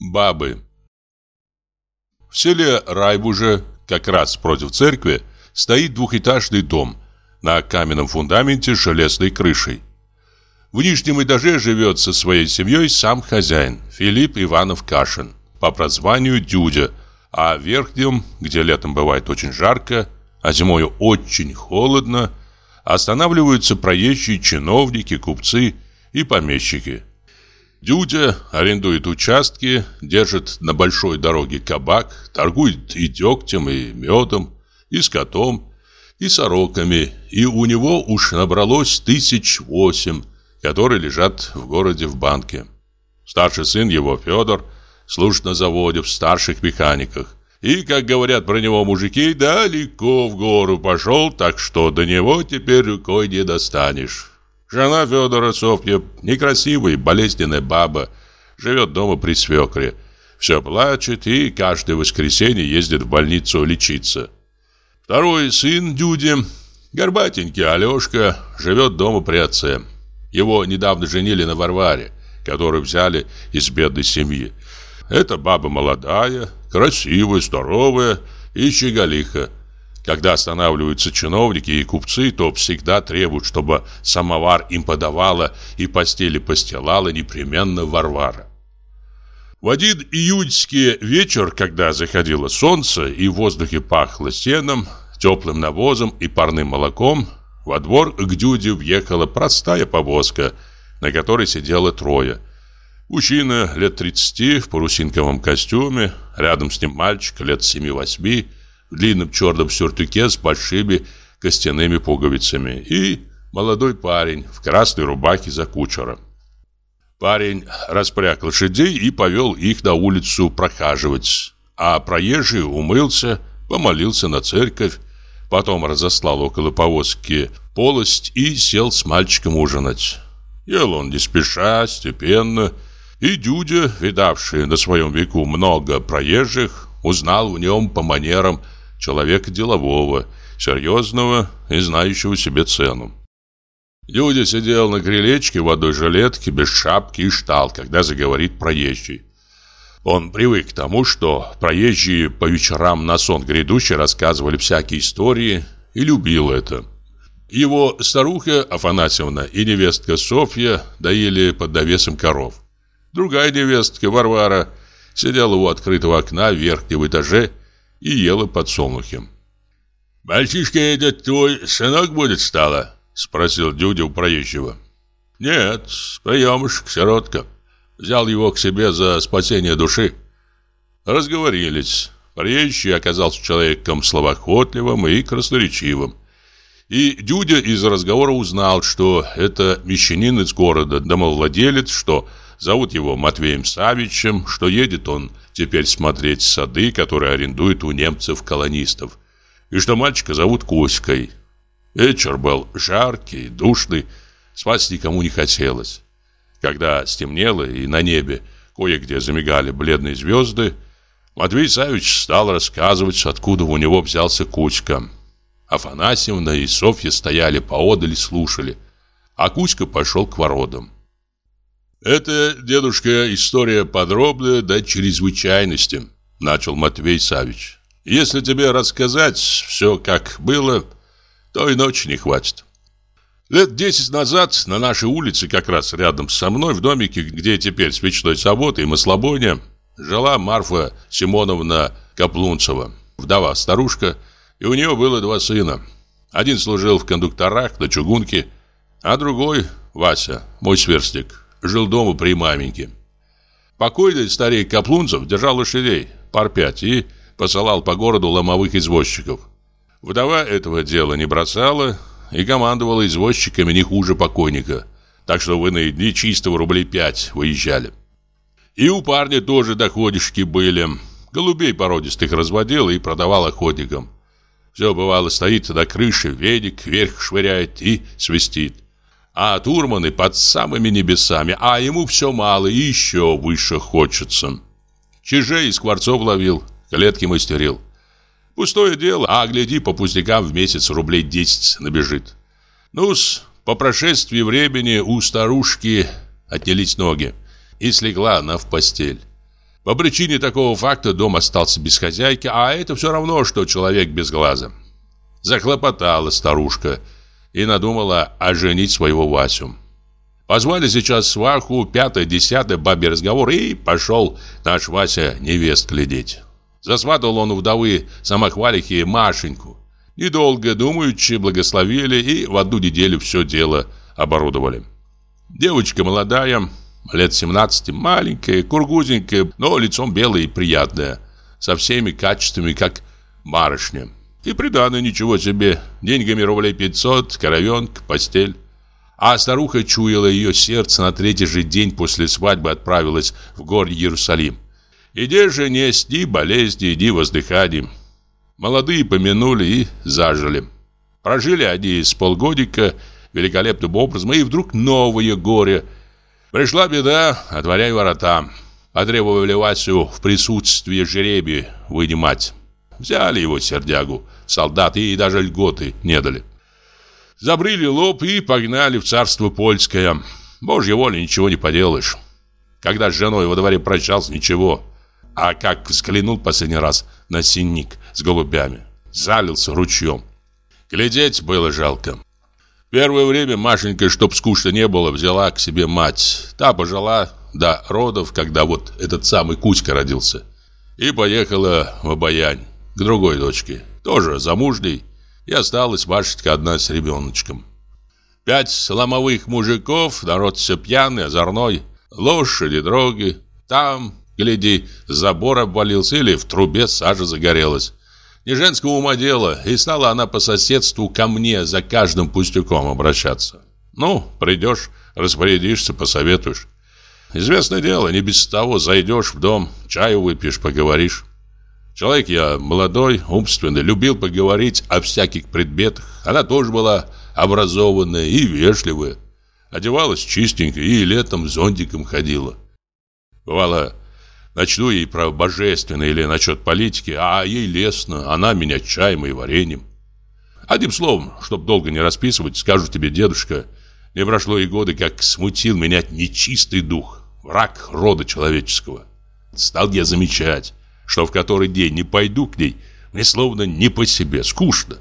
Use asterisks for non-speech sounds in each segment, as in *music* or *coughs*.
Бабы В селе Райбуже, как раз против церкви, стоит двухэтажный дом на каменном фундаменте с железной крышей. В нижнем этаже живет со своей семьей сам хозяин, Филипп Иванов-Кашин, по прозванию Дюдя, а в верхнем, где летом бывает очень жарко, а зимой очень холодно, останавливаются проезжие чиновники, купцы и помещики. Дюдя арендует участки, держит на большой дороге кабак, торгует и дегтем, и медом, и скотом, и сороками, и у него уж набралось тысяч восемь, которые лежат в городе в банке. Старший сын его, Федор, служит на заводе в старших механиках. И, как говорят про него мужики, далеко в гору пошел, так что до него теперь рукой не достанешь. Жена Федора Софья, некрасивая, болезненная баба, живет дома при свекре. Все плачет и каждое воскресенье ездит в больницу лечиться. Второй сын Дюди, горбатенький Алешка, живет дома при отце. Его недавно женили на Варваре, которую взяли из бедной семьи. Это баба молодая, красивая, здоровая и щеголиха. Когда останавливаются чиновники и купцы, то всегда требуют, чтобы самовар им подавала и постели постилала непременно Варвара. В один июньский вечер, когда заходило солнце и в воздухе пахло сеном, теплым навозом и парным молоком, во двор к Дюде въехала простая повозка, на которой сидело трое. Мужчина лет 30 в парусинковом костюме, рядом с ним мальчик лет 7-8, в длинном черном сюртуке с большими костяными пуговицами и молодой парень в красной рубахе за кучером. Парень распряг лошадей и повел их на улицу прохаживать, а проезжий умылся, помолился на церковь, потом разослал около повозки полость и сел с мальчиком ужинать. Ел он не спеша, степенно, и Дюдя, видавший на своем веку много проезжих, узнал в нем по манерам человека делового, серьезного и знающего себе цену. Дюдя сидел на крылечке в одной жилетке, без шапки и ждал, когда заговорит проезжий. Он привык к тому, что проезжие по вечерам на сон грядущий рассказывали всякие истории и любил это. Его старуха Афанасьевна и невестка Софья доили под навесом коров. Другая невестка, Варвара, сидела у открытого окна в верхнем этаже и ела подсолнухи. «Мальчишка этот твой сынок будет стало?» Спросил Дюдя у проезжего. «Нет, приемышек, сиротка. Взял его к себе за спасение души». Разговорились. Проезжий оказался человеком словоохотливым и красноречивым. И Дюдя из разговора узнал, что это мещанин из города, домовладелец, что зовут его Матвеем Савичем, что едет он теперь смотреть сады, которые арендует у немцев-колонистов, и что мальчика зовут Коськой. Вечер был жаркий, душный, спать никому не хотелось. Когда стемнело и на небе кое-где замигали бледные звезды, Матвей Савич стал рассказывать, откуда у него взялся Кузька. Афанасьевна и Софья стояли поодаль и слушали, а Кузька пошел к воротам. «Это, дедушка, история подробная до чрезвычайности», — начал Матвей Савич. «Если тебе рассказать все, как было, то и ночи не хватит. Лет десять назад на нашей улице, как раз рядом со мной, в домике, где теперь свечной завод и маслобойня, жила Марфа Симоновна Каплунцева, вдова-старушка, и у нее было два сына. Один служил в кондукторах на чугунке, а другой, Вася, мой сверстник, жил дома при маменьке. Покойный старик Каплунцев держал лошадей, пар пять, и посылал по городу ломовых извозчиков. Вдова этого дела не бросала и командовала извозчиками не хуже покойника, так что вы на дни чистого рублей пять выезжали. И у парня тоже доходишки были. Голубей породистых разводил и продавал охотникам. Все бывало стоит на крыше, ведик вверх швыряет и свистит а Турманы под самыми небесами, а ему все мало и еще выше хочется. Чижей из скворцов ловил, клетки мастерил. Пустое дело, а гляди, по пустякам в месяц рублей 10 набежит. Ну-с, по прошествии времени у старушки отнялись ноги, и слегла она в постель. По причине такого факта дом остался без хозяйки, а это все равно, что человек без глаза. Захлопотала старушка и надумала оженить своего Васю. Позвали сейчас сваху, пятое, десятое, бабе разговор, и пошел наш Вася невест глядеть. Засватал он у вдовы самохвалихи Машеньку. Недолго думаючи, благословили и в одну неделю все дело оборудовали. Девочка молодая, лет 17, маленькая, кургузенькая, но лицом белая и приятная, со всеми качествами, как барышня. И приданное ничего себе, деньгами рублей 500, коровенка, постель. А старуха чуяла ее сердце на третий же день после свадьбы отправилась в город Иерусалим. Иди же нести болезни, иди воздыханий. Молодые помянули и зажили. Прожили они с полгодика великолепным образом, и вдруг новое горе. Пришла беда, отворяй ворота. Потребовали Васю в присутствии жеребия вынимать. Взяли его сердягу, солдаты, и даже льготы не дали. Забрили лоб и погнали в царство польское. Божья воля, ничего не поделаешь. Когда с женой во дворе прощался, ничего. А как взглянул последний раз на синник с голубями, залился ручьем. Глядеть было жалко. Первое время Машенька, чтоб скучно не было, взяла к себе мать. Та пожила до родов, когда вот этот самый Кузька родился. И поехала в Обаянь к другой дочке, тоже замужней, и осталась Машечка одна с ребеночком. Пять ломовых мужиков, народ все пьяный, озорной, лошади, дроги. Там, гляди, забор обвалился или в трубе сажа загорелась. Не женского ума дело, и стала она по соседству ко мне за каждым пустяком обращаться. Ну, придешь, распорядишься, посоветуешь. Известное дело, не без того зайдешь в дом, чаю выпьешь, поговоришь. Человек я молодой, умственный, любил поговорить о всяких предметах. Она тоже была образованная и вежливая. Одевалась чистенько и летом зонтиком ходила. Бывало, начну ей про божественное или насчет политики, а ей лестно, она меня чаем и вареньем. Одним словом, чтоб долго не расписывать, скажу тебе, дедушка, не прошло и годы, как смутил меня нечистый дух, враг рода человеческого. Стал я замечать, что в который день не пойду к ней, мне словно не по себе, скучно.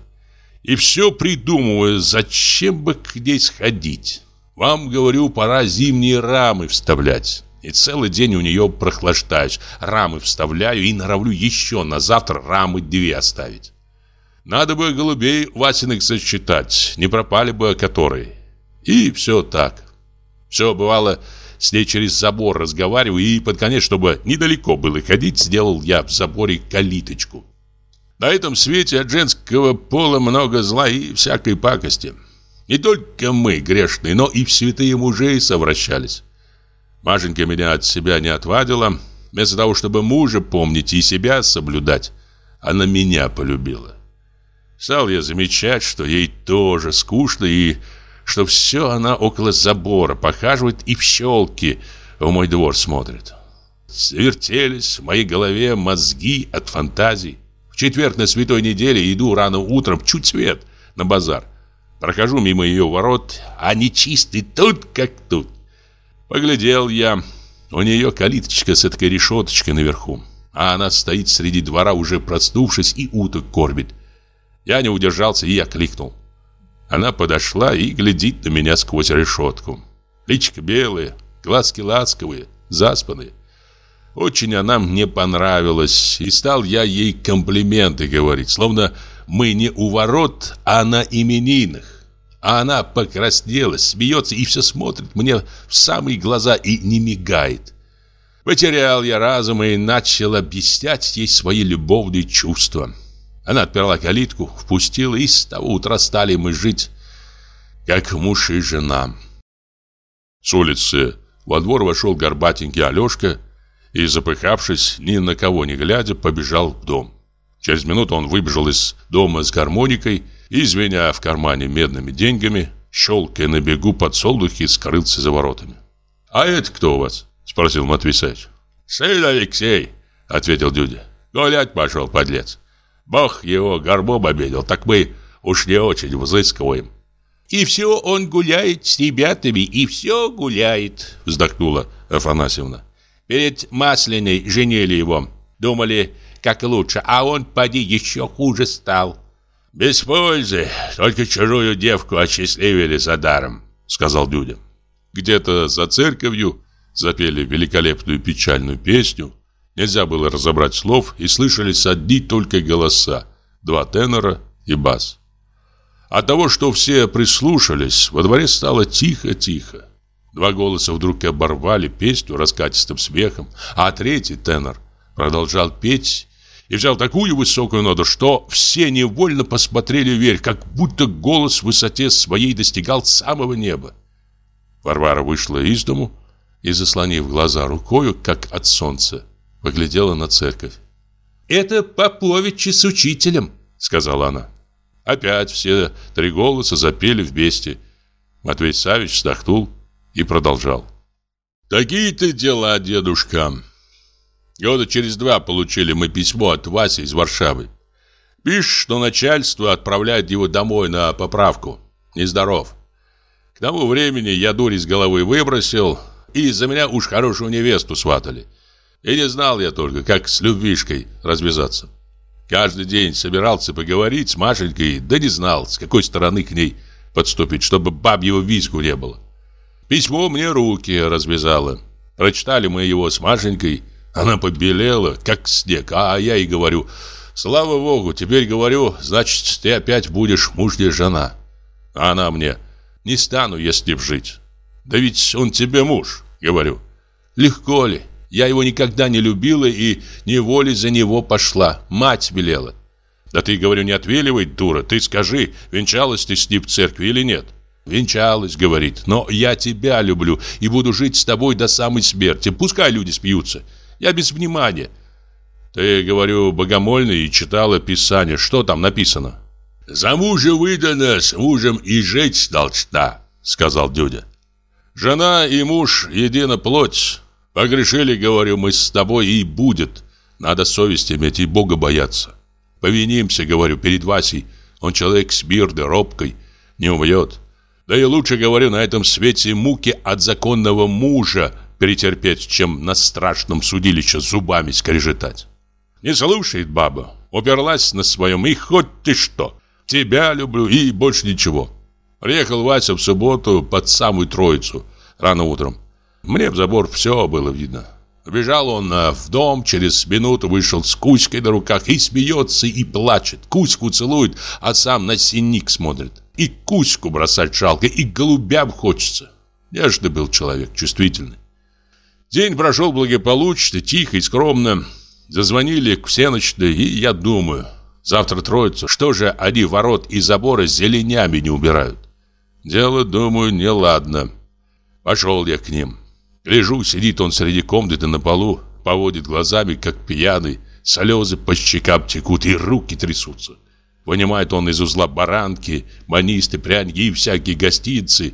И все придумываю, зачем бы к ней сходить. Вам, говорю, пора зимние рамы вставлять. И целый день у нее прохлаждаюсь. Рамы вставляю и норовлю еще на завтра рамы две оставить. Надо бы голубей Васиных сосчитать, не пропали бы которые. И все так. Все бывало с ней через забор разговариваю, и под конец, чтобы недалеко было ходить, сделал я в заборе калиточку. На этом свете от женского пола много зла и всякой пакости. Не только мы, грешные, но и святые мужи совращались. Машенька меня от себя не отвадила. Вместо того, чтобы мужа помнить и себя соблюдать, она меня полюбила. Стал я замечать, что ей тоже скучно и что все она около забора похаживает и в щелки в мой двор смотрит. Свертелись в моей голове мозги от фантазий. В четверг на святой неделе иду рано утром, чуть свет, на базар. Прохожу мимо ее ворот, а нечистый тут как тут. Поглядел я, у нее калиточка с этой решеточкой наверху, а она стоит среди двора, уже проснувшись, и уток кормит. Я не удержался и окликнул. Она подошла и глядит на меня сквозь решетку. Личико белое, глазки ласковые, заспанные. Очень она мне понравилась, и стал я ей комплименты говорить, словно мы не у ворот, а на именинах. А она покраснела, смеется и все смотрит мне в самые глаза и не мигает. Потерял я разум и начал объяснять ей свои любовные чувства. Она отперла калитку, впустила, и с того утра стали мы жить, как муж и жена. С улицы во двор вошел горбатенький Алешка и, запыхавшись, ни на кого не глядя, побежал в дом. Через минуту он выбежал из дома с гармоникой и, звеня в кармане медными деньгами, щелкая на бегу подсолнухи, скрылся за воротами. «А это кто у вас?» – спросил Матвей Савич. «Сын Алексей», – ответил Дюдя. «Гулять пошел, подлец». Бог его горбом обидел, так мы уж не очень взыскиваем. «И все он гуляет с ребятами, и все гуляет», вздохнула Афанасьевна. Перед Масляной женили его. Думали, как лучше, а он, поди, еще хуже стал. «Без пользы, только чужую девку осчастливили за даром», — сказал Дюдя. Где-то за церковью запели великолепную печальную песню. Нельзя было разобрать слов, и слышались одни только голоса, два тенора и бас. От того, что все прислушались, во дворе стало тихо-тихо. Два голоса вдруг оборвали песню раскатистым смехом, а третий тенор продолжал петь и взял такую высокую ноту, что все невольно посмотрели вверх, как будто голос в высоте своей достигал самого неба. Варвара вышла из дому и, заслонив глаза рукою, как от солнца, поглядела на церковь. «Это Поповичи с учителем», — сказала она. Опять все три голоса запели вместе. Матвей Савич вздохнул и продолжал. «Такие-то дела, дедушка. Года через два получили мы письмо от Васи из Варшавы. Пишет, что начальство отправляет его домой на поправку. Нездоров. К тому времени я дурь из головы выбросил, и за меня уж хорошую невесту сватали. И не знал я только, как с любвишкой развязаться. Каждый день собирался поговорить с Машенькой, да не знал, с какой стороны к ней подступить, чтобы бабьего виску не было. Письмо мне руки развязало. Прочитали мы его с Машенькой. Она побелела, как снег. А я ей говорю, слава богу, теперь говорю, значит, ты опять будешь мужняя жена. А она мне, не стану я с ним жить. Да ведь он тебе муж, говорю. Легко ли? Я его никогда не любила и неволей за него пошла. Мать велела. Да ты, говорю, не отвеливай, дура. Ты скажи, венчалась ты с ним в церкви или нет? Венчалась, говорит, но я тебя люблю и буду жить с тобой до самой смерти. Пускай люди смеются. Я без внимания. Ты, говорю, богомольный и читала Писание. Что там написано? За мужа выдана, с мужем и жить должна, сказал дядя. Жена и муж едина плоть. Погрешили, говорю, мы с тобой и будет. Надо совесть иметь и Бога бояться. Повинимся, говорю, перед Васей. Он человек с бирдой, робкой, не убьет. Да и лучше, говорю, на этом свете муки от законного мужа перетерпеть, чем на страшном судилище зубами скрежетать. Не слушает баба, уперлась на своем, и хоть ты что, тебя люблю и больше ничего. Приехал Вася в субботу под самую троицу, рано утром. Мне в забор все было видно. Бежал он а, в дом, через минуту вышел с Кузькой на руках и смеется, и плачет. Кузьку целует, а сам на синик смотрит. И Кузьку бросать жалко, и голубям хочется. Нежный был человек, чувствительный. День прошел благополучно, тихо и скромно. Зазвонили к всеночной, и я думаю, завтра троица, что же они ворот и забора зеленями не убирают? Дело, думаю, неладно. Пошел я к ним. Лежу, сидит он среди комнаты на полу, поводит глазами, как пьяный, слезы по щекам текут и руки трясутся. Вынимает он из узла баранки, манисты, пряники и всякие гостиницы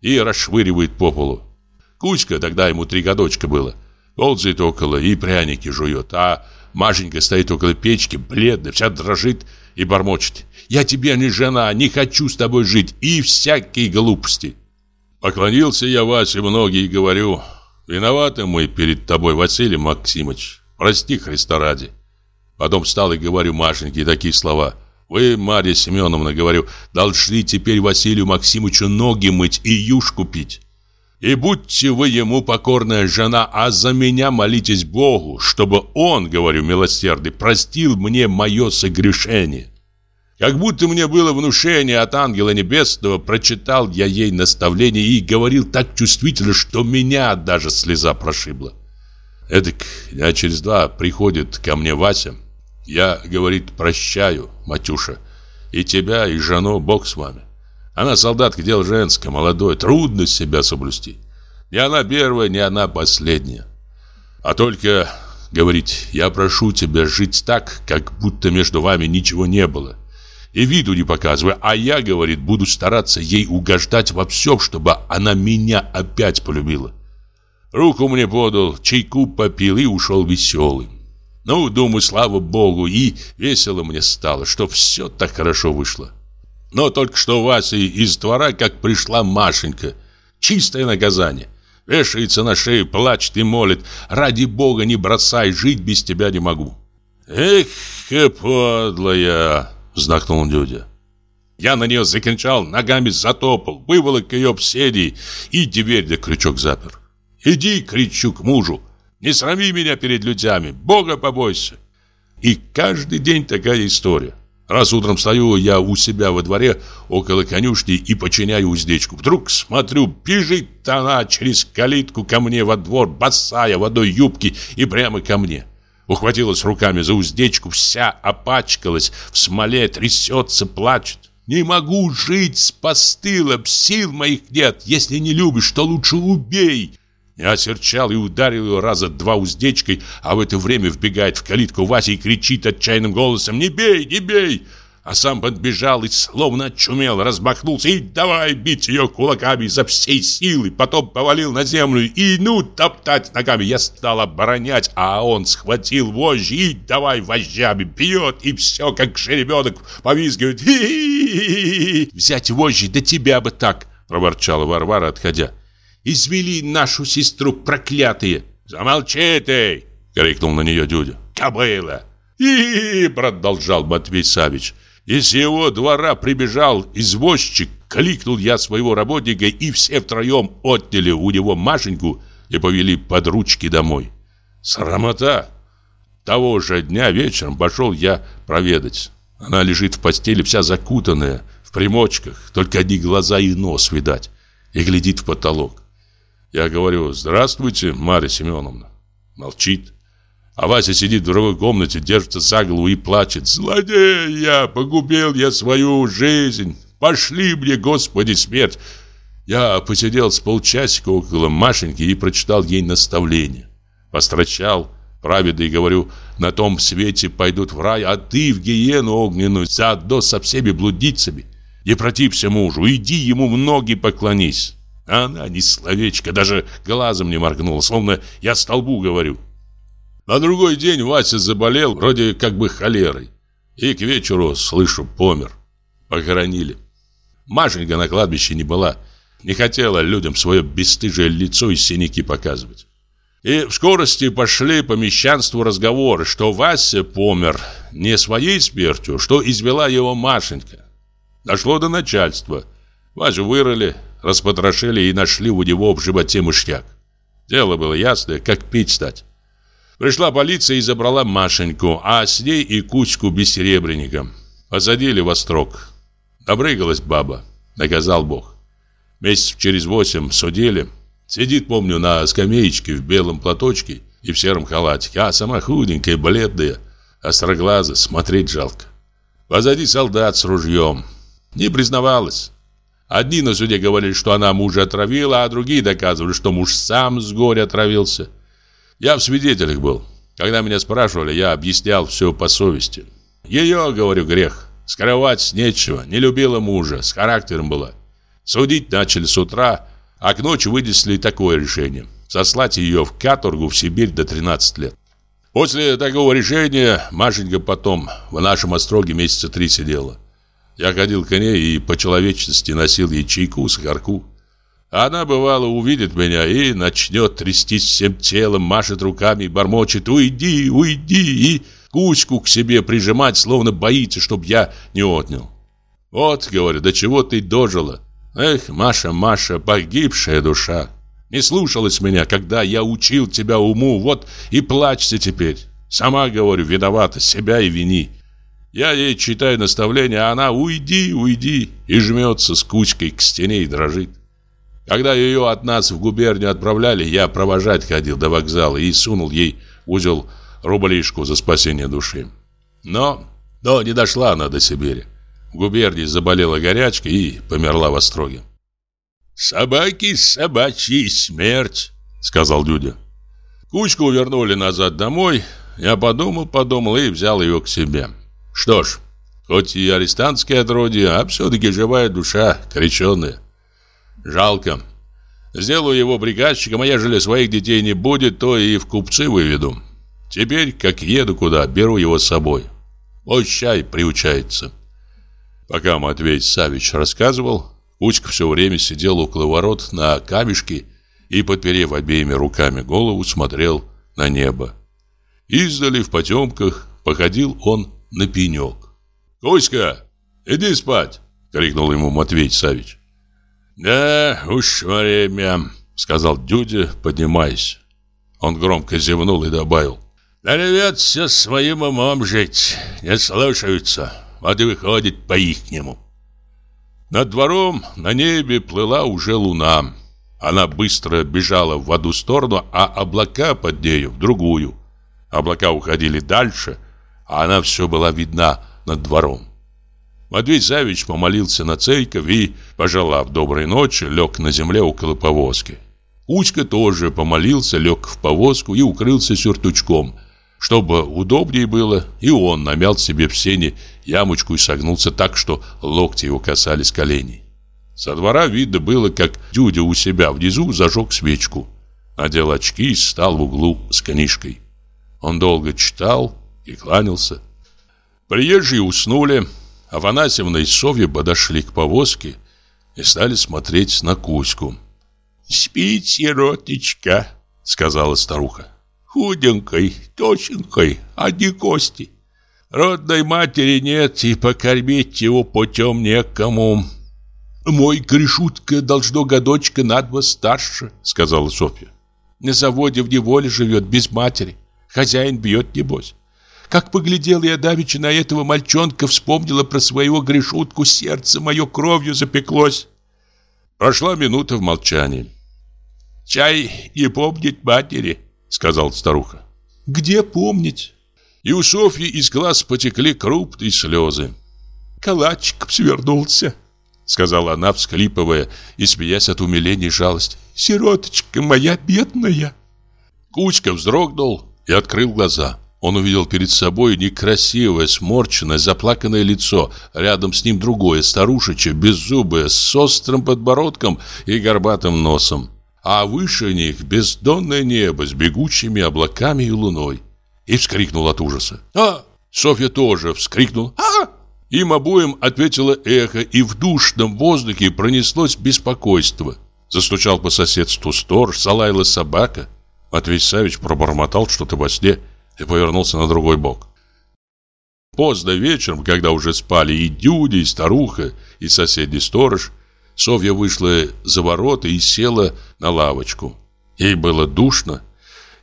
и расшвыривает по полу. Кузька, тогда ему три годочка было, ползает около и пряники жует, а Машенька стоит около печки, бледная, вся дрожит и бормочет. «Я тебе не жена, не хочу с тобой жить» и всякие глупости. Поклонился я Васе многие говорю, «Виноваты мы перед тобой, Василий Максимович, прости Христа ради». Потом встал и говорю Машеньке такие слова – вы, Марья Семеновна, говорю, должны теперь Василию Максимовичу ноги мыть и юшку пить. И будьте вы ему покорная жена, а за меня молитесь Богу, чтобы он, говорю, милосердный, простил мне мое согрешение. Как будто мне было внушение от ангела небесного, прочитал я ей наставление и говорил так чувствительно, что меня даже слеза прошибла. Эдак дня через два приходит ко мне Вася, я, говорит, прощаю, Матюша, и тебя, и жену, Бог с вами. Она солдатка, дело женское, молодое, трудно себя соблюсти. Не она первая, не она последняя. А только, говорит, я прошу тебя жить так, как будто между вами ничего не было. И виду не показывая, а я, говорит, буду стараться ей угождать во всем, чтобы она меня опять полюбила. Руку мне подал, чайку попил и ушел веселым. Ну, думаю, слава богу, и весело мне стало, что все так хорошо вышло. Но только что Вася из двора, как пришла Машенька. Чистое наказание. Вешается на шею, плачет и молит. Ради бога не бросай, жить без тебя не могу. Эх, подлая, вздохнул дядя. Я на нее закричал, ногами затопал, выволок ее в седи и дверь на крючок запер. Иди, кричу к мужу, не срами меня перед людьми, Бога побойся. И каждый день такая история. Раз утром стою я у себя во дворе около конюшни и починяю уздечку. Вдруг смотрю, бежит она через калитку ко мне во двор, босая в одной юбке и прямо ко мне. Ухватилась руками за уздечку, вся опачкалась, в смоле трясется, плачет. Не могу жить с постылом, сил моих нет. Если не любишь, то лучше убей. Я осерчал и ударил его раза два уздечкой, а в это время вбегает в калитку Вася и кричит отчаянным голосом «Не бей, не бей!» А сам подбежал и словно очумел, разбахнулся и давай бить ее кулаками изо всей силы. Потом повалил на землю и ну топтать ногами. Я стал оборонять, а он схватил вожжи и давай вожжами бьет. И все, как жеребенок, повизгивает. Хи -хи -хи «Взять вожжи, да тебя бы так!» проворчала Варвара, отходя извели нашу сестру проклятые. Замолчи ты, крикнул на нее Дюдя. Кобыла. И, продолжал Матвей Савич. Из его двора прибежал извозчик, кликнул я своего работника, и все втроем отняли у него Машеньку и повели под ручки домой. Срамота! Того же дня вечером пошел я проведать. Она лежит в постели вся закутанная, в примочках, только одни глаза и нос видать, и глядит в потолок. Я говорю, здравствуйте, Марья Семеновна. Молчит. А Вася сидит в другой комнате, держится за голову и плачет. Злодей я, погубил я свою жизнь. Пошли мне, Господи, смерть. Я посидел с полчасика около Машеньки и прочитал ей наставление. Построчал, праведно и говорю, на том свете пойдут в рай, а ты в гиену огненную, заодно со всеми блудницами. Не протився мужу, иди ему многие поклонись. А она ни словечко, даже глазом не моргнула, словно я столбу говорю. На другой день Вася заболел, вроде как бы холерой. И к вечеру, слышу, помер. Похоронили. Машенька на кладбище не была. Не хотела людям свое бесстыжее лицо и синяки показывать. И в скорости пошли по мещанству разговоры, что Вася помер не своей смертью, что извела его Машенька. Дошло до начальства. Васю вырыли, распотрошили и нашли у него в животе мышьяк. Дело было ясное, как пить стать. Пришла полиция и забрала Машеньку, а с ней и кучку бессеребренника. Посадили во строк. Добрыгалась баба, наказал Бог. Месяц через восемь судили. Сидит, помню, на скамеечке в белом платочке и в сером халатике, а сама худенькая, бледная, остроглаза, смотреть жалко. Позади солдат с ружьем. Не признавалась. Одни на суде говорили, что она мужа отравила, а другие доказывали, что муж сам с горя отравился. Я в свидетелях был. Когда меня спрашивали, я объяснял все по совести. Ее, говорю, грех. Скрывать нечего. Не любила мужа, с характером была. Судить начали с утра, а к ночи вынесли такое решение. Сослать ее в каторгу в Сибирь до 13 лет. После такого решения Машенька потом в нашем остроге месяца три сидела. Я ходил к ней и по человечности носил ей чайку, сахарку. Она, бывало, увидит меня и начнет трястись всем телом, машет руками и бормочет «Уйди, уйди!» и кучку к себе прижимать, словно боится, чтоб я не отнял. «Вот, — говорю, — до чего ты дожила? Эх, Маша, Маша, погибшая душа! Не слушалась меня, когда я учил тебя уму, вот и плачься теперь. Сама, говорю, виновата, себя и вини». Я ей читаю наставление, а она «Уйди, уйди!» и жмется с кучкой к стене и дрожит. Когда ее от нас в губернию отправляли, я провожать ходил до вокзала и сунул ей узел рублишку за спасение души. Но, но не дошла она до Сибири. В губернии заболела горячка и померла в Остроге. «Собаки собачьи смерть», — сказал Дюдя. Кучку вернули назад домой. Я подумал, подумал и взял ее к себе. Что ж, хоть и арестантское отродье, а все-таки живая душа, крещенная. Жалко. Сделаю его приказчиком, а ежели своих детей не будет, то и в купцы выведу. Теперь, как еду куда, беру его с собой. Пусть чай приучается. Пока Матвей Савич рассказывал, Кучка все время сидел около ворот на камешке и, подперев обеими руками голову, смотрел на небо. Издали в потемках походил он на пенек. «Коська, иди спать!» — крикнул ему Матвей Савич. «Да, уж время», — сказал Дюдя, поднимаясь. Он громко зевнул и добавил. «Да ребятся своим умом жить, не слушаются, вот и выходит по-ихнему». Над двором на небе плыла уже луна. Она быстро бежала в одну сторону, а облака под нею в другую. Облака уходили дальше, а она все была видна над двором. Матвей Савич помолился на церковь и, пожелав доброй ночи, лег на земле около повозки. Учка тоже помолился, лег в повозку и укрылся сюртучком. Чтобы удобнее было, и он намял себе в сене ямочку и согнулся так, что локти его касались коленей. Со двора видно было, как Дюдя у себя внизу зажег свечку. Надел очки и стал в углу с книжкой. Он долго читал и кланялся. Приезжие уснули, Афанасьевна и Софья подошли к повозке и стали смотреть на Кузьку. «Спит сироточка», — сказала старуха. «Худенькой, точенькой, одни кости. Родной матери нет, и покормить его путем некому». «Мой Гришутка должно годочка на два старше», — сказала Софья. «На заводе в неволе живет, без матери. Хозяин бьет, небось. Как поглядел я давеча на этого мальчонка, вспомнила про своего грешутку, сердце мое кровью запеклось. Прошла минута в молчании. «Чай не помнит матери», — сказал старуха. «Где помнить?» И у Софьи из глаз потекли крупные слезы. «Калачик свернулся», — сказала она, всклипывая и смеясь от умиления и жалости. «Сироточка моя бедная!» Кучка вздрогнул и открыл глаза. Он увидел перед собой некрасивое, сморченное, заплаканное лицо. Рядом с ним другое, старушечье, беззубое, с острым подбородком и горбатым носом. А выше них бездонное небо с бегущими облаками и луной. И вскрикнул от ужаса. «А!» Софья тоже вскрикнула. «А!» Им обоим ответило эхо, и в душном воздухе пронеслось беспокойство. Застучал по соседству сторож, залаяла собака. Матвей Савич пробормотал что-то во сне и повернулся на другой бок. Поздно вечером, когда уже спали и Дюдя, и старуха, и соседний сторож, Софья вышла за ворота и села на лавочку. Ей было душно,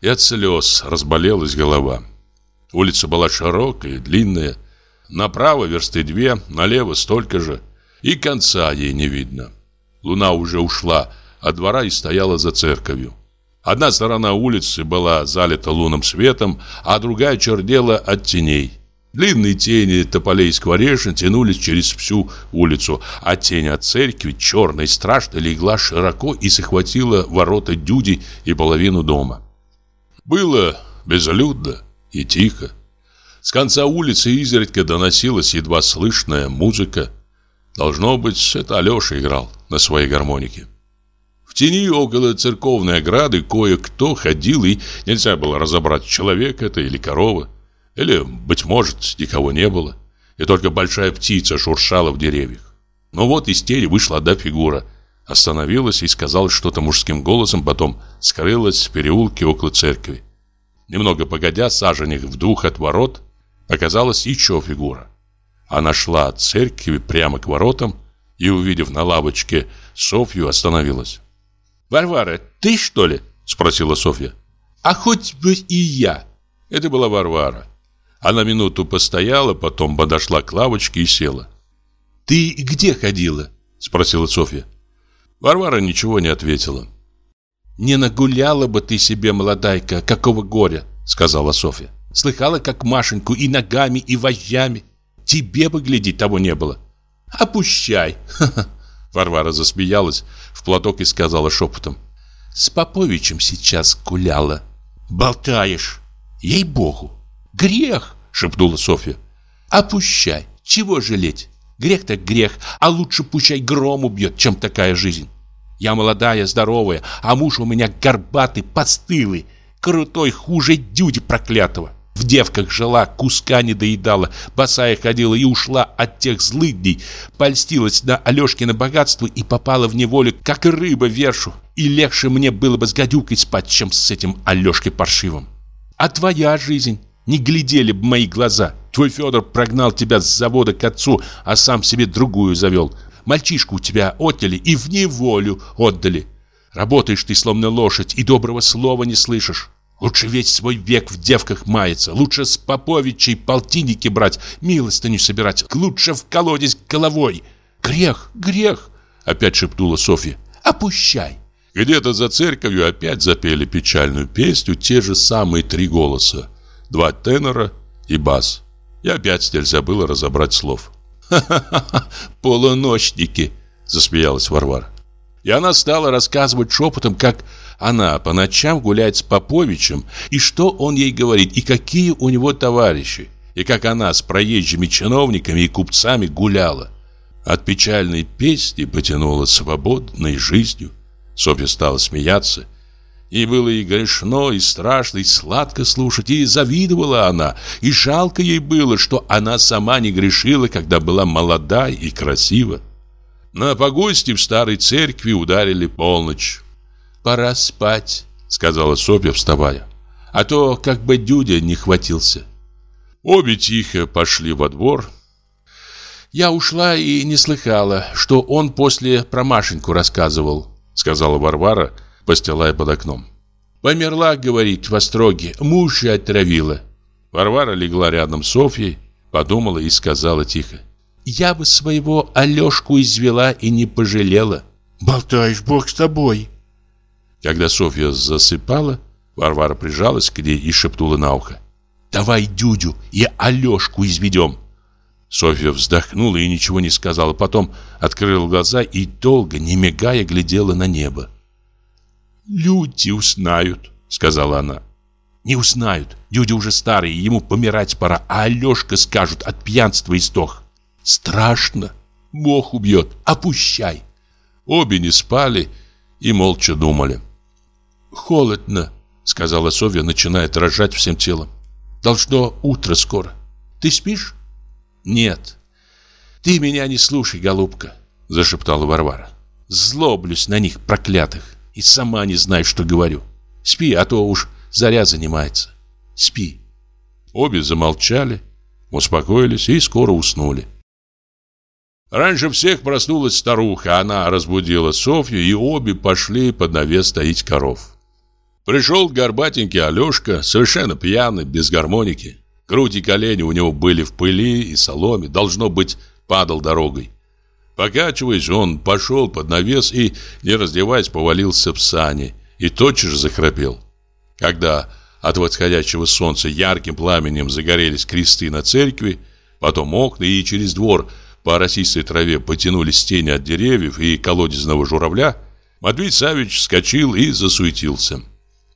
и от слез разболелась голова. Улица была широкая длинная. Направо версты две, налево столько же. И конца ей не видно. Луна уже ушла от двора и стояла за церковью. Одна сторона улицы была залита лунным светом, а другая чернела от теней. Длинные тени тополей и скворечин тянулись через всю улицу, а тень от церкви, черная и страшная, легла широко и захватила ворота Дюди и половину дома. Было безлюдно и тихо. С конца улицы изредка доносилась едва слышная музыка. Должно быть, это Алеша играл на своей гармонике тени около церковной ограды кое-кто ходил, и нельзя было разобрать, человек это или корова. Или, быть может, никого не было. И только большая птица шуршала в деревьях. Но вот из тени вышла одна фигура. Остановилась и сказала что-то мужским голосом, потом скрылась в переулке около церкви. Немного погодя, саженек в двух от ворот, показалась еще фигура. Она шла от церкви прямо к воротам и, увидев на лавочке Софью, остановилась. «Варвара, ты что ли?» – спросила Софья. «А хоть бы и я». Это была Варвара. Она минуту постояла, потом подошла к лавочке и села. «Ты где ходила?» – спросила Софья. Варвара ничего не ответила. «Не нагуляла бы ты себе, молодайка, какого горя!» – сказала Софья. «Слыхала, как Машеньку и ногами, и вожжами. Тебе бы глядеть того не было. Опущай!» *laughs* Варвара засмеялась в платок и сказала шепотом. «С Поповичем сейчас гуляла». «Болтаешь! Ей-богу! Грех!» — шепнула Софья. «Опущай! Чего жалеть? Грех так грех, а лучше пущай гром убьет, чем такая жизнь. Я молодая, здоровая, а муж у меня горбатый, постылый, крутой, хуже дюди проклятого. В девках жила, куска не доедала, босая ходила и ушла от тех злых дней, польстилась на Алешкино богатство и попала в неволю, как рыба вершу. И легче мне было бы с гадюкой спать, чем с этим Алешкой паршивым. А твоя жизнь? Не глядели бы мои глаза. Твой Федор прогнал тебя с завода к отцу, а сам себе другую завел. Мальчишку у тебя отняли и в неволю отдали. Работаешь ты, словно лошадь, и доброго слова не слышишь. Лучше весь свой век в девках маяться, лучше с поповичей полтинники брать, милостыню собирать, лучше в колодец головой. Грех, грех, опять шепнула Софья. Опущай. Где-то за церковью опять запели печальную песню те же самые три голоса. Два тенора и бас. И опять нельзя было разобрать слов. «Ха-ха-ха, полуночники!» – засмеялась Варвара. И она стала рассказывать шепотом, как она по ночам гуляет с Поповичем, и что он ей говорит, и какие у него товарищи, и как она с проезжими чиновниками и купцами гуляла. От печальной песни потянула свободной жизнью. Софья стала смеяться. И было и грешно, и страшно, и сладко слушать, и завидовала она, и жалко ей было, что она сама не грешила, когда была молода и красива. На погосте в старой церкви ударили полночь. «Пора спать», — сказала Софья, вставая. «А то как бы Дюдя не хватился». Обе тихо пошли во двор. «Я ушла и не слыхала, что он после про Машеньку рассказывал», — сказала Варвара, постилая под окном. «Померла, — говорит, — в остроге, муж отравила». Варвара легла рядом с Софьей, подумала и сказала тихо. «Я бы своего Алешку извела и не пожалела». «Болтаешь, Бог с тобой», когда Софья засыпала, Варвара прижалась к ней и шепнула на ухо. «Давай Дюдю и Алешку изведем!» Софья вздохнула и ничего не сказала. Потом открыла глаза и долго, не мигая, глядела на небо. «Люди узнают», — сказала она. «Не узнают. Дюдя уже старый, ему помирать пора, а Алешка, скажут, от пьянства истох. Страшно. Бог убьет. Опущай». Обе не спали и молча думали. «Холодно», — сказала Софья, начиная дрожать всем телом. «Должно утро скоро. Ты спишь?» «Нет». «Ты меня не слушай, голубка», — зашептала Варвара. «Злоблюсь на них, проклятых, и сама не знаю, что говорю. Спи, а то уж заря занимается. Спи». Обе замолчали, успокоились и скоро уснули. Раньше всех проснулась старуха, она разбудила Софью, и обе пошли под навес стоить коров. Пришел горбатенький Алешка, совершенно пьяный, без гармоники. Грудь и колени у него были в пыли и соломе, должно быть, падал дорогой. Покачиваясь, он пошел под навес и, не раздеваясь, повалился в сани и тотчас же захрапел. Когда от восходящего солнца ярким пламенем загорелись кресты на церкви, потом окна и через двор по росистой траве потянулись тени от деревьев и колодезного журавля, Матвей Савич вскочил и засуетился.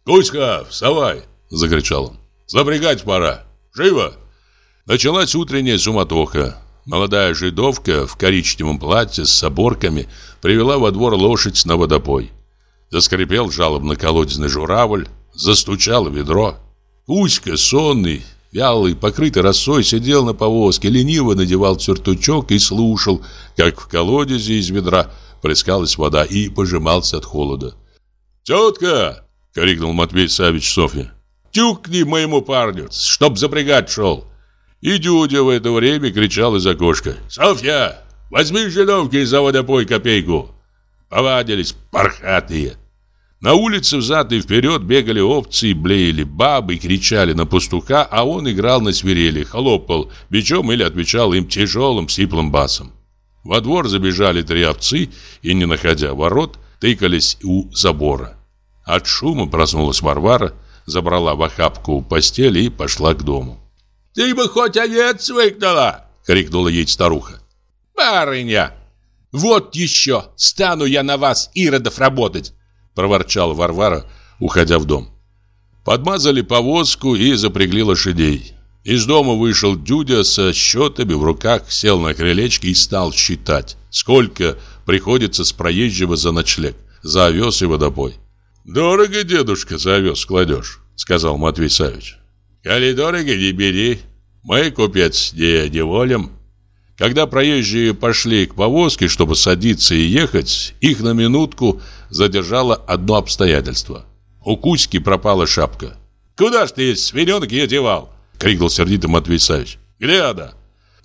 «Кузька, вставай!» – закричал он. «Запрягать пора! Живо!» Началась утренняя суматоха. Молодая жидовка в коричневом платье с оборками привела во двор лошадь на водопой. Заскрипел жалобно колодезный журавль, застучало ведро. Кузька, сонный, вялый, покрытый росой, сидел на повозке, лениво надевал сюртучок и слушал, как в колодезе из ведра плескалась вода и пожимался от холода. «Тетка, — крикнул Матвей Савич Софья. «Тюкни моему парню, чтоб запрягать шел!» И Дюдя в это время кричал из окошка. «Софья, возьми жидовки за водопой копейку!» Повадились пархатые. На улице взад и вперед бегали овцы, блеяли бабы, кричали на пастуха, а он играл на свирели, хлопал бичом или отвечал им тяжелым сиплым басом. Во двор забежали три овцы и, не находя ворот, тыкались у забора. От шума проснулась Варвара, забрала в охапку постель и пошла к дому. «Ты бы хоть овец выгнала!» — крикнула ей старуха. «Барыня! Вот еще! Стану я на вас, иродов, работать!» — проворчала Варвара, уходя в дом. Подмазали повозку и запрягли лошадей. Из дома вышел Дюдя со счетами в руках, сел на крылечке и стал считать, сколько приходится с проезжего за ночлег, за овес и водопой. «Дорого, дедушка, за овес кладешь», — сказал Матвей Савич. «Коли дорого, не бери. Мы, купец, не неволим. Когда проезжие пошли к повозке, чтобы садиться и ехать, их на минутку задержало одно обстоятельство. У Кузьки пропала шапка. «Куда ж ты, свиненок, ее девал?» — крикнул сердито Матвей Савич. «Где она?»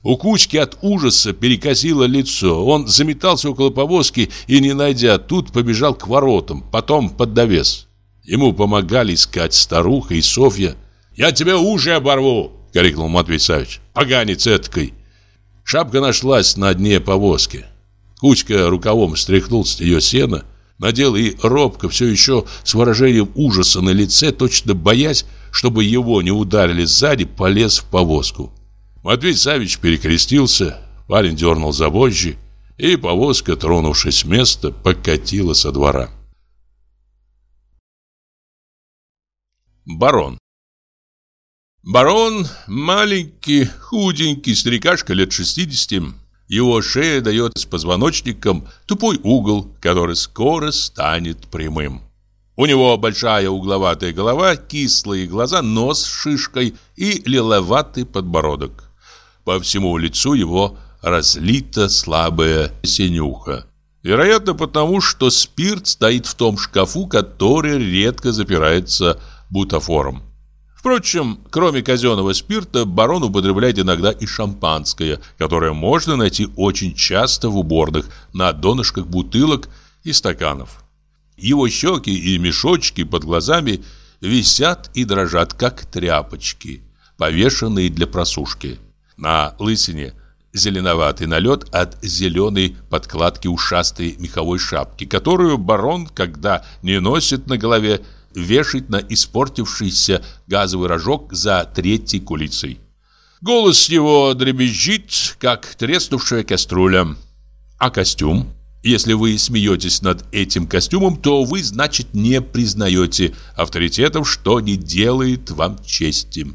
У Кучки от ужаса перекосило лицо. Он заметался около повозки и, не найдя тут, побежал к воротам, потом под довес. Ему помогали искать старуха и Софья. «Я тебе уши оборву!» — крикнул Матвей Савич. «Поганец эткой!» Шапка нашлась на дне повозки. Кучка рукавом стряхнул с нее сено, надел и робко, все еще с выражением ужаса на лице, точно боясь, чтобы его не ударили сзади, полез в повозку. Матвей Савич перекрестился, парень дернул за вожжи, и повозка, тронувшись с места, покатила со двора. Барон Барон маленький, худенький, старикашка лет 60. Его шея дает с позвоночником тупой угол, который скоро станет прямым. У него большая угловатая голова, кислые глаза, нос с шишкой и лиловатый подбородок. По всему лицу его разлита слабая синюха. Вероятно, потому что спирт стоит в том шкафу, который редко запирается бутафором. Впрочем, кроме казенного спирта, барон употребляет иногда и шампанское, которое можно найти очень часто в уборных, на донышках бутылок и стаканов. Его щеки и мешочки под глазами висят и дрожат, как тряпочки, повешенные для просушки. На лысине зеленоватый налет от зеленой подкладки ушастой меховой шапки, которую барон, когда не носит на голове, вешать на испортившийся газовый рожок за третьей кулицей. Голос его дребезжит, как треснувшая кастрюля. А костюм? Если вы смеетесь над этим костюмом, то вы, значит, не признаете авторитетов, что не делает вам чести.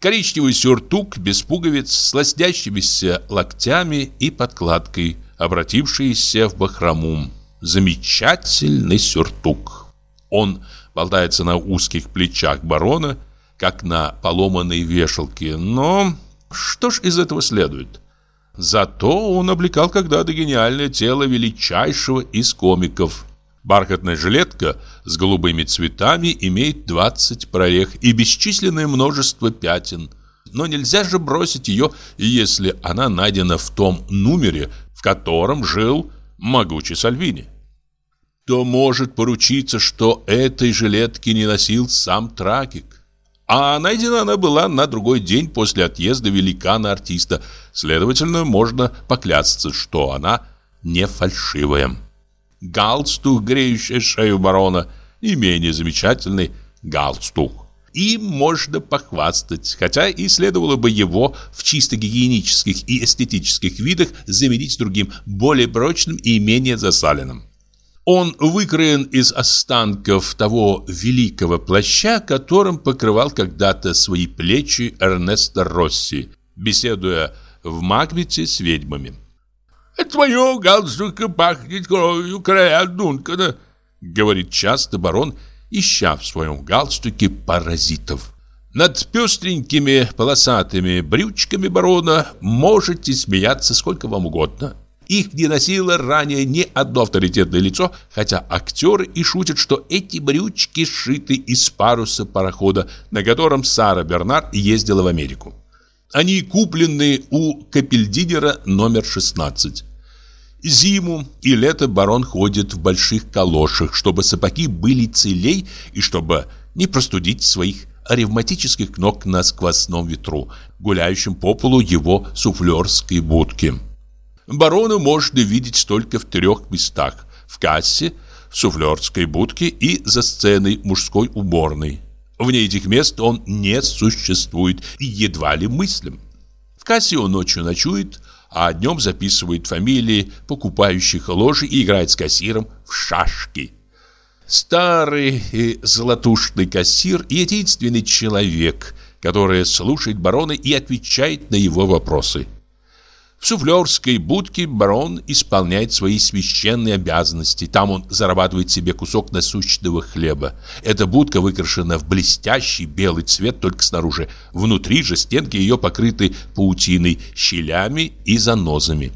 Коричневый сюртук без пуговиц, с лоснящимися локтями и подкладкой, обратившийся в бахрому. Замечательный сюртук. Он болтается на узких плечах барона, как на поломанной вешалке. Но что ж из этого следует? Зато он облекал когда-то гениальное тело величайшего из комиков. Бархатная жилетка с голубыми цветами имеет 20 прорех и бесчисленное множество пятен. Но нельзя же бросить ее, если она найдена в том номере, в котором жил могучий Сальвини кто может поручиться, что этой жилетки не носил сам трагик? А найдена она была на другой день после отъезда великана-артиста. Следовательно, можно поклясться, что она не фальшивая. Галстук, греющий шею барона, не менее замечательный галстук. Им можно похвастать, хотя и следовало бы его в чисто гигиенических и эстетических видах заменить другим, более прочным и менее засаленным. Он выкроен из останков того великого плаща, которым покрывал когда-то свои плечи Эрнесто Росси, беседуя в Макбете с ведьмами. «От твоего галстука пахнет кровью короля Дункана», — говорит часто барон, ища в своем галстуке паразитов. Над пестренькими полосатыми брючками барона можете смеяться сколько вам угодно. Их не носило ранее ни одно авторитетное лицо, хотя актеры и шутят, что эти брючки сшиты из паруса парохода, на котором Сара Бернар ездила в Америку. Они куплены у капельдинера номер 16. Зиму и лето барон ходит в больших калошах, чтобы сапоги были целей и чтобы не простудить своих ревматических ног на сквозном ветру, гуляющем по полу его суфлерской будки. Барона можно видеть только в трех местах. В кассе, в суфлерской будке и за сценой мужской уборной. Вне этих мест он не существует и едва ли мыслим. В кассе он ночью ночует, а днем записывает фамилии покупающих ложи и играет с кассиром в шашки. Старый и золотушный кассир – единственный человек, который слушает барона и отвечает на его вопросы. В суфлерской будке барон исполняет свои священные обязанности. Там он зарабатывает себе кусок насущного хлеба. Эта будка выкрашена в блестящий белый цвет только снаружи. Внутри же стенки ее покрыты паутиной, щелями и занозами.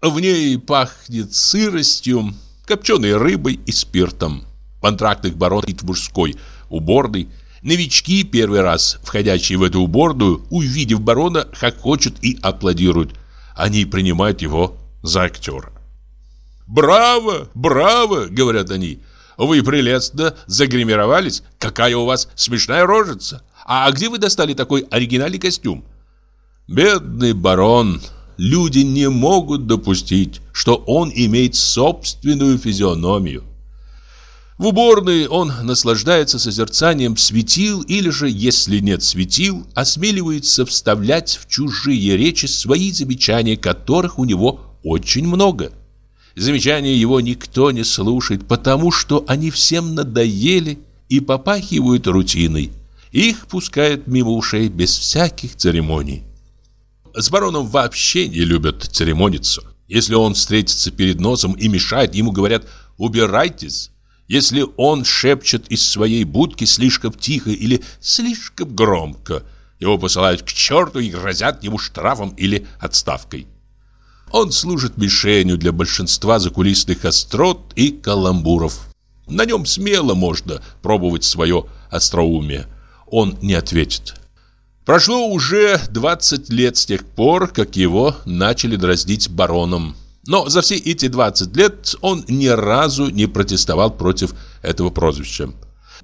В ней пахнет сыростью, копченой рыбой и спиртом. Контрактных барон в мужской, уборной. Новички, первый раз входящие в эту уборную, увидев барона, хохочут и аплодируют. Они принимают его за актера. «Браво! Браво!» — говорят они. «Вы прелестно загримировались. Какая у вас смешная рожица! А где вы достали такой оригинальный костюм?» Бедный барон! Люди не могут допустить, что он имеет собственную физиономию. В уборной он наслаждается созерцанием светил или же, если нет светил, осмеливается вставлять в чужие речи свои замечания, которых у него очень много. Замечания его никто не слушает, потому что они всем надоели и попахивают рутиной. Их пускают мимо ушей без всяких церемоний. С бароном вообще не любят церемониться. Если он встретится перед носом и мешает, ему говорят «убирайтесь». Если он шепчет из своей будки слишком тихо или слишком громко, его посылают к черту и грозят ему штрафом или отставкой. Он служит мишенью для большинства закулисных острот и каламбуров. На нем смело можно пробовать свое остроумие. Он не ответит. Прошло уже 20 лет с тех пор, как его начали дразнить бароном. Но за все эти 20 лет он ни разу не протестовал против этого прозвища.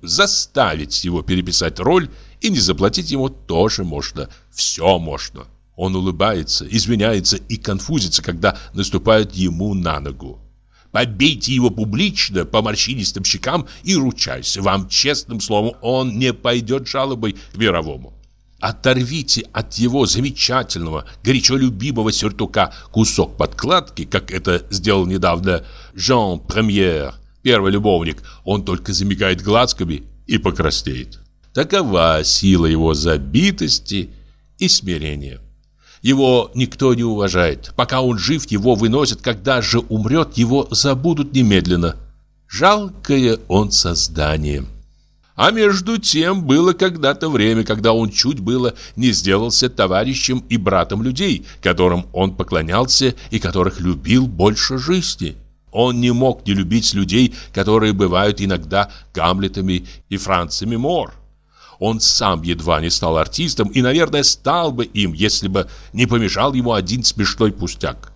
Заставить его переписать роль и не заплатить ему тоже можно. Все можно. Он улыбается, извиняется и конфузится, когда наступают ему на ногу. Побейте его публично по морщинистым щекам и ручайся. Вам, честным словом, он не пойдет жалобой к мировому. Оторвите от его замечательного, горячо любимого сюртука кусок подкладки, как это сделал недавно Жан Премьер, первый любовник. Он только замигает глазками и покраснеет. Такова сила его забитости и смирения. Его никто не уважает. Пока он жив, его выносят. Когда же умрет, его забудут немедленно. Жалкое он создание. А между тем было когда-то время, когда он чуть было не сделался товарищем и братом людей, которым он поклонялся и которых любил больше жизни. Он не мог не любить людей, которые бывают иногда Гамлетами и Францами Мор. Он сам едва не стал артистом и, наверное, стал бы им, если бы не помешал ему один смешной пустяк.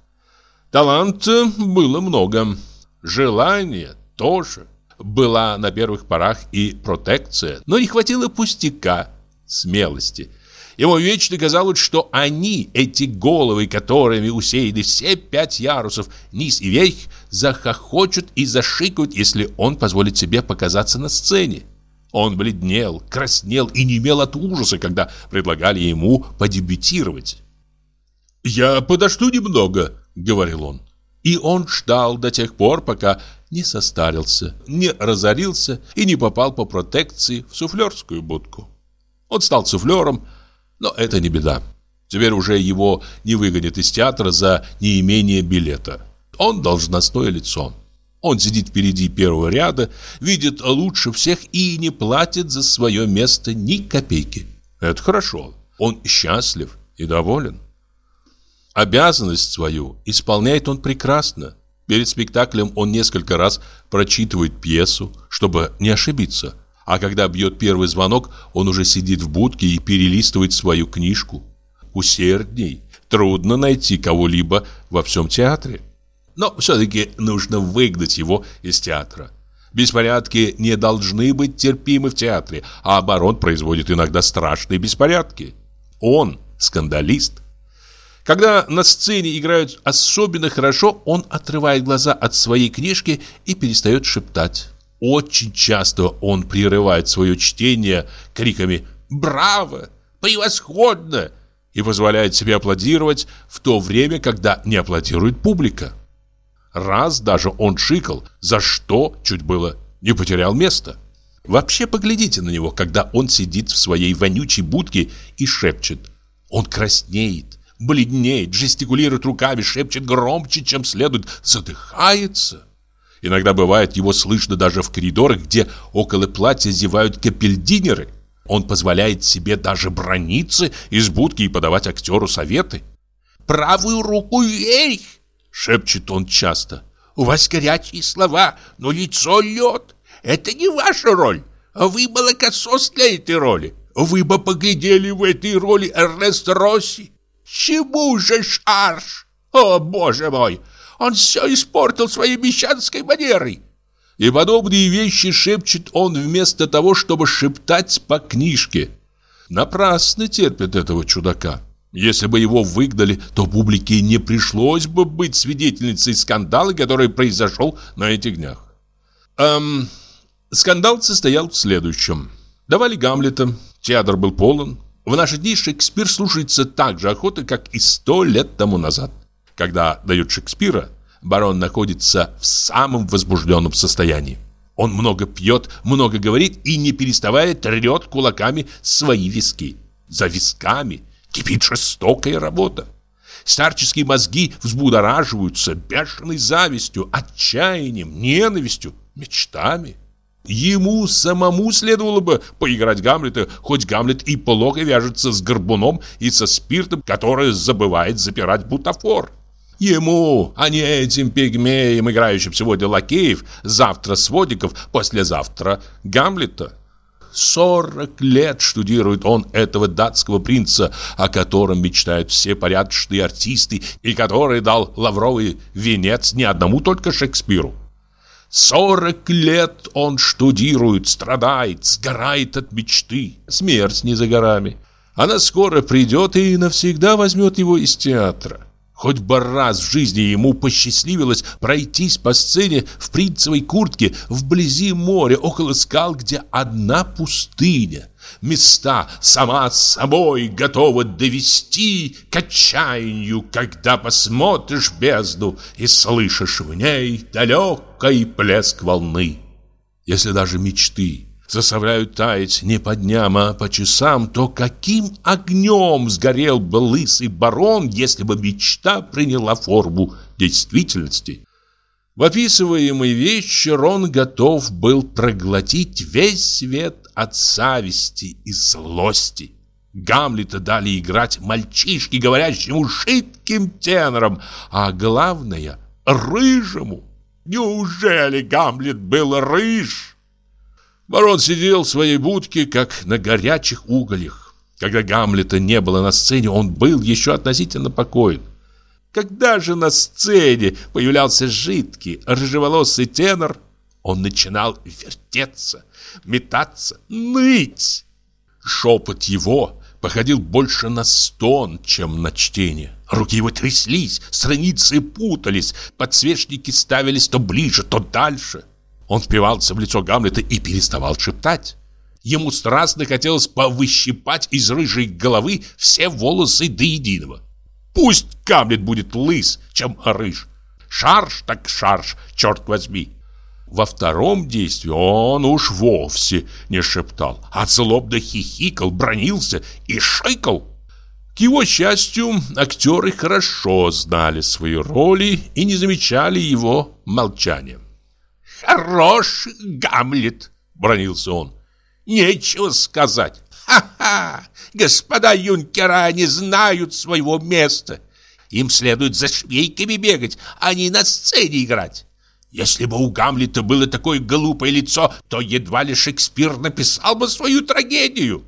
Таланта было много, желания тоже была на первых порах и протекция, но не хватило пустяка, смелости. Ему вечно казалось, что они, эти головы, которыми усеяны все пять ярусов, низ и верх, захохочут и зашикают, если он позволит себе показаться на сцене. Он бледнел, краснел и немел от ужаса, когда предлагали ему подебютировать. «Я подожду немного», — говорил он. И он ждал до тех пор, пока не состарился, не разорился и не попал по протекции в суфлерскую будку. Он стал суфлером, но это не беда. Теперь уже его не выгонят из театра за неимение билета. Он должностное лицо. Он сидит впереди первого ряда, видит лучше всех и не платит за свое место ни копейки. Это хорошо. Он счастлив и доволен. Обязанность свою исполняет он прекрасно. Перед спектаклем он несколько раз прочитывает пьесу, чтобы не ошибиться. А когда бьет первый звонок, он уже сидит в будке и перелистывает свою книжку. Усердней. Трудно найти кого-либо во всем театре. Но все-таки нужно выгнать его из театра. Беспорядки не должны быть терпимы в театре, а оборот производит иногда страшные беспорядки. Он скандалист. Когда на сцене играют особенно хорошо, он отрывает глаза от своей книжки и перестает шептать. Очень часто он прерывает свое чтение криками «Браво! Превосходно!» и позволяет себе аплодировать в то время, когда не аплодирует публика. Раз даже он шикал, за что чуть было не потерял место. Вообще поглядите на него, когда он сидит в своей вонючей будке и шепчет. Он краснеет, бледнеет, жестикулирует руками, шепчет громче, чем следует, задыхается. Иногда бывает, его слышно даже в коридорах, где около платья зевают капельдинеры. Он позволяет себе даже брониться из будки и подавать актеру советы. «Правую руку вверх!» — шепчет он часто. «У вас горячие слова, но лицо лед. Это не ваша роль. Вы молокосос для этой роли. Вы бы поглядели в этой роли Эрнест Росси. Чему же шарш? О, боже мой! Он все испортил своей мещанской манерой. И подобные вещи шепчет он вместо того, чтобы шептать по книжке. Напрасно терпит этого чудака. Если бы его выгнали, то публике не пришлось бы быть свидетельницей скандала, который произошел на этих днях. Эм, скандал состоял в следующем. Давали Гамлета, театр был полон. В наши дни Шекспир слушается так же охотно, как и сто лет тому назад. Когда дают Шекспира, барон находится в самом возбужденном состоянии. Он много пьет, много говорит и, не переставая, трет кулаками свои виски. За висками кипит жестокая работа. Старческие мозги взбудораживаются бешеной завистью, отчаянием, ненавистью, мечтами. Ему самому следовало бы поиграть Гамлета, хоть Гамлет и плохо вяжется с горбуном и со спиртом, который забывает запирать бутафор. Ему, а не этим пигмеям, играющим сегодня лакеев, завтра сводиков, послезавтра Гамлета. Сорок лет штудирует он этого датского принца, о котором мечтают все порядочные артисты и который дал лавровый венец не одному только Шекспиру. Сорок лет он штудирует, страдает, сгорает от мечты. Смерть не за горами. Она скоро придет и навсегда возьмет его из театра. Хоть бы раз в жизни ему посчастливилось пройтись по сцене в принцевой куртке вблизи моря, около скал, где одна пустыня. Места сама собой готова довести к отчаянию, когда посмотришь бездну и слышишь в ней далекий плеск волны. Если даже мечты заставляют таять не по дням, а по часам, то каким огнем сгорел бы лысый барон, если бы мечта приняла форму действительности? В описываемый вечер он готов был проглотить весь свет от зависти и злости. Гамлета дали играть мальчишке, говорящему шитким тенором, а главное — рыжему. Неужели Гамлет был рыж? Барон сидел в своей будке, как на горячих угольях. Когда Гамлета не было на сцене, он был еще относительно покоен. Когда же на сцене появлялся жидкий, рыжеволосый тенор, он начинал вертеться, метаться, ныть. Шепот его походил больше на стон, чем на чтение. Руки его тряслись, страницы путались, подсвечники ставились то ближе, то дальше. Он впивался в лицо Гамлета и переставал шептать. Ему страстно хотелось повыщипать из рыжей головы все волосы до единого. Пусть Гамлет будет лыс, чем рыж. Шарш так шарш, черт возьми. Во втором действии он уж вовсе не шептал, а злобно хихикал, бронился и шикал. К его счастью, актеры хорошо знали свои роли и не замечали его молчания. «Хорош, Гамлет!» — бронился он. «Нечего сказать. Ха-ха! Господа юнкера не знают своего места. Им следует за швейками бегать, а не на сцене играть. Если бы у Гамлета было такое глупое лицо, то едва ли Шекспир написал бы свою трагедию».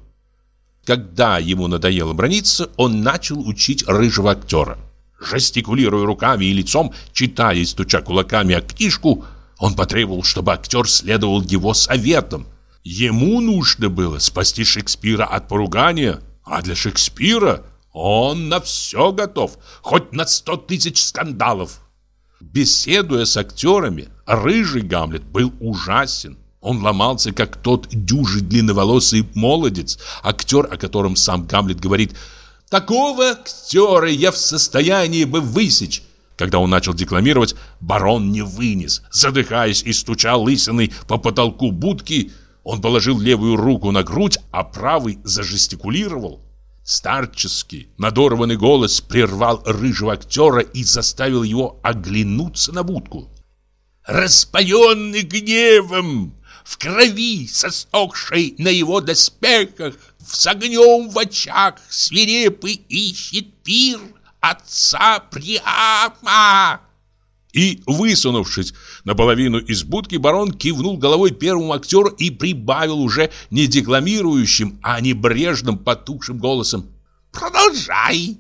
Когда ему надоело брониться, он начал учить рыжего актера. Жестикулируя руками и лицом, читая и стуча кулаками о книжку, он потребовал, чтобы актер следовал его советам. Ему нужно было спасти Шекспира от поругания, а для Шекспира он на все готов, хоть на сто тысяч скандалов. Беседуя с актерами, рыжий Гамлет был ужасен. Он ломался, как тот дюжий длинноволосый молодец, актер, о котором сам Гамлет говорит «Такого актера я в состоянии бы высечь, когда он начал декламировать, барон не вынес. Задыхаясь и стуча лысиной по потолку будки, он положил левую руку на грудь, а правый зажестикулировал. Старческий, надорванный голос прервал рыжего актера и заставил его оглянуться на будку. «Распаленный гневом, в крови, сосохшей на его доспехах, с огнем в очах, свирепый ищет пир отца Приама!» И, высунувшись наполовину из будки, барон кивнул головой первому актеру и прибавил уже не декламирующим, а небрежным потухшим голосом. «Продолжай!»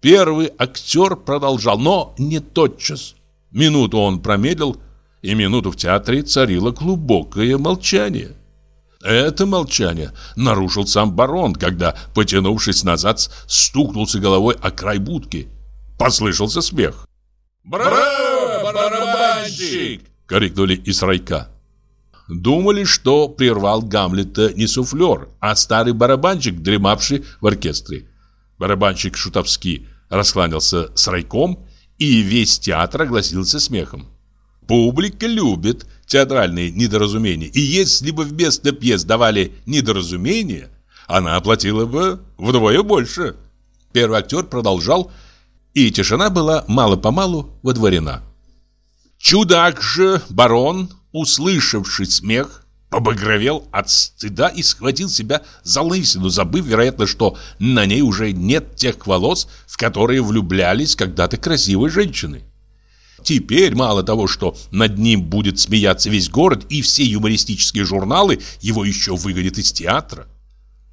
Первый актер продолжал, но не тотчас. Минуту он промедлил, и минуту в театре царило глубокое молчание. Это молчание нарушил сам барон, когда, потянувшись назад, стукнулся головой о край будки. Послышался смех. «Браво, барабанщик!» — крикнули из райка. Думали, что прервал Гамлета не суфлер, а старый барабанщик, дремавший в оркестре. Барабанщик Шутовский раскланялся с райком, и весь театр огласился смехом. Публика любит театральные недоразумения, и если бы вместо пьес давали недоразумения, она оплатила бы вдвое больше. Первый актер продолжал и тишина была мало-помалу водворена. Чудак же, барон, услышавший смех, побагровел от стыда и схватил себя за лысину, забыв, вероятно, что на ней уже нет тех волос, в которые влюблялись когда-то красивые женщины. Теперь мало того, что над ним будет смеяться весь город и все юмористические журналы, его еще выгонят из театра.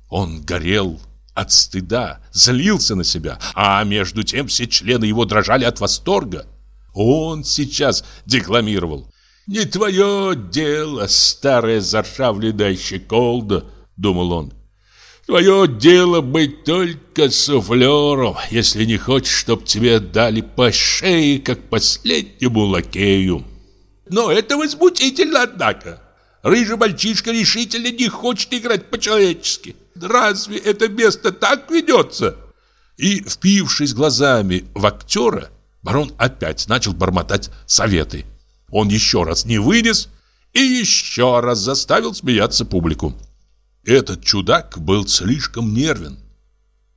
Он горел от стыда, злился на себя, а между тем все члены его дрожали от восторга. Он сейчас декламировал. «Не твое дело, старая заржавленная щеколда», — думал он. «Твое дело быть только суфлером, если не хочешь, чтоб тебе дали по шее, как последнему лакею». Но это возмутительно, однако. Рыжий мальчишка решительно не хочет играть по-человечески. Разве это место так ведется? И, впившись глазами в актера, барон опять начал бормотать советы. Он еще раз не вынес и еще раз заставил смеяться публику. Этот чудак был слишком нервен.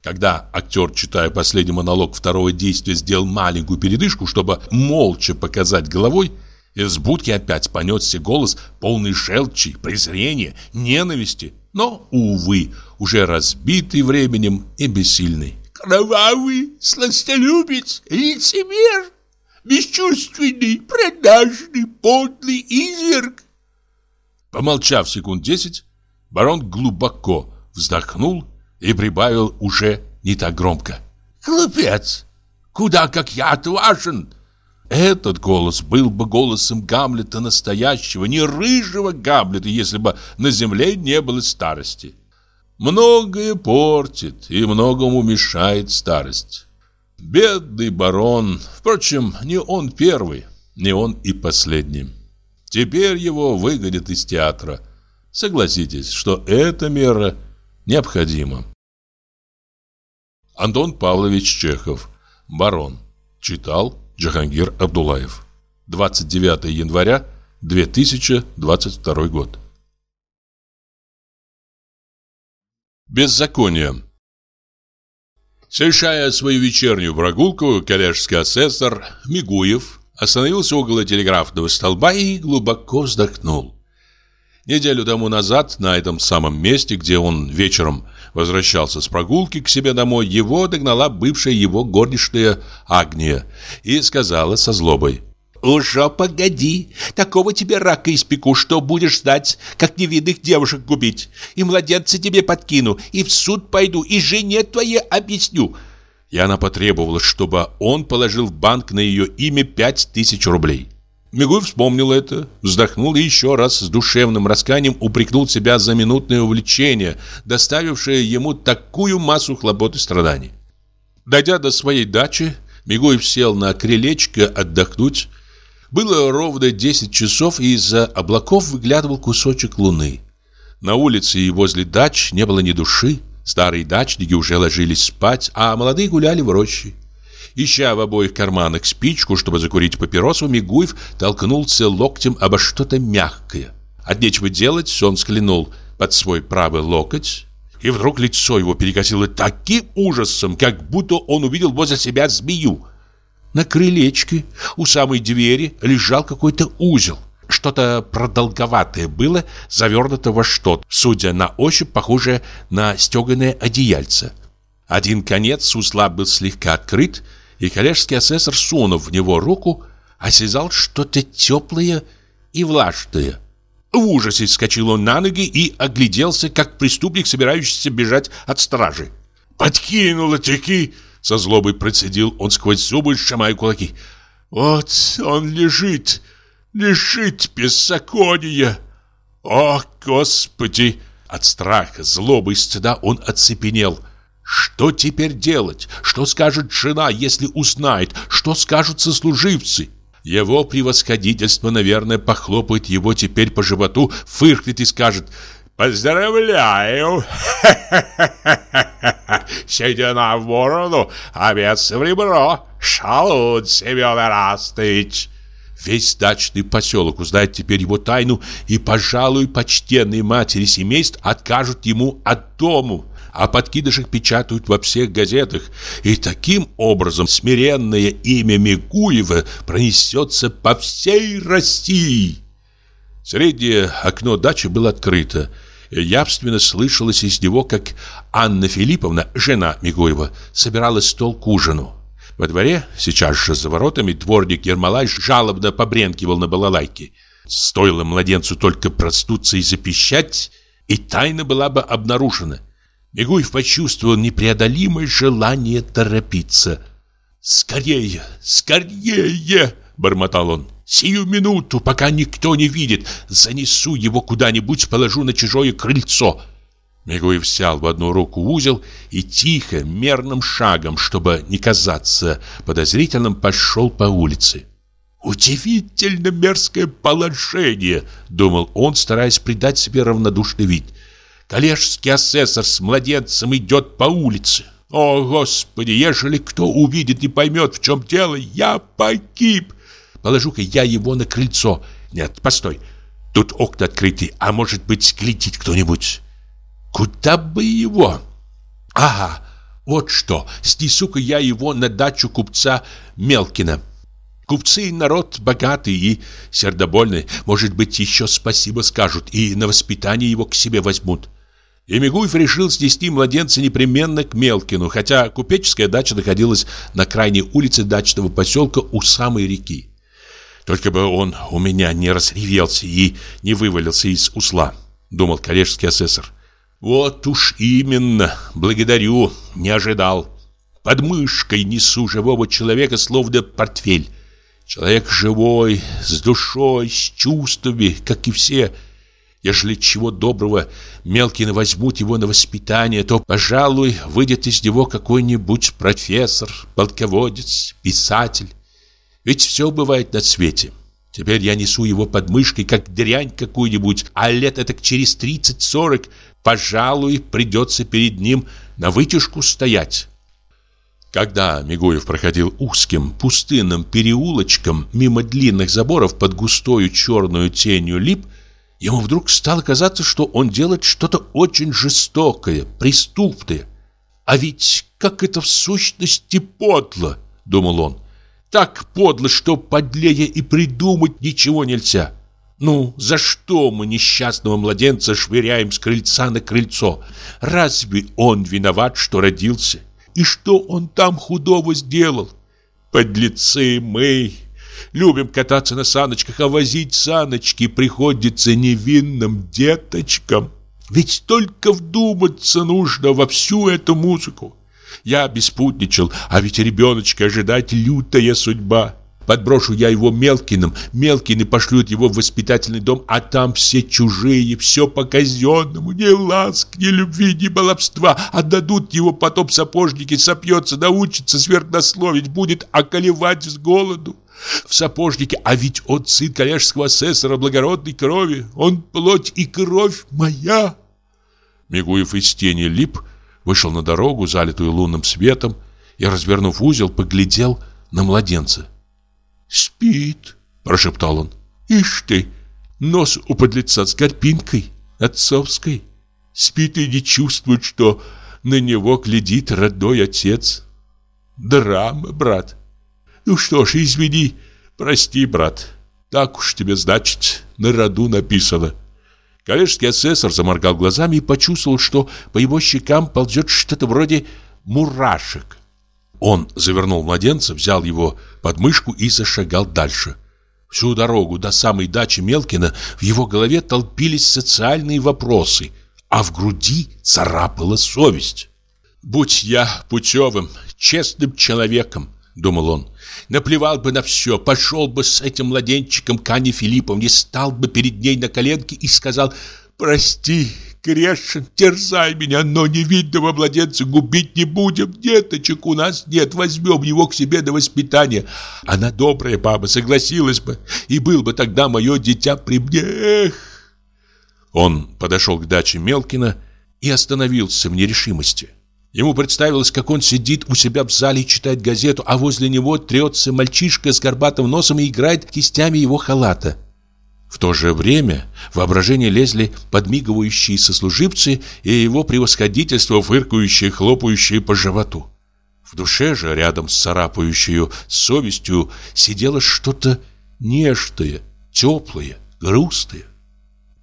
Когда актер, читая последний монолог второго действия, сделал маленькую передышку, чтобы молча показать головой, из будки опять понесся голос, полный желчи, презрения, ненависти, но, увы, уже разбитый временем и бессильный. «Кровавый, сластолюбец, лицемер, бесчувственный, продажный, подлый изверг!» Помолчав секунд десять, барон глубоко вздохнул и прибавил уже не так громко. «Глупец! Куда как я отважен!» Этот голос был бы голосом Гамлета настоящего, не рыжего Гамлета, если бы на земле не было старости. Многое портит и многому мешает старость. Бедный барон, впрочем, не он первый, не он и последний. Теперь его выгонят из театра. Согласитесь, что эта мера необходима. Антон Павлович Чехов, барон, читал Джахангир Абдулаев. 29 января 2022 год. Беззаконие. Совершая свою вечернюю прогулку, коллежский асессор Мигуев остановился около телеграфного столба и глубоко вздохнул. Неделю тому назад на этом самом месте, где он вечером возвращался с прогулки к себе домой, его догнала бывшая его горничная Агния и сказала со злобой. «Уже погоди, такого тебе рака испеку, что будешь знать, как невинных девушек губить. И младенца тебе подкину, и в суд пойду, и жене твоей объясню». И она потребовала, чтобы он положил в банк на ее имя пять тысяч рублей. Мигуй вспомнил это, вздохнул и еще раз с душевным расканием упрекнул себя за минутное увлечение, доставившее ему такую массу хлопот и страданий. Дойдя до своей дачи, Мигуев сел на крылечко отдохнуть. Было ровно 10 часов, и из-за облаков выглядывал кусочек луны. На улице и возле дач не было ни души. Старые дачники уже ложились спать, а молодые гуляли в роще. Ища в обоих карманах спичку, чтобы закурить папиросу, Мигуев толкнулся локтем обо что-то мягкое. От нечего делать он склянул под свой правый локоть и вдруг лицо его перекосило таким ужасом, как будто он увидел возле себя змею. На крылечке у самой двери лежал какой-то узел. Что-то продолговатое было, завернуто во что-то, судя на ощупь, похожее на стеганое одеяльце. Один конец узла был слегка открыт, и коллежский асессор, сунув в него руку, осязал что-то теплое и влажное. В ужасе вскочил он на ноги и огляделся, как преступник, собирающийся бежать от стражи. «Подкинуло-таки!» — со злобой процедил он сквозь зубы, сжимая кулаки. «Вот он лежит, лежит беззакония! О, Господи!» От страха, злобы и стыда он оцепенел. Что теперь делать? Что скажет жена, если узнает? Что скажут сослуживцы? Его превосходительство, наверное, похлопает его теперь по животу, фыркнет и скажет «Поздравляю! *laughs* Седина в бороду, овец в ребро! Шалун, Семен Ирастович!» Весь дачный поселок узнает теперь его тайну, и, пожалуй, почтенные матери семейств откажут ему от дому а подкидышек печатают во всех газетах, и таким образом смиренное имя Микуева пронесется по всей России. Среднее окно дачи было открыто, явственно слышалось из него, как Анна Филипповна, жена Мигуева, собирала стол к ужину. Во дворе, сейчас же за воротами, дворник Ермолай жалобно побренкивал на балалайке. Стоило младенцу только проснуться и запищать, и тайна была бы обнаружена. Мигуев почувствовал непреодолимое желание торопиться. «Скорее, скорее!» — бормотал он. «Сию минуту, пока никто не видит, занесу его куда-нибудь, положу на чужое крыльцо». Мигуев взял в одну руку узел и тихо, мерным шагом, чтобы не казаться подозрительным, пошел по улице. «Удивительно мерзкое положение!» — думал он, стараясь придать себе равнодушный вид. Коллежский асессор с младенцем идет по улице. О, Господи, ежели кто увидит и поймет, в чем дело, я погиб. Положу-ка я его на крыльцо. Нет, постой. Тут окна открыты, а может быть, глядит кто-нибудь. Куда бы его? Ага, вот что. Снесу-ка я его на дачу купца Мелкина. Купцы народ богатый и сердобольный. Может быть, еще спасибо скажут и на воспитание его к себе возьмут. И Мигуев решил снести младенца непременно к Мелкину, хотя купеческая дача находилась на крайней улице дачного поселка у самой реки. Только бы он у меня не разревелся и не вывалился из усла, думал коллежский асессор. Вот уж именно, благодарю, не ожидал. Под мышкой несу живого человека, словно портфель. Человек живой, с душой, с чувствами, как и все – Ежели чего доброго Мелкины возьмут его на воспитание, то, пожалуй, выйдет из него какой-нибудь профессор, полководец, писатель. Ведь все бывает на свете. Теперь я несу его под мышкой, как дрянь какую-нибудь, а лет это через 30-40, пожалуй, придется перед ним на вытяжку стоять. Когда Мигуев проходил узким, пустынным переулочком мимо длинных заборов под густою черную тенью лип, Ему вдруг стало казаться, что он делает что-то очень жестокое, преступное. А ведь как это в сущности подло, думал он. Так подло, что подлее и придумать ничего нельзя. Ну, за что мы несчастного младенца швыряем с крыльца на крыльцо? Разве он виноват, что родился? И что он там худого сделал? Подлецы мы, Любим кататься на саночках, а возить саночки приходится невинным деточкам. Ведь только вдуматься нужно во всю эту музыку. Я беспутничал, а ведь ребеночка ожидать лютая судьба. Подброшу я его Мелкиным, Мелкины пошлют его в воспитательный дом, а там все чужие, все по-казенному, ни ласк, ни любви, ни баловства. Отдадут его потом сапожники, сопьется, научится сверхнословить, будет околевать с голоду в сапожнике, а ведь он сын коллежского асессора благородной крови, он плоть и кровь моя. Мигуев из тени лип, вышел на дорогу, залитую лунным светом, и, развернув узел, поглядел на младенца. «Спит», — прошептал он. «Ишь ты, нос у подлеца с горбинкой, отцовской. Спит и не чувствует, что на него глядит родной отец. Драма, брат. Ну что ж, извини, прости, брат. Так уж тебе, значит, на роду написано. Коллежский асессор заморгал глазами и почувствовал, что по его щекам ползет что-то вроде мурашек. Он завернул младенца, взял его под мышку и зашагал дальше. Всю дорогу до самой дачи Мелкина в его голове толпились социальные вопросы, а в груди царапала совесть. «Будь я путевым, честным человеком», — думал он, — «наплевал бы на все, пошел бы с этим младенчиком к Ане Филипповне, стал бы перед ней на коленке и сказал «Прости, грешен, терзай меня, но невидного младенца губить не будем. Деточек у нас нет, возьмем его к себе до воспитания. Она добрая баба, согласилась бы, и был бы тогда мое дитя при мне. Эх!» Он подошел к даче Мелкина и остановился в нерешимости. Ему представилось, как он сидит у себя в зале и читает газету, а возле него трется мальчишка с горбатым носом и играет кистями его халата. В то же время в воображение лезли подмигивающие сослуживцы и его превосходительство, фыркающие, хлопающие по животу. В душе же, рядом с царапающей совестью, сидело что-то нежное, теплое, грустное.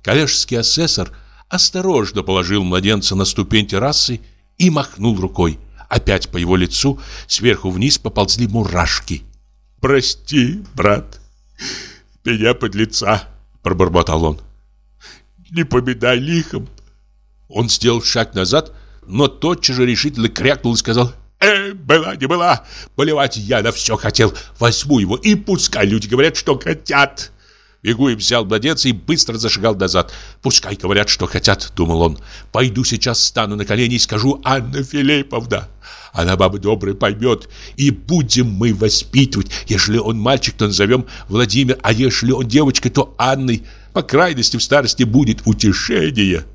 Коллежский асессор осторожно положил младенца на ступень террасы и махнул рукой. Опять по его лицу сверху вниз поползли мурашки. «Прости, брат, меня под лица», — пробормотал он. «Не победай лихом». Он сделал шаг назад, но тотчас же решительно крякнул и сказал «Э, была не была, поливать я на все хотел, возьму его и пускай люди говорят, что хотят». Бегуев взял младенца и быстро зашагал назад. «Пускай говорят, что хотят», — думал он. «Пойду сейчас стану на колени и скажу Анна Филипповна. Она, баба добрая, поймет, и будем мы воспитывать. Если он мальчик, то назовем Владимир, а если он девочка, то Анной. По крайности в старости будет утешение».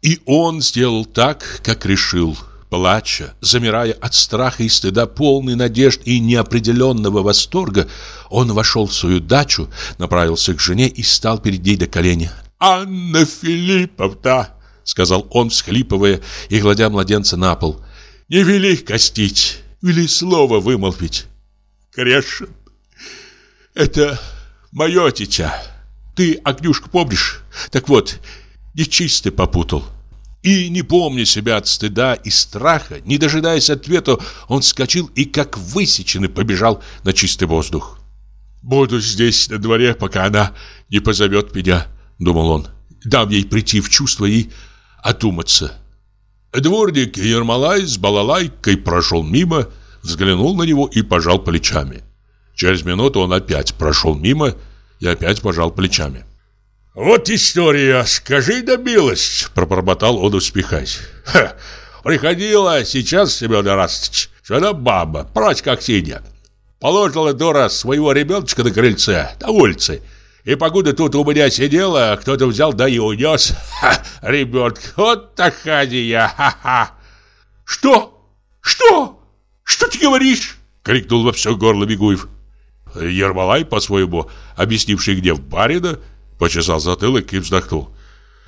И он сделал так, как решил плача, замирая от страха и стыда, полный надежд и неопределенного восторга, он вошел в свою дачу, направился к жене и стал перед ней до колени. «Анна Филипповна!» — сказал он, всхлипывая и гладя младенца на пол. «Не вели костить, вели слово вымолвить. Грешен. Это мое дитя. Ты, Огнюшка, помнишь? Так вот, нечистый попутал». И, не помня себя от стыда и страха, не дожидаясь ответа, он вскочил и, как высеченный, побежал на чистый воздух. «Буду здесь на дворе, пока она не позовет меня», — думал он. «Дам ей прийти в чувство и одуматься». Дворник Ермолай с балалайкой прошел мимо, взглянул на него и пожал плечами. Через минуту он опять прошел мимо и опять пожал плечами. «Вот история, скажи да милость!» Пробормотал он, успехаясь. «Ха! Приходила сейчас, Семен Ирастович, жена баба, прочь как синяя. Положила дура своего ребеночка на крыльце, на улице. И покуда тут у меня сидела, кто-то взял да и унес. Ха! Ребенка, вот такая, ха-ха!» «Что? Что? Что ты говоришь?» Крикнул во все горло Бегуев. Ермолай, по-своему объяснивший гнев барина, Почесал затылок и вздохнул.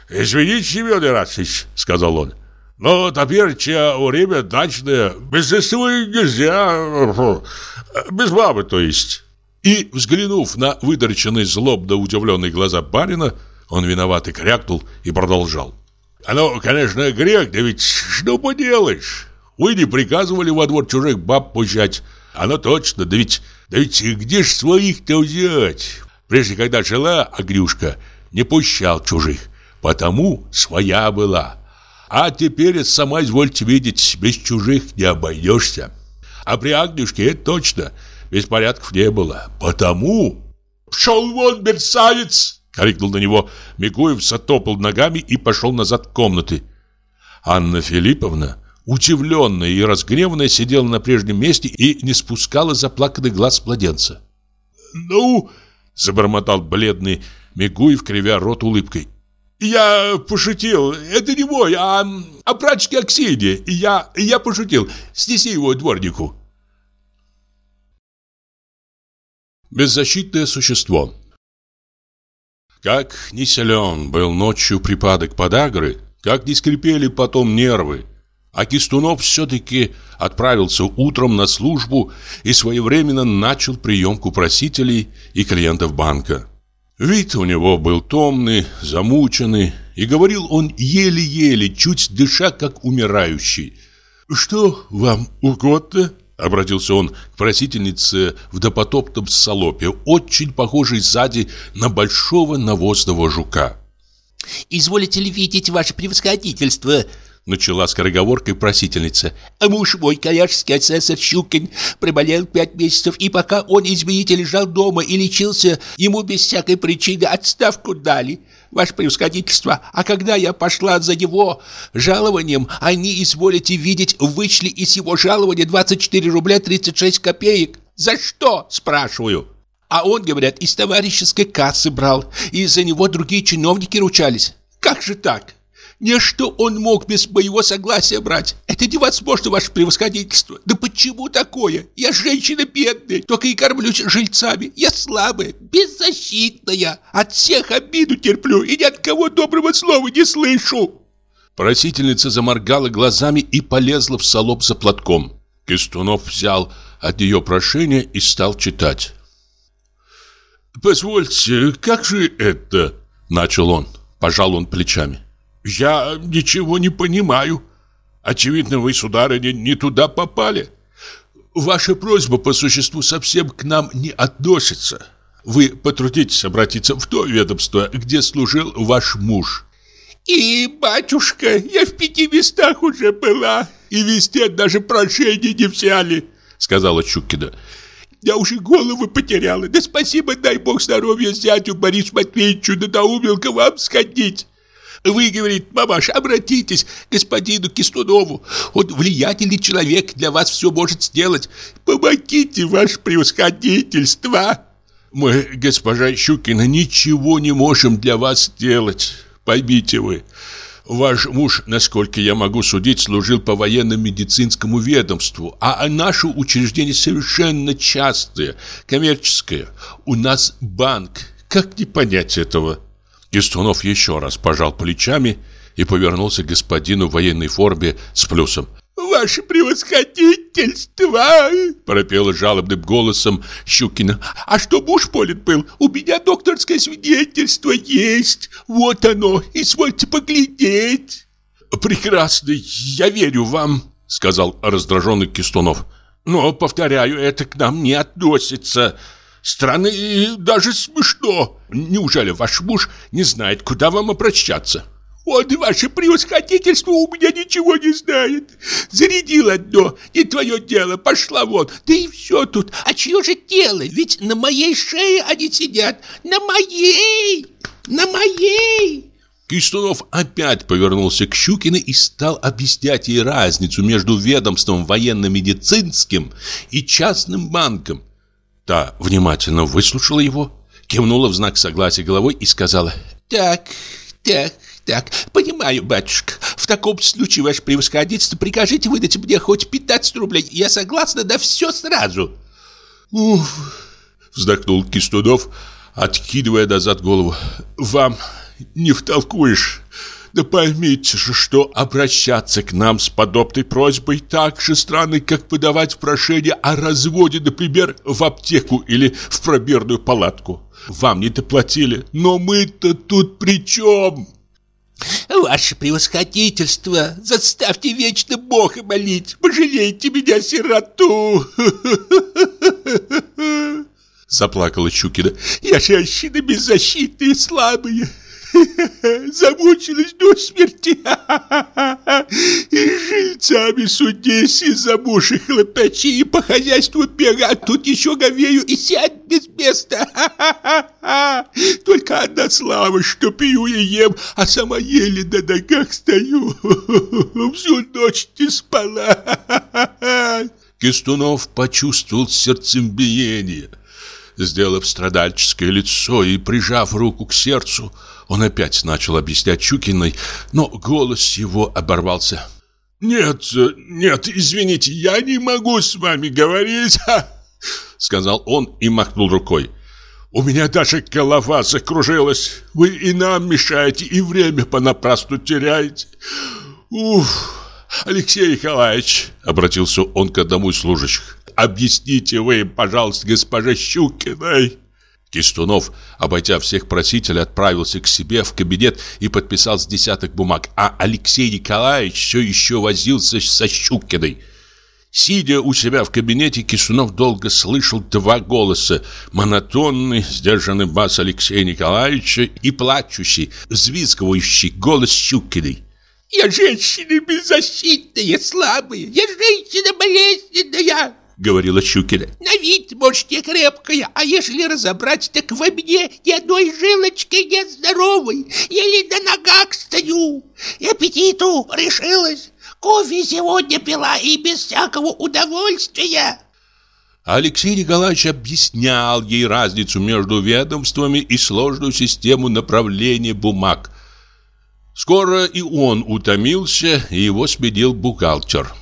«Извините, Семен Иракович», — сказал он. «Но теперь время дачное, без сестры нельзя, без бабы, то есть». И, взглянув на выдорченные злобно удивленные глаза барина, он виноватый крякнул и продолжал. «Оно, конечно, грех, да ведь что поделаешь? Вы не приказывали во двор чужих баб пущать. Оно точно, да ведь, да ведь где ж своих-то взять? Прежде, когда жила Агрюшка, не пущал чужих, потому своя была. А теперь, сама извольте видеть, без чужих не обойдешься. А при Агнюшке это точно, беспорядков не было. Потому... «Пшел вон, мерцавец!» — крикнул на него. Мигуев затопал ногами и пошел назад в комнаты. Анна Филипповна, удивленная и разгневанная, сидела на прежнем месте и не спускала заплаканный глаз младенца. «Ну, Забормотал бледный Мигуев, кривя рот улыбкой. «Я пошутил. Это не мой, а, а прачки Аксинья. Я, я пошутил. Снеси его дворнику». Беззащитное существо Как не силен был ночью припадок подагры, Как не скрипели потом нервы. А Кистунов все-таки отправился утром на службу и своевременно начал приемку просителей и клиентов банка. Вид у него был томный, замученный, и говорил он еле-еле, чуть дыша, как умирающий. «Что вам угодно?» Обратился он к просительнице в допотопном салопе, очень похожей сзади на большого навозного жука. «Изволите ли видеть ваше превосходительство?» Начала скороговоркой просительница. А муж мой, коллежский асессор Щукин, проболел пять месяцев, и пока он, извините, лежал дома и лечился, ему без всякой причины отставку дали ваше превосходительство, а когда я пошла за его жалованием, они, изволите видеть, вычли из его жалования 24 рубля 36 копеек. За что, спрашиваю? А он, говорят, из товарищеской кассы брал, и за него другие чиновники ручались. Как же так? Не что он мог без моего согласия брать. Это невозможно, ваше превосходительство. Да почему такое? Я женщина бедная, только и кормлюсь жильцами. Я слабая, беззащитная. От всех обиду терплю и ни от кого доброго слова не слышу. Просительница заморгала глазами и полезла в салоп за платком. Кистунов взял от нее прошение и стал читать. «Позвольте, как же это?» – начал он. Пожал он плечами. «Я ничего не понимаю. Очевидно, вы, сударыня, не туда попали. Ваша просьба по существу совсем к нам не относится. Вы потрудитесь обратиться в то ведомство, где служил ваш муж». «И, батюшка, я в пяти местах уже была, и везде даже прошение не взяли», — сказала Чукина. «Я уже голову потеряла. Да спасибо, дай бог здоровья зятю Борису Матвеевичу, надоумил к вам сходить». Вы, говорит, мамаш, обратитесь к господину Кистунову. Он влиятельный человек, для вас все может сделать. Помогите, ваше превосходительство. Мы, госпожа Щукина, ничего не можем для вас сделать. Поймите вы. Ваш муж, насколько я могу судить, служил по военно-медицинскому ведомству, а наше учреждение совершенно частое, коммерческое. У нас банк. Как не понять этого? Кистунов еще раз пожал плечами и повернулся к господину в военной форме с плюсом. «Ваше превосходительство!» Пропела жалобным голосом Щукина. «А что муж болен был? У меня докторское свидетельство есть. Вот оно, извольте поглядеть!» «Прекрасно, я верю вам», — сказал раздраженный Кистунов. «Но, повторяю, это к нам не относится». Странно и даже смешно. Неужели ваш муж не знает, куда вам обращаться? Он, ваше превосходительство, у меня ничего не знает. Зарядил одно, не твое дело, пошла вон. Да и все тут. А чье же дело? Ведь на моей шее они сидят. На моей! На моей! Кистунов опять повернулся к Щукиной и стал объяснять ей разницу между ведомством военно-медицинским и частным банком. Та внимательно выслушала его, кивнула в знак согласия головой и сказала «Так, так, так, понимаю, батюшка. В таком случае, ваше превосходительство, прикажите выдать мне хоть 15 рублей. Я согласна на все сразу». «Уф!» — вздохнул Кистунов, откидывая назад голову. «Вам не втолкуешь». Да поймите же, что обращаться к нам с подобной просьбой так же странно, как подавать прошение о разводе, например, в аптеку или в пробирную палатку. Вам не доплатили, но мы-то тут при чем?» «Ваше превосходительство, заставьте вечно Бога молить, пожалейте меня, сироту!» *laughs* Заплакала Чукина. «Я женщина беззащитная и слабая. *laughs* Замучилась до смерти. *laughs* И жильцами судись из-за мужа хлопачи и по хозяйству бега, а тут еще говею и сядь без места. *laughs* Только одна слава, что пью и ем, а сама еле на ногах стою. Всю ночь не спала. Кистунов почувствовал сердцебиение. Сделав страдальческое лицо и прижав руку к сердцу, он опять начал объяснять Чукиной, но голос его оборвался. «Нет, нет, извините, я не могу с вами говорить!» Сказал он и махнул рукой. У меня даже голова закружилась. Вы и нам мешаете, и время понапрасну теряете. Уф, Алексей Николаевич, обратился он к одному из служащих. Объясните вы, пожалуйста, госпоже Щукиной. Кистунов, обойдя всех просителей, отправился к себе в кабинет и подписал с десяток бумаг, а Алексей Николаевич все еще возился со Щукиной. Сидя у себя в кабинете, Кисунов долго слышал два голоса. Монотонный, сдержанный бас Алексея Николаевича и плачущий, взвизгивающий голос Щукиной. «Я женщина беззащитная, слабая, я женщина болезненная!» Говорила Щукина. «На вид, может, я крепкая, а если разобрать, так во мне ни одной жилочки нет здоровой, еле на ногах стою. И аппетиту решилась, кофе сегодня пила и без всякого удовольствия». Алексей Николаевич объяснял ей разницу между ведомствами и сложную систему направления бумаг. Скоро и он утомился, и его сменил бухгалтер.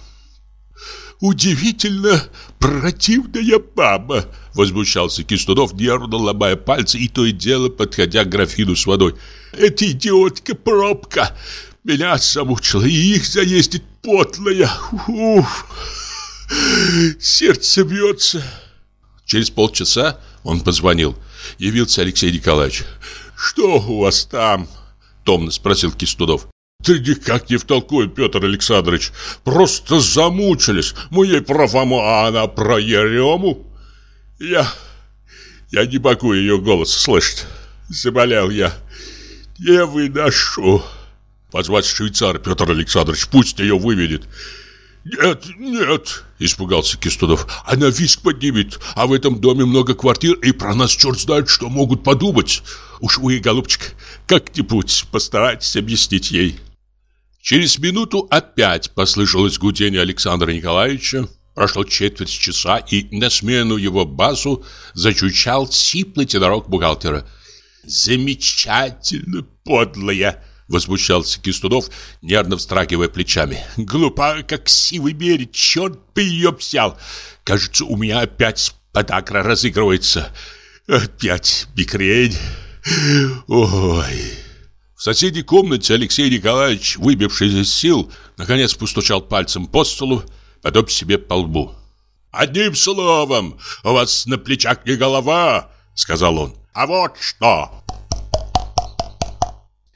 «Удивительно противная баба!» Возмущался Кистунов, нервно ломая пальцы и то и дело подходя к графину с водой. «Эта идиотка пробка! Меня замучила, и их заездит потлая! Уф! Сердце бьется!» Через полчаса он позвонил. Явился Алексей Николаевич. «Что у вас там?» Томно спросил Кистунов. Да никак не втолкует, Петр Александрович. Просто замучились. Мы ей про Фому, а она про Ерему. Я... я не могу ее голос слышать. Заболел я. Не выношу. Позвать швейцара, Петр Александрович, пусть ее выведет. «Нет, нет!» – испугался Кистунов. «Она виск поднимет, а в этом доме много квартир, и про нас черт знает, что могут подумать. Уж вы, голубчик, как-нибудь постарайтесь объяснить ей». Через минуту опять послышалось гудение Александра Николаевича. Прошло четверть часа, и на смену его басу зачучал сиплый тенорок бухгалтера. «Замечательно, подлая!» Возмущался Кистунов, нервно встрагивая плечами. «Глупа, как сивый берег, черт бы ее взял! Кажется, у меня опять подагра разыгрывается. Опять бикрень. Ой!» В соседней комнате Алексей Николаевич, выбившись из сил, наконец постучал пальцем по столу, потом себе по лбу. «Одним словом, у вас на плечах не голова», — сказал он, — «а вот что».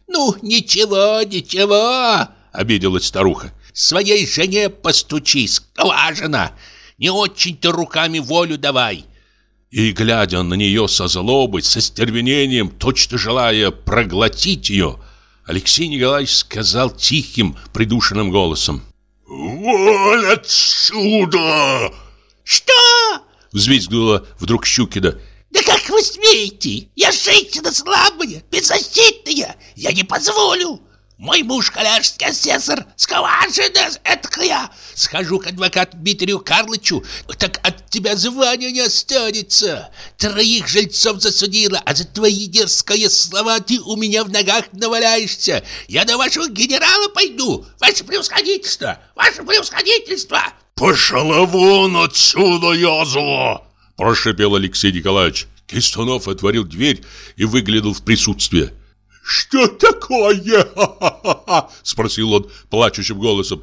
«Ну, ничего, ничего», — обиделась старуха. «Своей жене постучи, скважина. Не очень-то руками волю давай. И, глядя на нее со злобой, со стервенением, точно желая проглотить ее, Алексей Николаевич сказал тихим, придушенным голосом. «Вон отсюда!» «Что?» — взвизгнула вдруг Щукина. «Да как вы смеете? Я женщина слабая, беззащитная! Я не позволю! Мой муж коллежский асессор, скважина эткая. Схожу к адвокату Дмитрию Карлычу, так от тебя звания не останется. Троих жильцов засудила, а за твои дерзкие слова ты у меня в ногах наваляешься. Я до вашего генерала пойду, ваше превосходительство, ваше превосходительство. Пошла вон отсюда, язва! Прошипел Алексей Николаевич. Кистунов отворил дверь и выглянул в присутствие. «Что такое?» — спросил он плачущим голосом.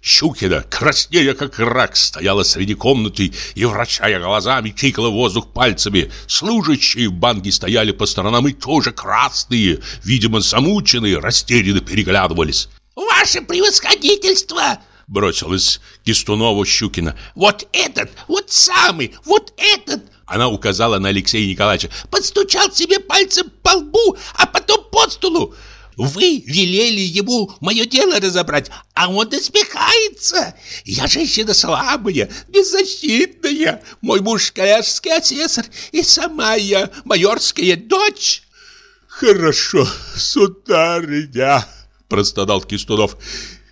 Щукина, краснея как рак, стояла среди комнаты и, вращая глазами, тикала воздух пальцами. Служащие в банке стояли по сторонам и тоже красные, видимо, замученные, растерянно переглядывались. «Ваше превосходительство!» Бросилась Кистунова Щукина. «Вот этот, вот самый, вот этот!» Она указала на Алексея Николаевича. «Подстучал себе пальцем по лбу, а потом под столу. Вы велели ему мое дело разобрать, а он доспехается. Я женщина слабая, беззащитная. Мой муж коллежский асессор, и сама я майорская дочь». «Хорошо, сударыня», — простонал Кистунов.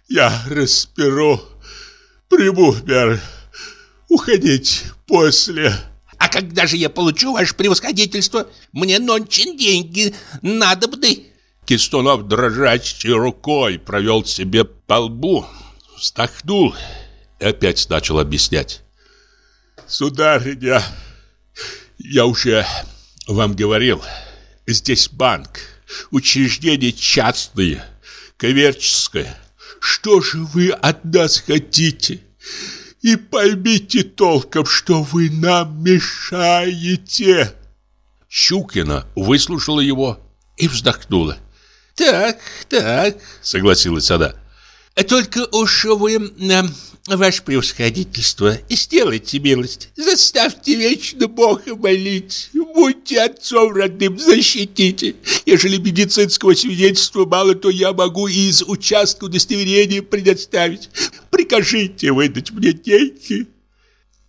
«Я расперу, приму меры. Уходить после». А когда же я получу ваше превосходительство? Мне нончин деньги надобны. Кистунов дрожащей рукой провел себе по лбу, вздохнул и опять начал объяснять. Сударыня, я уже вам говорил, здесь банк, учреждение частное, коммерческое. Что же вы от нас хотите? И поймите толком, что вы нам мешаете. Щукина выслушала его и вздохнула. «Так, так», — согласилась она. «Только уж вы, э, ваше превосходительство, сделайте милость, заставьте вечно Бога молить, будьте отцом родным, защитите. Ежели медицинского свидетельства мало, то я могу и из участка удостоверения предоставить. Прикажите выдать мне деньги».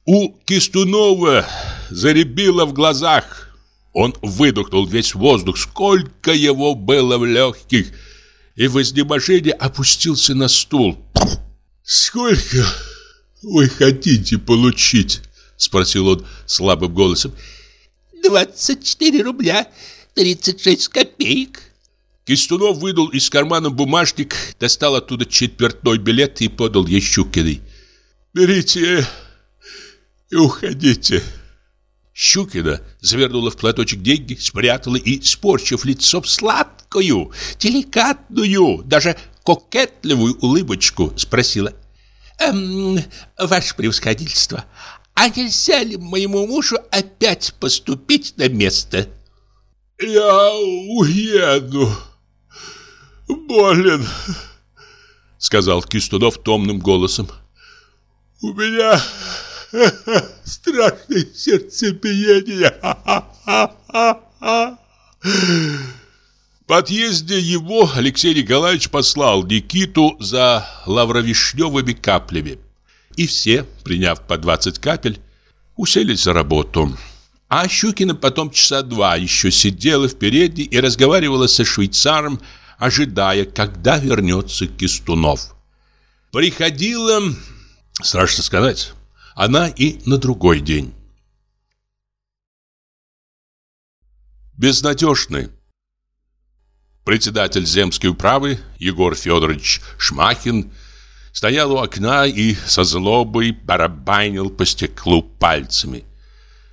У Кистунова заребило в глазах. Он выдохнул весь воздух, сколько его было в легких, и в изнеможении опустился на стул. «Сколько вы хотите получить?» — спросил он слабым голосом. «Двадцать четыре рубля тридцать шесть копеек». Кистунов выдал из кармана бумажник, достал оттуда четвертной билет и подал ей Щукиной. «Берите и уходите». Щукина завернула в платочек деньги, спрятала и, спорчив лицом сладкую, деликатную, даже кокетливую улыбочку, спросила. «Эм, ваше превосходительство, а нельзя ли моему мужу опять поступить на место?» «Я уеду. Болен», — сказал Кистунов томным голосом. «У меня *laughs* страшное сердцебиение. В подъезде его Алексей Николаевич послал Никиту за лавровишневыми каплями. И все, приняв по 20 капель, уселись за работу. А Щукина потом часа два еще сидела в передней и разговаривала со швейцаром, ожидая, когда вернется Кистунов. Приходила, страшно сказать, она и на другой день. Безнадежный. Председатель земской управы Егор Федорович Шмахин стоял у окна и со злобой барабанил по стеклу пальцами.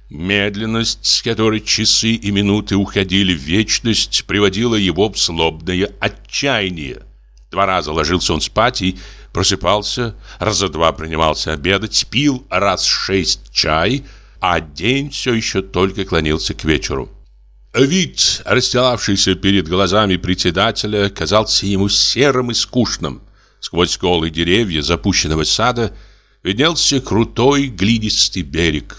Медленность, с которой часы и минуты уходили в вечность, приводила его в злобное отчаяние. Два раза ложился он спать и просыпался, раза два принимался обедать, пил раз шесть чай, а день все еще только клонился к вечеру. Вид, расстилавшийся перед глазами председателя, казался ему серым и скучным. Сквозь голые деревья запущенного сада виднелся крутой глинистый берег.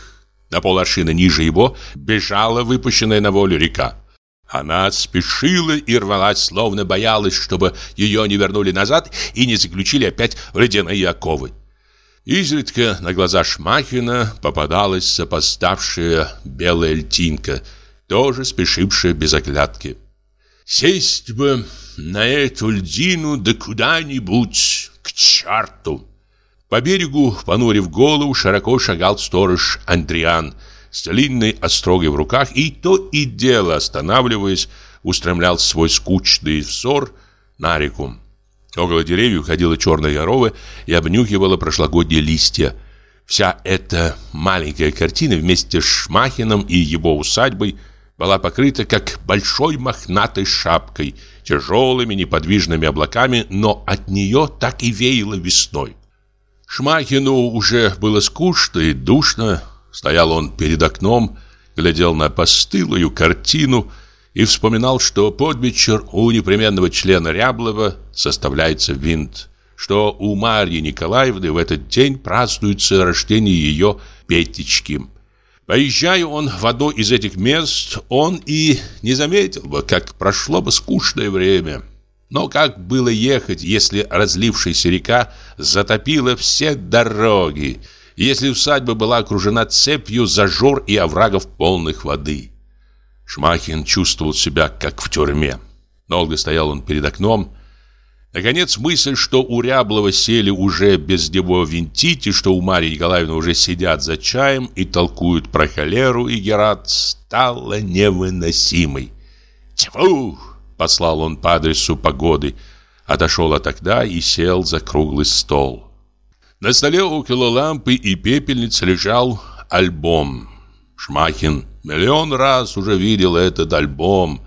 На поларшина ниже его бежала выпущенная на волю река. Она спешила и рвалась, словно боялась, чтобы ее не вернули назад и не заключили опять в ледяные оковы. Изредка на глаза Шмахина попадалась сопоставшая белая льтинка – тоже спешившая без оглядки. «Сесть бы на эту льдину да куда-нибудь, к черту!» По берегу, понурив голову, широко шагал сторож Андриан с длинной острогой в руках и то и дело, останавливаясь, устремлял свой скучный взор на реку. Около деревьев ходила черная корова и обнюхивала прошлогодние листья. Вся эта маленькая картина вместе с Шмахином и его усадьбой – была покрыта как большой мохнатой шапкой, тяжелыми неподвижными облаками, но от нее так и веяло весной. Шмахину уже было скучно и душно. Стоял он перед окном, глядел на постылую картину и вспоминал, что под вечер у непременного члена Ряблова составляется винт, что у Марьи Николаевны в этот день празднуется рождение ее Петечки – Поезжая он в одно из этих мест, он и не заметил бы, как прошло бы скучное время. Но как было ехать, если разлившаяся река затопила все дороги, если усадьба была окружена цепью зажор и оврагов полных воды? Шмахин чувствовал себя как в тюрьме. Долго стоял он перед окном, Наконец, мысль, что у Ряблова сели уже без него винтить, и что у Марьи Николаевны уже сидят за чаем и толкуют про холеру и Герат, стала невыносимой. «Тьфу!» — послал он по адресу погоды, отошел от окна и сел за круглый стол. На столе около лампы и пепельницы лежал альбом. Шмахин Миллион раз уже видел этот альбом,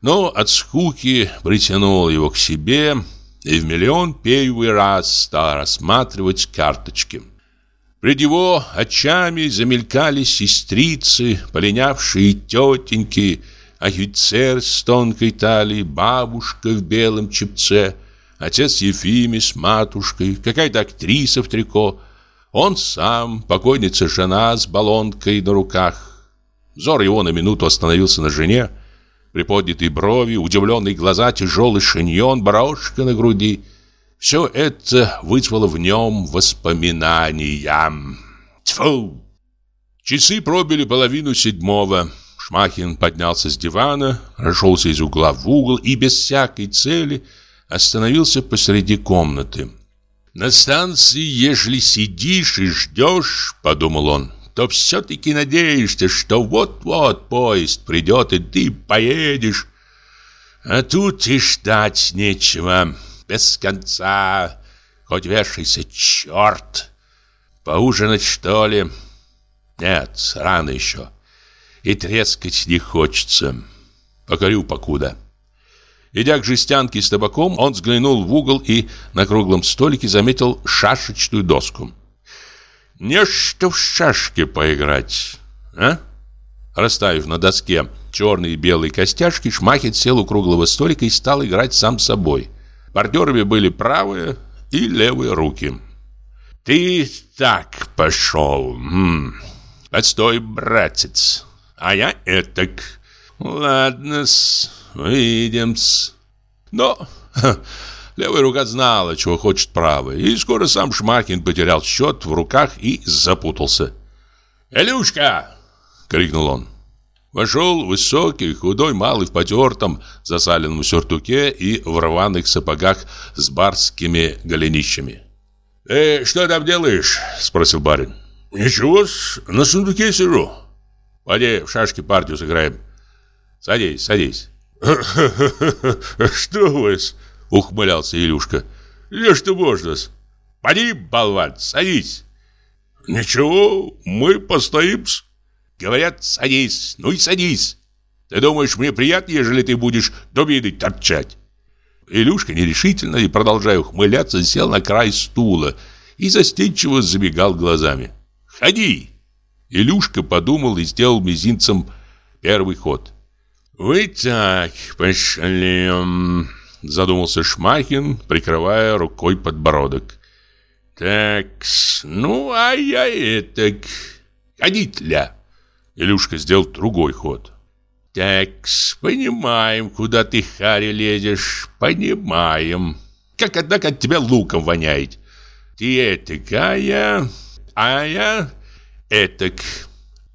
но от скуки притянул его к себе и в миллион первый раз стал рассматривать карточки. Пред его очами замелькали сестрицы, полинявшие тетеньки, офицер с тонкой талией, бабушка в белом чепце, отец Ефимий с матушкой, какая-то актриса в трико, он сам, покойница жена с баллонкой на руках. Взор его на минуту остановился на жене, приподнятые брови, удивленные глаза, тяжелый шиньон, брошка на груди. Все это вызвало в нем воспоминания. Тьфу! Часы пробили половину седьмого. Шмахин поднялся с дивана, расшелся из угла в угол и без всякой цели остановился посреди комнаты. «На станции, ежели сидишь и ждешь, — подумал он, — то все-таки надеешься, что вот-вот поезд придет, и ты поедешь. А тут и ждать нечего, без конца, хоть вешайся, черт. Поужинать, что ли? Нет, рано еще, и трескать не хочется. Покорю покуда». Идя к жестянке с табаком, он взглянул в угол и на круглом столике заметил шашечную доску. «Не что в шашки поиграть, а?» Расставив на доске черные и белые костяшки, Шмахин сел у круглого столика и стал играть сам собой. Партнерами были правые и левые руки. «Ты так пошел. М -м. Отстой, братец. А я этак. Ладно-с, увидим-с». Но ха, левая рука знала, чего хочет правая, и скоро сам Шмакин потерял счет в руках и запутался. «Илюшка!» — крикнул он. Вошел высокий, худой, малый в потертом, засаленном сюртуке и в рваных сапогах с барскими голенищами. «Э, что там делаешь?» — спросил барин. ничего на сундуке сижу. Пойди в шашки партию сыграем. Садись, садись». «Что вы ухмылялся Илюшка. «Не что можно-с». «Поди, болван, садись». «Ничего, мы постоим-с». «Говорят, садись, ну и садись. Ты думаешь, мне приятно, ежели ты будешь до беды торчать?» Илюшка нерешительно и, продолжая ухмыляться, сел на край стула и застенчиво забегал глазами. «Ходи!» Илюшка подумал и сделал мизинцем первый ход. «Вы так пошли...» Задумался Шмахин, прикрывая рукой подбородок. Так, ну, а я этак... Ходить-ля. Илюшка сделал другой ход. Так, понимаем, куда ты, Харри, лезешь. Понимаем. Как, однако, от тебя луком воняет. Ты этакая, а я этак.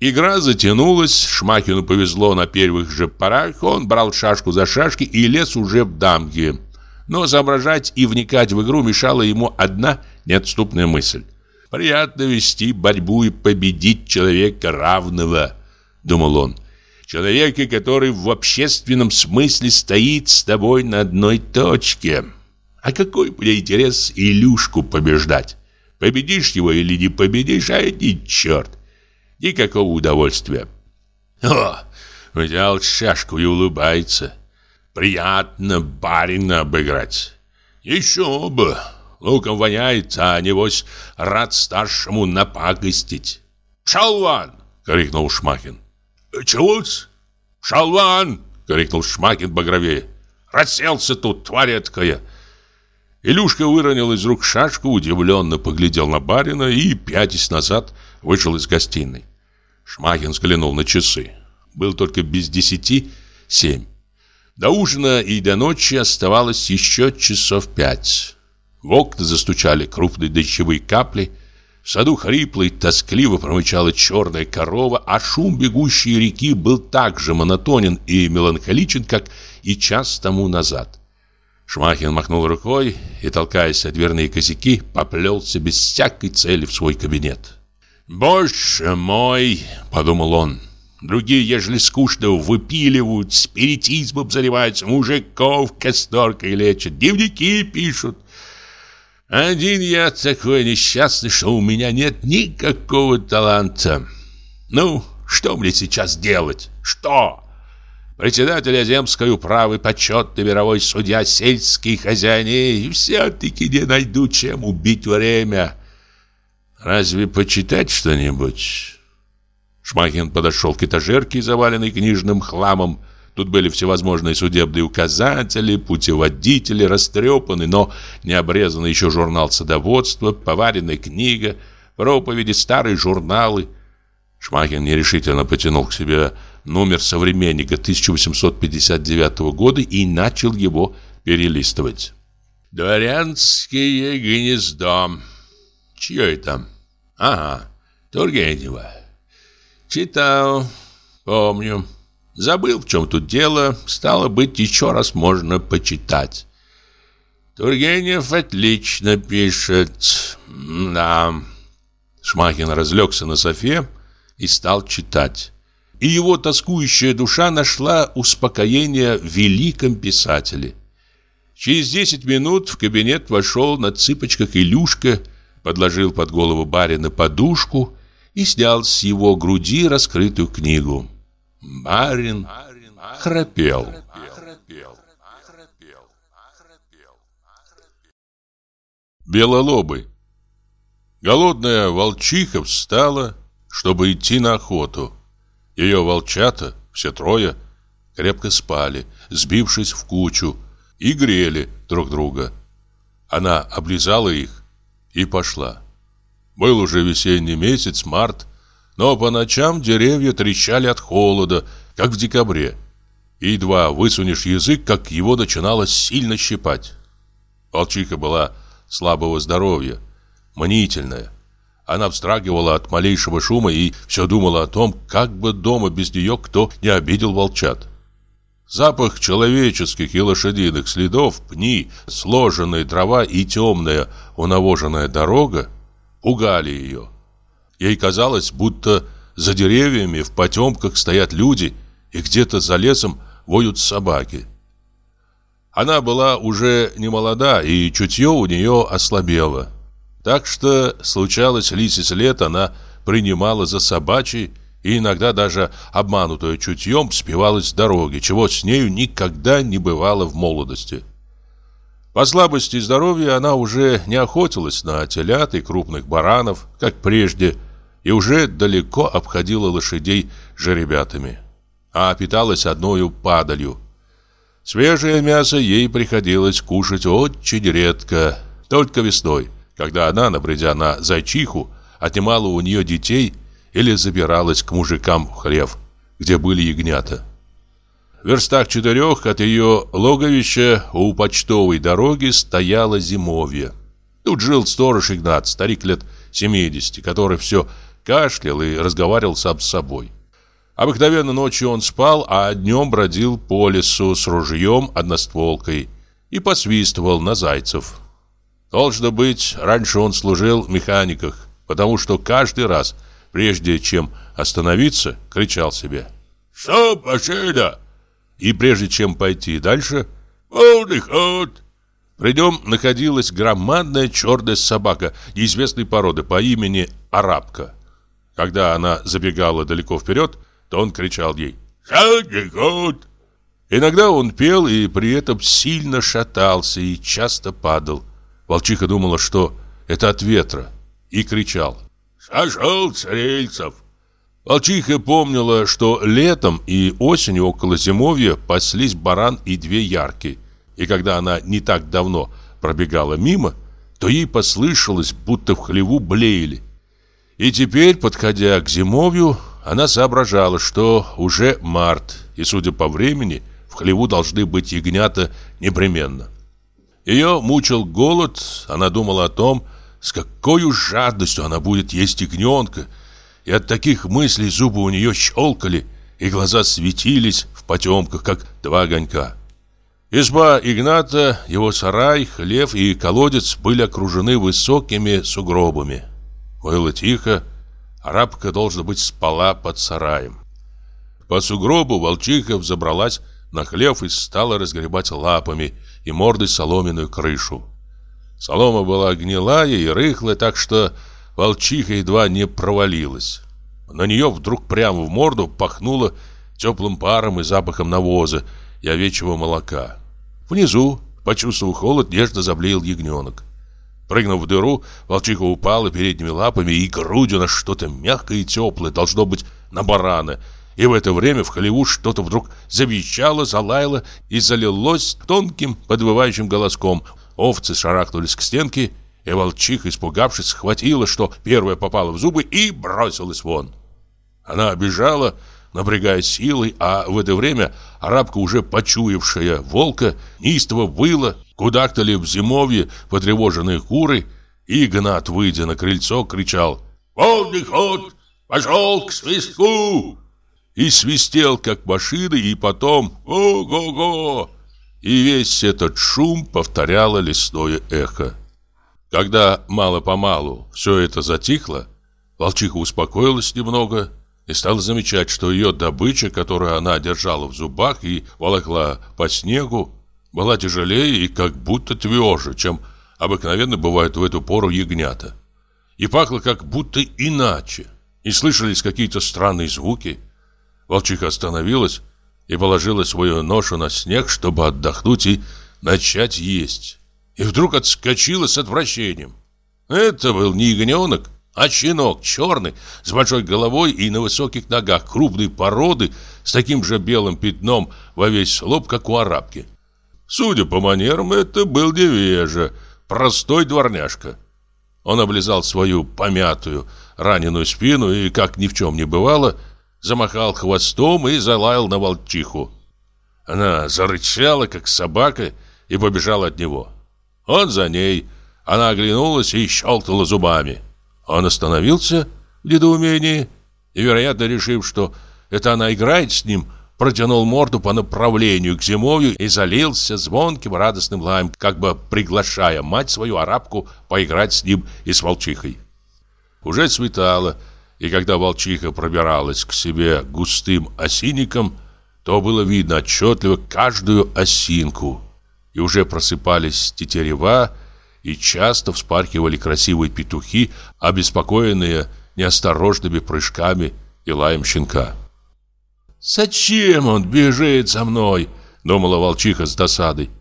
Игра затянулась, Шмакину повезло на первых же порах, он брал шашку за шашки и лез уже в дамки. Но соображать и вникать в игру мешала ему одна неотступная мысль. «Приятно вести борьбу и победить человека равного», — думал он. «Человека, который в общественном смысле стоит с тобой на одной точке. А какой мне интерес Илюшку побеждать? Победишь его или не победишь, а иди черт!» Никакого удовольствия. О, взял шашку и улыбается. Приятно барина обыграть. Еще бы. Луком воняет, а небось рад старшему напакостить. «Шалван!» — крикнул Шмакин. «Чего-с?» «Шалван!» — крикнул Шмакин багровее. «Расселся тут, тварь эткая!» Илюшка выронил из рук шашку, удивленно поглядел на барина и, пятясь назад, вышел из гостиной. Шмахин взглянул на часы. Был только без десяти семь. До ужина и до ночи оставалось еще часов пять. В окна застучали крупные дождевые капли. В саду хрипло и тоскливо промычала черная корова, а шум бегущей реки был так же монотонен и меланхоличен, как и час тому назад. Шмахин махнул рукой и, толкаясь о дверные косяки, поплелся без всякой цели в свой кабинет. «Боже мой!» — подумал он. «Другие, ежели скучно, выпиливают, спиритизмом занимаются, мужиков касторкой лечат, дневники пишут. Один я такой несчастный, что у меня нет никакого таланта. Ну, Что мне сейчас делать? Что? Председатель земской управы, почетный мировой судья, сельский хозяин, и все-таки не найду, чем убить время. Разве почитать что-нибудь? Шмахин подошел к этажерке, заваленной книжным хламом. Тут были всевозможные судебные указатели, путеводители, растрепанный, но не обрезанный еще журнал садоводства, поваренная книга, проповеди, старые журналы. Шмахин нерешительно потянул к себе номер современника 1859 года и начал его перелистывать. «Дворянские гнездо». Чье это? Ага, Тургенева. Читал, помню. Забыл, в чем тут дело. Стало быть, еще раз можно почитать. Тургенев отлично пишет. Да. Шмахин разлегся на софе и стал читать. И его тоскующая душа нашла успокоение в великом писателе. Через десять минут в кабинет вошел на цыпочках Илюшка, подложил под голову барина подушку и снял с его груди раскрытую книгу. Барин храпел. Белолобый. Голодная волчиха встала, чтобы идти на охоту. Ее волчата, все трое, крепко спали, сбившись в кучу, и грели друг друга. Она облизала их и пошла. Был уже весенний месяц, март, но по ночам деревья трещали от холода, как в декабре. И едва высунешь язык, как его начинало сильно щипать. Волчиха была слабого здоровья, мнительная. Она вздрагивала от малейшего шума и все думала о том, как бы дома без нее кто не обидел волчат. Запах человеческих и лошадиных следов, пни, сложенная трава и темная унавоженная дорога пугали ее. Ей казалось, будто за деревьями в потемках стоят люди, и где-то за лесом воют собаки. Она была уже не молода, и чутье у нее ослабело. Так что, случалось, лисиц лет она принимала за собачий, и иногда даже обманутая чутьем спивалась с дороги, чего с нею никогда не бывало в молодости. По слабости здоровья она уже не охотилась на телят и крупных баранов, как прежде, и уже далеко обходила лошадей жеребятами, а питалась одною падалью. Свежее мясо ей приходилось кушать очень редко, только весной, когда она, набредя на зайчиху, отнимала у нее детей или забиралась к мужикам в хлев, где были ягнята. В верстах четырех от ее логовища у почтовой дороги стояло зимовье. Тут жил сторож Игнат, старик лет 70, который все кашлял и разговаривал сам с собой. Обыкновенно ночью он спал, а днем бродил по лесу с ружьем одностволкой и посвистывал на зайцев. Должно быть, раньше он служил в механиках, потому что каждый раз, прежде чем остановиться, кричал себе «Стоп, машина!» И прежде чем пойти дальше, полный ход. При находилась громадная черная собака неизвестной породы по имени Арабка. Когда она забегала далеко вперед, то он кричал ей «Задний ход!». Иногда он пел и при этом сильно шатался и часто падал. Волчиха думала, что это от ветра, и кричал «Сошел с рельсов!». Волчиха помнила, что летом и осенью около зимовья паслись баран и две ярки. И когда она не так давно пробегала мимо, то ей послышалось, будто в хлеву блеяли. И теперь, подходя к зимовью, она соображала, что уже март, и, судя по времени, в хлеву должны быть ягнята непременно. Ее мучил голод, она думала о том, с какой жадностью она будет есть ягненка, и от таких мыслей зубы у нее щелкали, и глаза светились в потемках, как два огонька. Изба Игната, его сарай, хлев и колодец были окружены высокими сугробами. Было тихо, арабка, должно быть, спала под сараем. По сугробу волчиха взобралась на хлев и стала разгребать лапами и мордой соломенную крышу. Солома была гнилая и рыхлая, так что волчиха едва не провалилась. На нее вдруг прямо в морду пахнуло теплым паром и запахом навоза и овечьего молока. Внизу, почувствовав холод, нежно заблеял ягненок. Прыгнув в дыру, волчиха упала передними лапами и грудью на что-то мягкое и теплое, должно быть, на барана. И в это время в Холливуд что-то вдруг завещало, залаяло и залилось тонким подвывающим голоском. Овцы шарахнулись к стенке, и волчиха, испугавшись, схватила, что первое попало в зубы, и бросилась вон. Она бежала, напрягая силой, а в это время арабка, уже почуявшая волка, неистово выла, кудахтали в зимовье потревоженные куры, и Игнат, выйдя на крыльцо, кричал «Полный ход! Пошел к свистку!» И свистел, как машина, и потом «Го-го-го!» И весь этот шум повторяло лесное эхо. Когда мало-помалу все это затихло, волчиха успокоилась немного и стала замечать, что ее добыча, которую она держала в зубах и волокла по снегу, была тяжелее и как будто тверже, чем обыкновенно бывают в эту пору ягнята. И пахло как будто иначе, и слышались какие-то странные звуки. Волчиха остановилась и положила свою ношу на снег, чтобы отдохнуть и начать есть. И вдруг отскочила с отвращением. Это был не ягненок, а щенок черный, с большой головой и на высоких ногах, крупной породы, с таким же белым пятном во весь лоб, как у арабки. Судя по манерам, это был невежа, простой дворняжка. Он облизал свою помятую, раненую спину и, как ни в чем не бывало, замахал хвостом и залаял на волчиху. Она зарычала, как собака, и побежала от него. Он за ней. Она оглянулась и щелкнула зубами. Он остановился в недоумении и, вероятно, решив, что это она играет с ним, протянул морду по направлению к зимовью и залился звонким радостным лаем, как бы приглашая мать свою арабку поиграть с ним и с волчихой. Уже светало, и когда волчиха пробиралась к себе густым осинником, то было видно отчетливо каждую осинку, и уже просыпались тетерева, и часто вспархивали красивые петухи, обеспокоенные неосторожными прыжками и лаем щенка. «Зачем он бежит за мной?» — думала волчиха с досадой.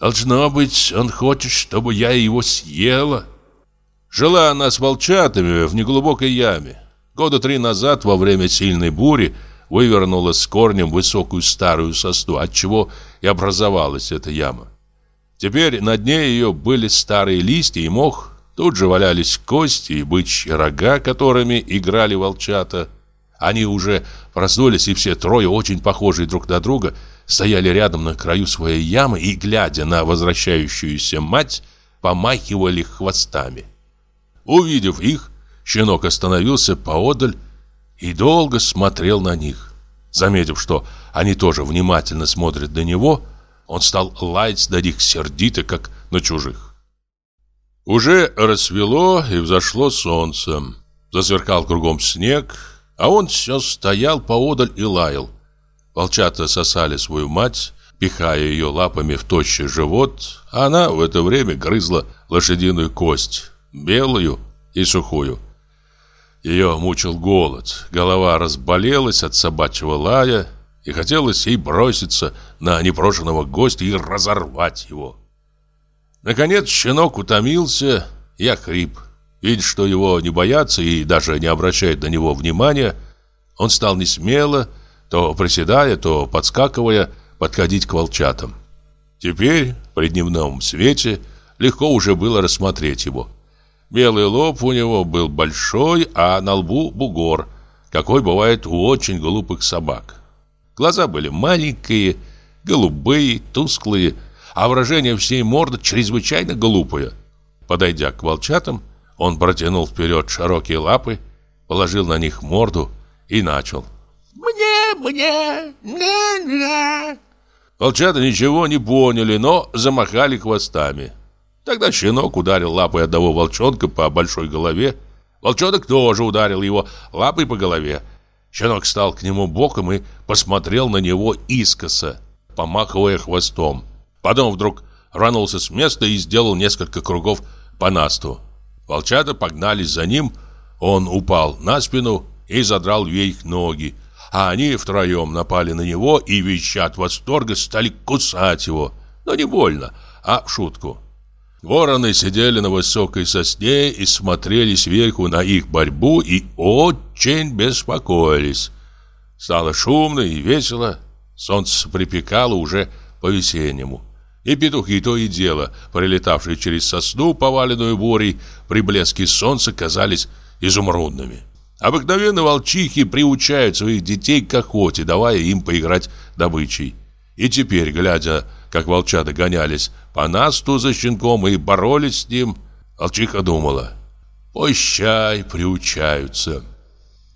«Должно быть, он хочет, чтобы я его съела». Жила она с волчатами в неглубокой яме. Года три назад, во время сильной бури, вывернула с корнем высокую старую сосну, отчего и образовалась эта яма. Теперь на дне ее были старые листья и мох, тут же валялись кости и бычьи рога, которыми играли волчата. Они уже проснулись, и все трое, очень похожие друг на друга, стояли рядом на краю своей ямы и, глядя на возвращающуюся мать, помахивали хвостами. Увидев их, щенок остановился поодаль и долго смотрел на них. Заметив, что они тоже внимательно смотрят на него, он стал лаять на них сердито, как на чужих. Уже рассвело и взошло солнце. Засверкал кругом снег, а он все стоял поодаль и лаял. Волчата сосали свою мать, пихая ее лапами в тощий живот, а она в это время грызла лошадиную кость, белую и сухую. Ее мучил голод, голова разболелась от собачьего лая, и хотелось ей броситься на непрошенного гостя и разорвать его. Наконец щенок утомился и охрип. Видя, что его не боятся и даже не обращают на него внимания, он стал несмело, то приседая, то подскакивая, подходить к волчатам. Теперь, при дневном свете, легко уже было рассмотреть его. Белый лоб у него был большой, а на лбу бугор, какой бывает у очень глупых собак. Глаза были маленькие, голубые, тусклые, а выражение всей морды чрезвычайно глупое. Подойдя к волчатам, он протянул вперед широкие лапы, положил на них морду и начал. «Мне, мне, мне, мне». Волчата ничего не поняли, но замахали хвостами. Тогда щенок ударил лапой одного волчонка по большой голове. Волчонок тоже ударил его лапой по голове. Щенок стал к нему боком и посмотрел на него искоса, помахивая хвостом. Потом вдруг рванулся с места и сделал несколько кругов по насту. Волчата погнались за ним, он упал на спину и задрал вверх ноги, а они втроем напали на него и, веща от восторга, стали кусать его, но не больно, а в шутку. Вороны сидели на высокой сосне и смотрели сверху на их борьбу и очень беспокоились. Стало шумно и весело, солнце припекало уже по-весеннему. И петухи то и дело, прилетавшие через сосну, поваленную бурей, при блеске солнца казались изумрудными. Обыкновенно волчихи приучают своих детей к охоте, давая им поиграть добычей. И теперь, глядя, как волчата гонялись по насту за щенком и боролись с ним, волчиха думала, «Пущай приучаются».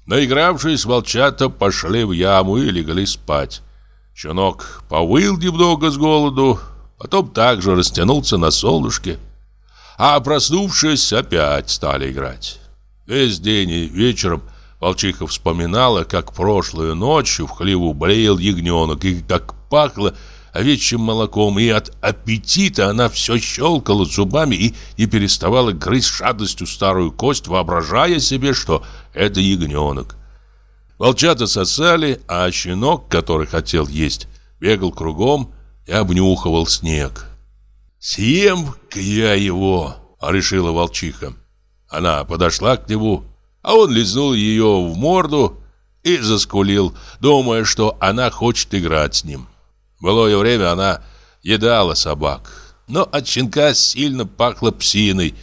Наигравшись, волчата пошли в яму и легли спать. Щенок повыл немного с голоду, потом также растянулся на солнышке, а проснувшись, опять стали играть. Весь день и вечером волчиха вспоминала, как прошлую ночью в хлеву болел ягненок и как пахло овечьим молоком, и от аппетита она все щелкала зубами и не переставала грызть шадостью старую кость, воображая себе, что это ягненок. Волчата сосали, а щенок, который хотел есть, бегал кругом и обнюхивал снег. «Съем-ка я его!» — решила волчиха. Она подошла к нему, а он лизнул ее в морду и заскулил, думая, что она хочет играть с ним. Былое время она едала собак, но от щенка сильно пахло псиной,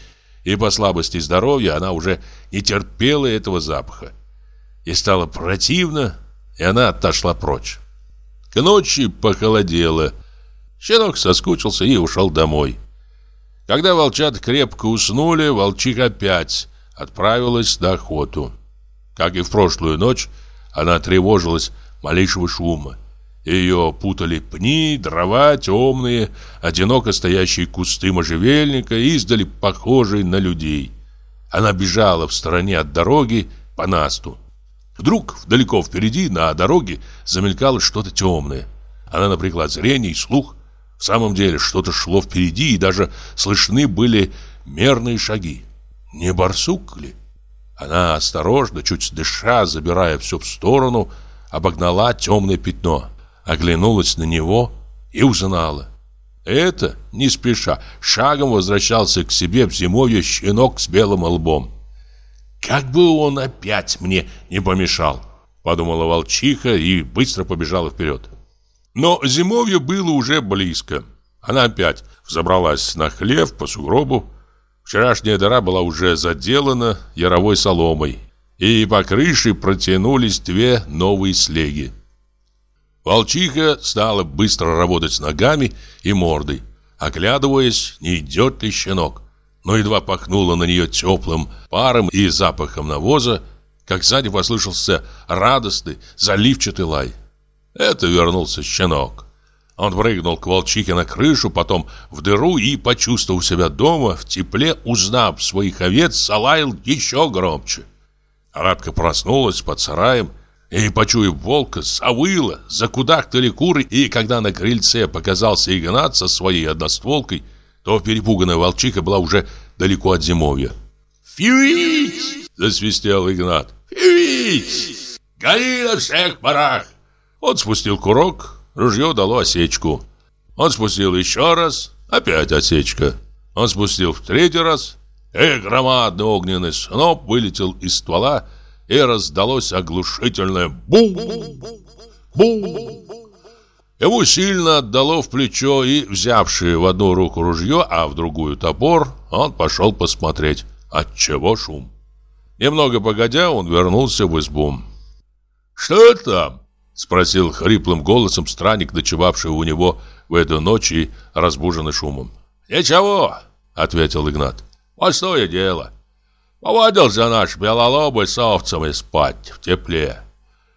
и по слабости здоровья она уже не терпела этого запаха. И стало противно, и она отошла прочь. К ночи похолодело. Щенок соскучился и ушел домой. Когда волчата крепко уснули, волчиха опять отправилась на охоту. Как и в прошлую ночь, она тревожилась малейшего шума. Ее путали пни, дрова, темные, одиноко стоящие кусты можжевельника, издали похожие на людей. Она бежала в стороне от дороги по насту. Вдруг далеко впереди на дороге замелькало что-то темное. Она напрягла зрение и слух. В самом деле что-то шло впереди, и даже слышны были мерные шаги. Не барсук ли? Она осторожно, чуть дыша, забирая все в сторону, обогнала темное пятно оглянулась на него и узнала. Это, не спеша, шагом возвращался к себе в зимовье щенок с белым лбом. «Как бы он опять мне не помешал!» Подумала волчиха и быстро побежала вперед. Но зимовье было уже близко. Она опять взобралась на хлев по сугробу. Вчерашняя дыра была уже заделана яровой соломой, и по крыше протянулись две новые слеги. Волчиха стала быстро работать с ногами и мордой, оглядываясь, не идет ли щенок. Но едва пахнуло на нее теплым паром и запахом навоза, как сзади послышался радостный, заливчатый лай. Это вернулся щенок. Он прыгнул к волчихе на крышу, потом в дыру и, почувствовав себя дома, в тепле, узнав своих овец, залаял еще громче. Радка проснулась под сараем и, почуяв волка, завыла, закудахтали куры, и когда на крыльце показался Игнат со своей одностволкой, то перепуганная волчиха была уже далеко от зимовья. «Фьюить!» — засвистел Игнат. «Фьюить! Гори на всех парах!» Он спустил курок, ружье дало осечку. Он спустил еще раз, опять осечка. Он спустил в третий раз, и громадный огненный сноп вылетел из ствола, и раздалось оглушительное бум бум Ему сильно отдало в плечо, и, взявший в одну руку ружье, а в другую топор, он пошел посмотреть, от чего шум. Немного погодя, он вернулся в избу. «Что там?» — спросил хриплым голосом странник, ночевавший у него в эту ночь и разбуженный шумом. «Ничего», — ответил Игнат. «Пустое дело. Повадился наш белолобый с овцами спать в тепле.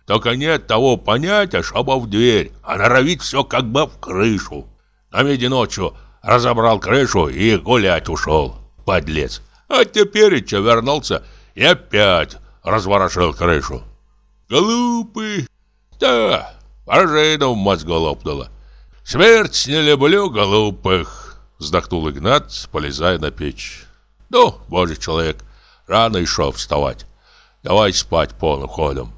Только нет того понятия, чтобы в дверь, а норовить все как бы в крышу. На меди ночью разобрал крышу и гулять ушел, подлец. А теперь еще вернулся и опять разворошил крышу. Глупый. Да, пружина в мозгу лопнула. Смерть не люблю глупых, вздохнул Игнат, полезая на печь. Ну, божий человек, Рано шел вставать. Давай спать полным ходом.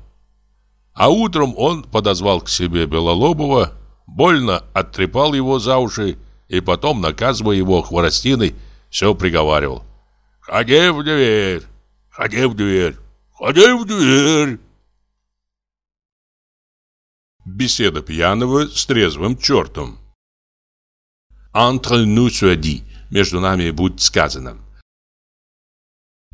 А утром он подозвал к себе Белолобова, больно оттрепал его за уши и потом, наказывая его хворостиной, все приговаривал. «Ходи в дверь! Ходи в дверь! Ходи в дверь!» Беседа пьяного с трезвым чертом «Entre nous soit dit» «Между нами будет сказано»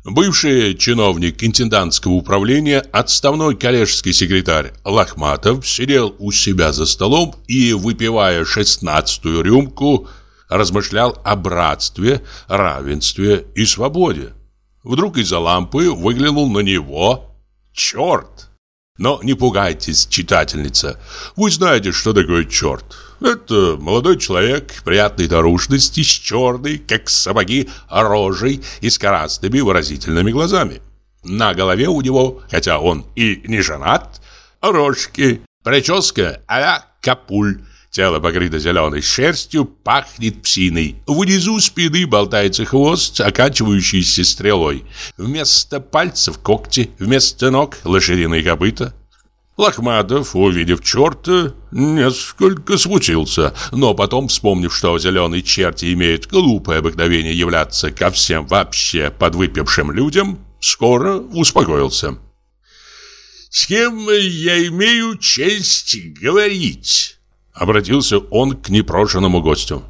Бывший чиновник интендантского управления, отставной коллежский секретарь Лохматов сидел у себя за столом и, выпивая шестнадцатую рюмку, размышлял о братстве, равенстве и свободе. Вдруг из-за лампы выглянул на него черт. Но не пугайтесь, читательница, вы знаете, что такое черт. Это молодой человек приятной наружности, с черной, как сапоги, рожей и с красными выразительными глазами. На голове у него, хотя он и не женат, рожки, прическа а-ля капуль. Тело покрыто зеленой шерстью, пахнет псиной. Внизу спины болтается хвост, оканчивающийся стрелой. Вместо пальцев когти, вместо ног лошадиные копыта. Лохматов, увидев черта, несколько смутился, но потом, вспомнив, что зеленые черти имеют глупое обыкновение являться ко всем вообще подвыпившим людям, скоро успокоился. «С кем я имею честь говорить?» Обратился он к непрошенному гостю.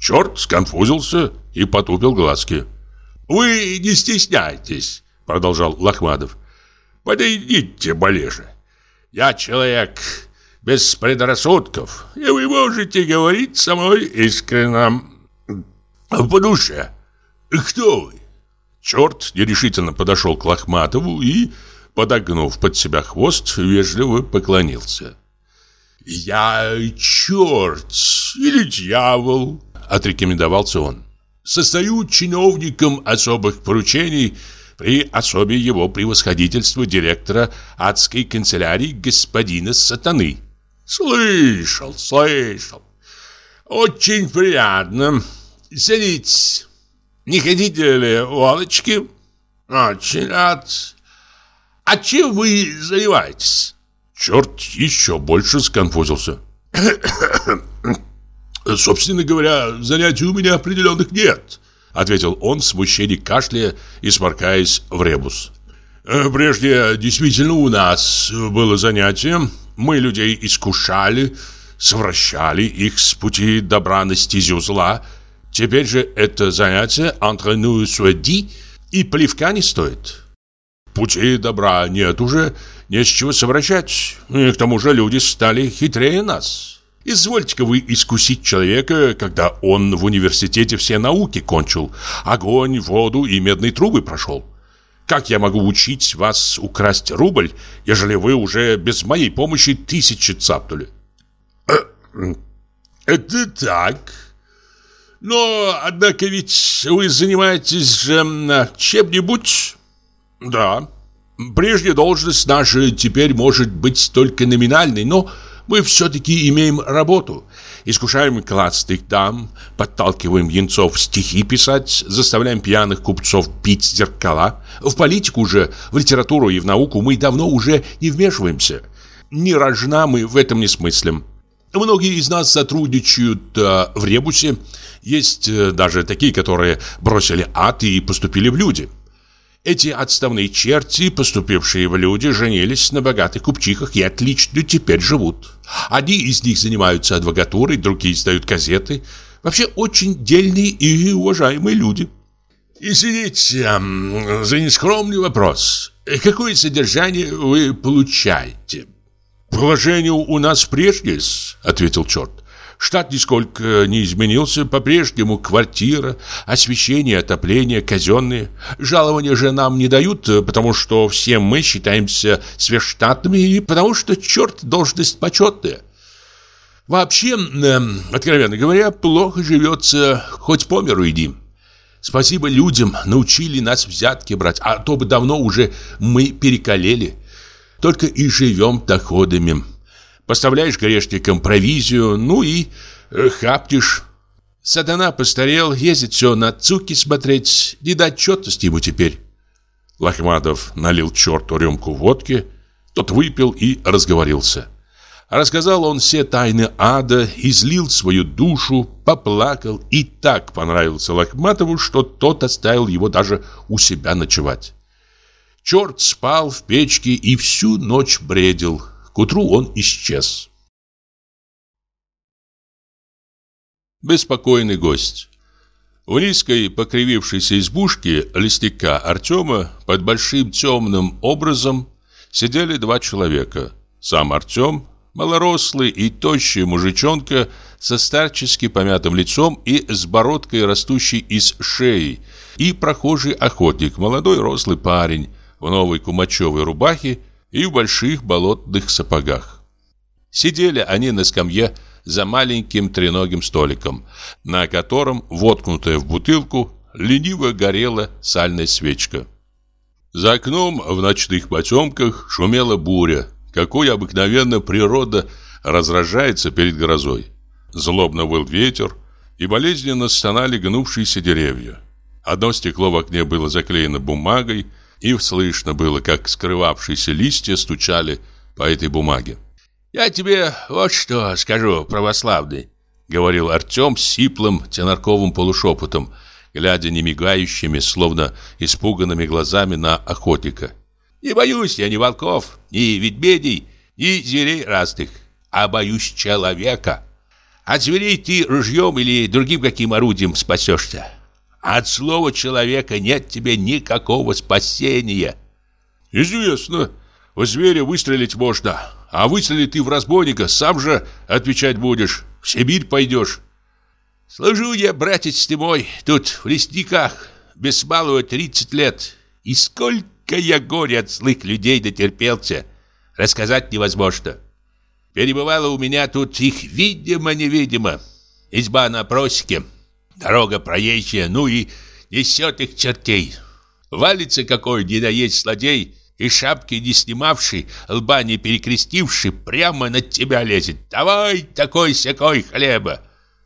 Черт сконфузился и потупил глазки. «Вы не стесняйтесь», — продолжал Лохматов. «Подойдите ближе. Я человек без предрассудков, и вы можете говорить со мной искренне по душе. Кто вы? Черт нерешительно подошел к Лохматову и, подогнув под себя хвост, вежливо поклонился. «Я черт или дьявол», — отрекомендовался он. «Состою чиновником особых поручений при особе его превосходительства директора адской канцелярии господина Сатаны. Слышал, слышал. Очень приятно. Садитесь. Не хотите ли водочки? Очень рад. А чем вы занимаетесь? Черт еще больше сконфузился. *coughs* Собственно говоря, занятий у меня определенных нет. Ответил он в смущении кашляя и сморкаясь в ребус. «Э, Прежде действительно у нас было занятие. Мы людей искушали, совращали их с пути добра на стезю зла. Теперь же это занятие entre nous и плевка не стоит. Пути добра нет уже, не с чего совращать. И к тому же люди стали хитрее нас. Извольте-ка вы искусить человека, когда он в университете все науки кончил, огонь, воду и медные трубы прошел. Как я могу учить вас украсть рубль, ежели вы уже без моей помощи тысячи цапнули? Это так. Но, однако ведь вы занимаетесь же чем-нибудь? Да. Прежняя должность наша теперь может быть только номинальной, но мы все-таки имеем работу. Искушаем классных дам, подталкиваем янцов стихи писать, заставляем пьяных купцов пить зеркала. В политику же, в литературу и в науку мы давно уже не вмешиваемся. Ни рожна мы в этом не смыслим. Многие из нас сотрудничают э, в ребусе. Есть э, даже такие, которые бросили ад и поступили в люди. Эти отставные черти, поступившие в люди, женились на богатых купчихах и отлично теперь живут. Одни из них занимаются адвокатурой, другие издают газеты. Вообще очень дельные и уважаемые люди. Извините за нескромный вопрос. Какое содержание вы получаете? Положение у нас прежнее, ответил черт. Штат нисколько не изменился, по-прежнему квартира, освещение, отопление, казенные. Жалования же нам не дают, потому что все мы считаемся сверхштатными и потому что, черт, должность почетная. Вообще, э, откровенно говоря, плохо живется, хоть по миру иди. Спасибо людям, научили нас взятки брать, а то бы давно уже мы перекалели. Только и живем доходами. Поставляешь грешникам провизию, ну и э, хаптишь. Сатана постарел, ездит все на цуки смотреть, не дать отчетности ему теперь. Лохматов налил черту рюмку водки, тот выпил и разговорился. Рассказал он все тайны ада, излил свою душу, поплакал и так понравился Лохматову, что тот оставил его даже у себя ночевать. Черт спал в печке и всю ночь бредил. К утру он исчез. Беспокойный гость В низкой покривившейся избушке листика Артема под большим темным образом сидели два человека. Сам Артем Малорослый и тощий мужичонка со старчески помятым лицом и с бородкой, растущей из шеи, и прохожий охотник, молодой рослый парень в новой кумачевой рубахе и в больших болотных сапогах. Сидели они на скамье за маленьким треногим столиком, на котором, воткнутая в бутылку, лениво горела сальная свечка. За окном в ночных потемках шумела буря, какой обыкновенно природа разражается перед грозой. Злобно выл ветер, и болезненно стонали гнувшиеся деревья. Одно стекло в окне было заклеено бумагой, и слышно было, как скрывавшиеся листья стучали по этой бумаге. «Я тебе вот что скажу, православный», — говорил Артем сиплым тенарковым полушепотом, глядя немигающими, словно испуганными глазами на охотника. Не боюсь я ни волков, ни ведмедей, ни зверей разных, а боюсь человека. От зверей ты ружьем или другим каким орудием спасешься. От слова человека нет тебе никакого спасения. Известно, в зверя выстрелить можно, а выстрелить ты в разбойника, сам же отвечать будешь, в Сибирь пойдешь. Служу я, братец ты мой, тут в лесниках, без малого тридцать лет, и Сколько я горе от злых людей дотерпелся, рассказать невозможно. Перебывало у меня тут их видимо-невидимо. Изба на просеке, дорога проезжая, ну и несет их чертей. Валится какой ни наесть злодей, и шапки не снимавший, лба не перекрестивший, прямо на тебя лезет. Давай такой-сякой хлеба.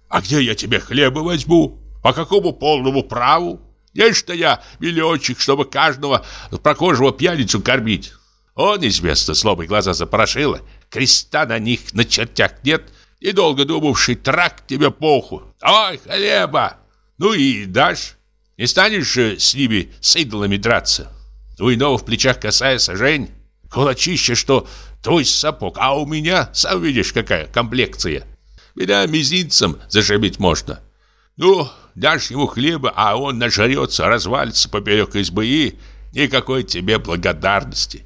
А где я тебе хлеба возьму? По какому полному праву? Есть-то я миллиончик, чтобы каждого прохожего пьяницу кормить. Он, известно, слабые глаза запорошило, креста на них на чертях нет, и долго думавший, трак тебе поху. Ой, хлеба! Ну и дашь. Не станешь с ними с идолами драться. У иного в плечах касается Жень, кулачище, что твой сапог, а у меня, сам видишь, какая комплекция. Меня мизинцем зашибить можно. Ну, дашь ему хлеба, а он нажрется, развалится поперек избы и никакой тебе благодарности.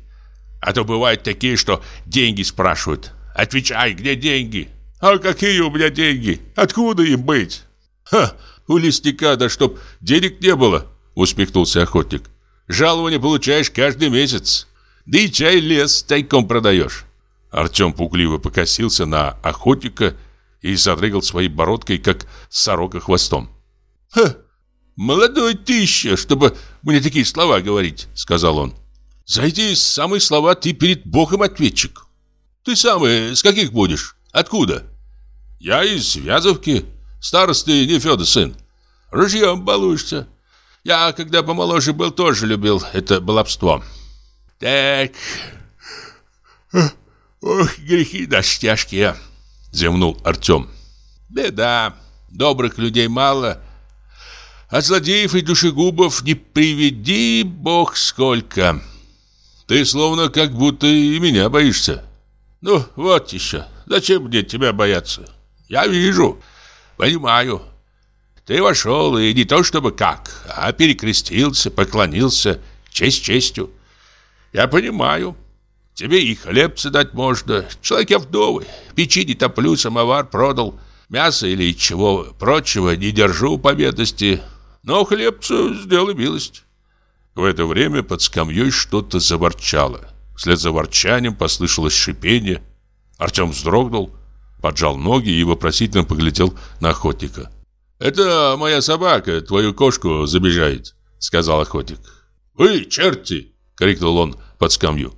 А то бывают такие, что деньги спрашивают. Отвечай, где деньги? А какие у меня деньги? Откуда им быть? Ха, у лесника, да чтоб денег не было, усмехнулся охотник. Жалование получаешь каждый месяц. Да и чай лес тайком продаешь. Артем пугливо покосился на охотника и задрыгал своей бородкой, как сорока хвостом. «Ха! Молодой ты еще, чтобы мне такие слова говорить», — сказал он. «За эти самые слова ты перед Богом ответчик. Ты сам с каких будешь? Откуда?» «Я из Вязовки, старосты Нефеда сын. Ружьем балуешься. Я, когда помоложе был, тоже любил это баловство. Так, ох, грехи наши тяжкие». Земнул Артем. Беда. Добрых людей мало. А злодеев и душегубов не приведи бог сколько. Ты словно как будто и меня боишься. Ну, вот еще. Зачем мне тебя бояться? Я вижу, понимаю. Ты вошел, и не то чтобы как, а перекрестился, поклонился, честь честью. Я понимаю. Тебе и хлебца дать можно. Человек я вдовый. Печи не топлю, самовар продал. Мясо или чего прочего не держу по бедности. Но хлебцу сделай милость. В это время под скамьей что-то заворчало. Вслед за ворчанием послышалось шипение. Артем вздрогнул, поджал ноги и вопросительно поглядел на охотника. «Это моя собака, твою кошку забежает», — сказал охотник. «Вы, черти!» — крикнул он под скамью.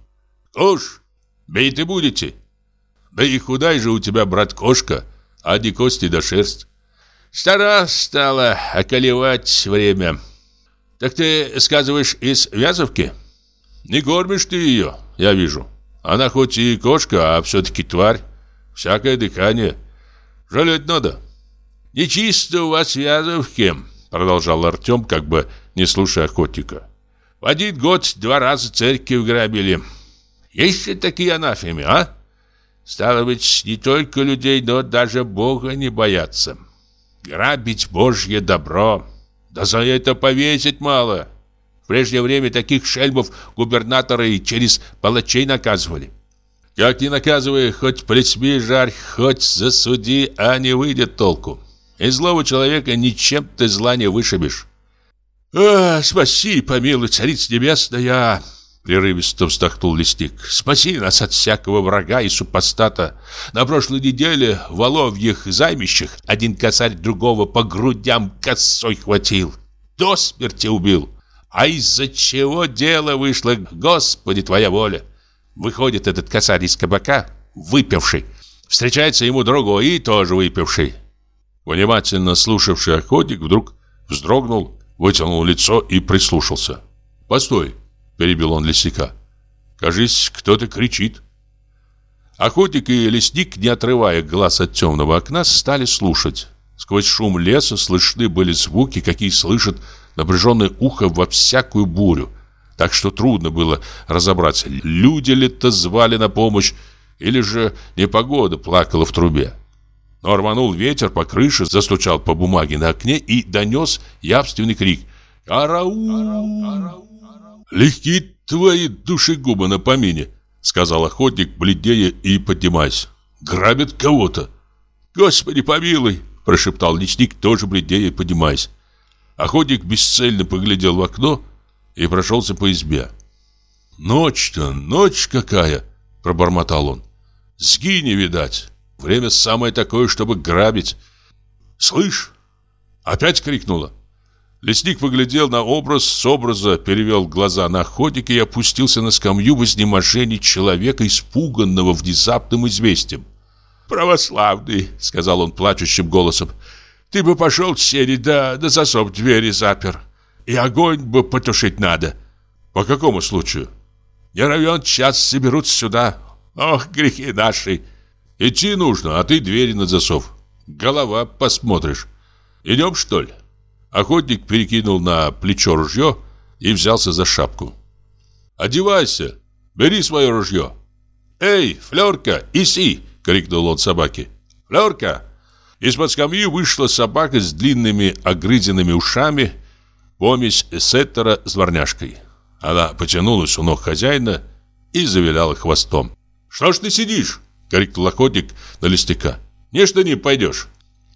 Уж, бить и будете. Да и худай же у тебя, брат, кошка, а не кости да шерсть. Стара стала околевать время. Так ты, сказываешь, из Вязовки? Не кормишь ты ее, я вижу. Она хоть и кошка, а все-таки тварь. Всякое дыхание. Жалеть надо. Нечисто у вас в Вязовке, продолжал Артем, как бы не слушая охотника. В один год два раза церковь грабили. Есть ли такие анафемы, а? Стало быть, не только людей, но даже Бога не боятся. Грабить Божье добро. Да за это повесить мало. Прежнее время таких шельмов губернаторы через палачей наказывали. Как ни наказывай, хоть плетьми жарь, хоть засуди, а не выйдет толку. И злого человека ничем ты зла не вышибешь. «А, спаси, помилуй, царица небесная!» Прерывисто вздохнул лесник. «Спаси нас от всякого врага и супостата. На прошлой неделе в Воловьих займищах один косарь другого по грудям косой хватил. До смерти убил. А из-за чего дело вышло, Господи, твоя воля!» Выходит этот косарь из кабака, выпивший. Встречается ему другой и тоже выпивший. Внимательно слушавший охотник вдруг вздрогнул, вытянул лицо и прислушался. «Постой!» – перебил он лесника. «Кажись, кто-то кричит». Охотник и лесник, не отрывая глаз от темного окна, стали слушать. Сквозь шум леса слышны были звуки, какие слышат напряженное ухо во всякую бурю – так что трудно было разобраться, люди ли то звали на помощь, или же непогода плакала в трубе. Но рванул ветер по крыше, застучал по бумаге на окне и донес явственный крик «Караул!» «Легки твои душегубы на помине!» Сказал охотник, бледнее и поднимаясь. «Грабят кого-то!» «Господи помилуй!» Прошептал лесник, тоже бледнее и поднимаясь. Охотник бесцельно поглядел в окно и прошелся по избе. «Ночь-то, ночь какая!» – пробормотал он. «Сгини, видать! Время самое такое, чтобы грабить!» «Слышь!» – опять крикнула. Лесник поглядел на образ, с образа перевел глаза на охотника и опустился на скамью в изнеможении человека, испуганного внезапным известием. «Православный!» — сказал он плачущим голосом. «Ты бы пошел сени, да на засов двери запер. И огонь бы потушить надо. По какому случаю? Не равен час соберут сюда. Ох, грехи наши. Идти нужно, а ты двери на засов. Голова посмотришь. Идем, что ли? Охотник перекинул на плечо ружье и взялся за шапку. «Одевайся! Бери свое ружье!» «Эй, Флёрка, иси!» — крикнул он собаке. «Флёрка!» Из-под скамьи вышла собака с длинными огрызенными ушами помесь сеттера с дворняжкой. Она потянулась у ног хозяина и завиляла хвостом. «Что ж ты сидишь?» — крикнул охотник на листика. «Не что не пойдешь».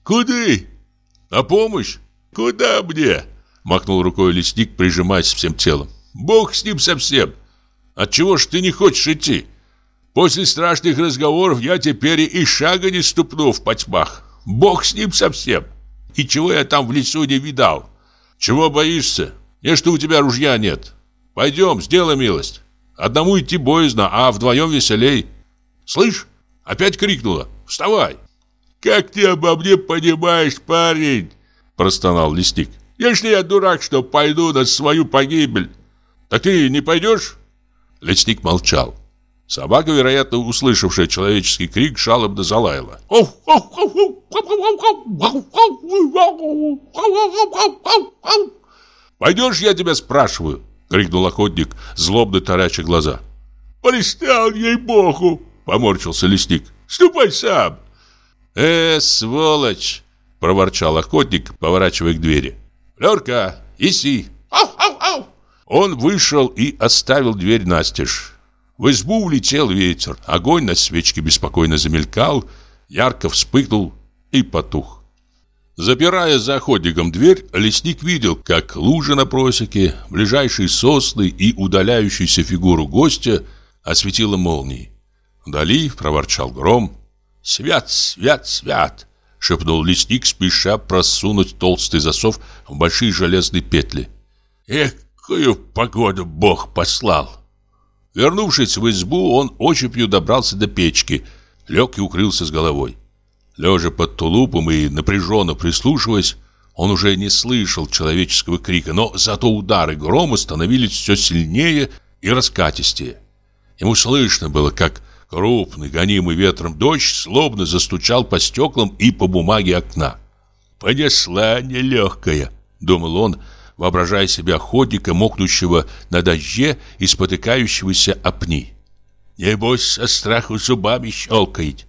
«Куда?» «На помощь?» «Куда мне?» — махнул рукой лесник, прижимаясь всем телом. «Бог с ним совсем! Отчего ж ты не хочешь идти? После страшных разговоров я теперь и шага не ступну в потьмах. Бог с ним совсем! И чего я там в лесу не видал?» Чего боишься? Не что у тебя ружья нет. Пойдем, сделай милость. Одному идти боязно, а вдвоем веселей. Слышь, опять крикнула. Вставай. Как ты обо мне понимаешь, парень? Простонал лесник. Если я дурак, что пойду на свою погибель. Так ты не пойдешь? Лесник молчал. Собака, вероятно, услышавшая человеческий крик, жалобно залаяла. «Пойдешь, я тебя спрашиваю?» — крикнул охотник, злобно тараща глаза. «Пристал, ей-богу!» — поморщился лесник. «Ступай сам!» «Э, сволочь!» — проворчал охотник, поворачивая к двери. «Лерка, иси!» Он вышел и оставил дверь настежь. В избу улетел ветер, огонь на свечке беспокойно замелькал, ярко вспыхнул и потух. Запирая за охотником дверь, лесник видел, как лужа на просеке, ближайшие сосны и удаляющуюся фигуру гостя осветила молнией. Вдали проворчал гром. «Свят, свят, свят!» — шепнул лесник, спеша просунуть толстый засов в большие железные петли. «Эх, какую погоду Бог послал!» Вернувшись в избу, он ощупью добрался до печки, лег и укрылся с головой. Лежа под тулупом и напряженно прислушиваясь, он уже не слышал человеческого крика, но зато удары грома становились все сильнее и раскатистее. Ему слышно было, как крупный, гонимый ветром дождь словно застучал по стеклам и по бумаге окна. «Понесла нелегкая», — думал он, воображая себя охотника, мокнущего на дожде и спотыкающегося о пни. «Небось, со страху зубами щелкает».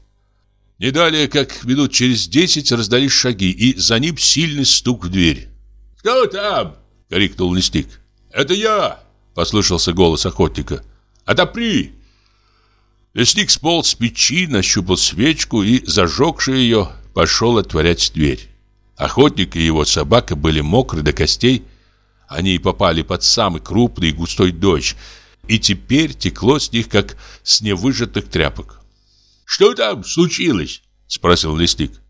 Не далее, как минут через десять раздались шаги, и за ним сильный стук в дверь. «Кто там?» — крикнул лесник. «Это я!» — послышался голос охотника. «Отопри!» Лесник сполз с печи, нащупал свечку и, зажегший ее, пошел отворять дверь. Охотник и его собака были мокры до костей. Они попали под самый крупный и густой дождь, и теперь текло с них, как с невыжатых тряпок. «Что там случилось?» — спросил лесник.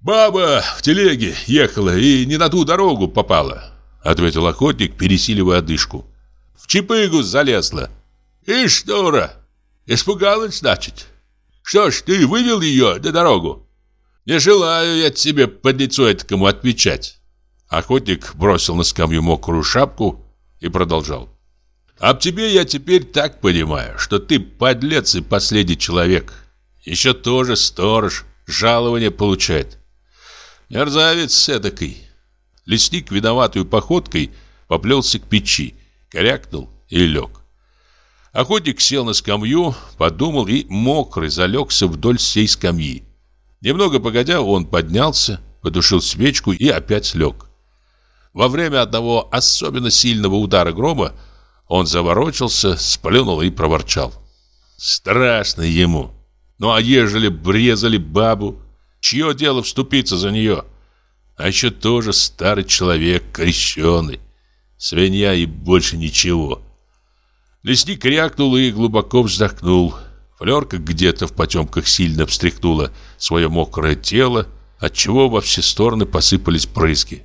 «Баба в телеге ехала и не на ту дорогу попала», — ответил охотник, пересиливая одышку. «В чипыгу залезла». «И что, Испугалась, значит? Что ж, ты вывел ее на дорогу?» «Не желаю я тебе под лицо этому отвечать». Охотник бросил на скамью мокрую шапку и продолжал. «Об тебе я теперь так понимаю, что ты подлец и последний человек. Еще тоже сторож, жалование получает. Мерзавец эдакой». Лесник, виноватую походкой, поплелся к печи, корякнул и лег. Охотник сел на скамью, подумал и мокрый залегся вдоль всей скамьи. Немного погодя, он поднялся, потушил свечку и опять лег. Во время одного особенно сильного удара грома он заворочился, сплюнул и проворчал. Страшно ему. Ну а ежели брезали бабу, чье дело вступиться за нее? А еще тоже старый человек, крещеный. Свинья и больше ничего. Лесник крякнул и глубоко вздохнул. Флерка где-то в потемках сильно встряхнула свое мокрое тело, отчего во все стороны посыпались прыски.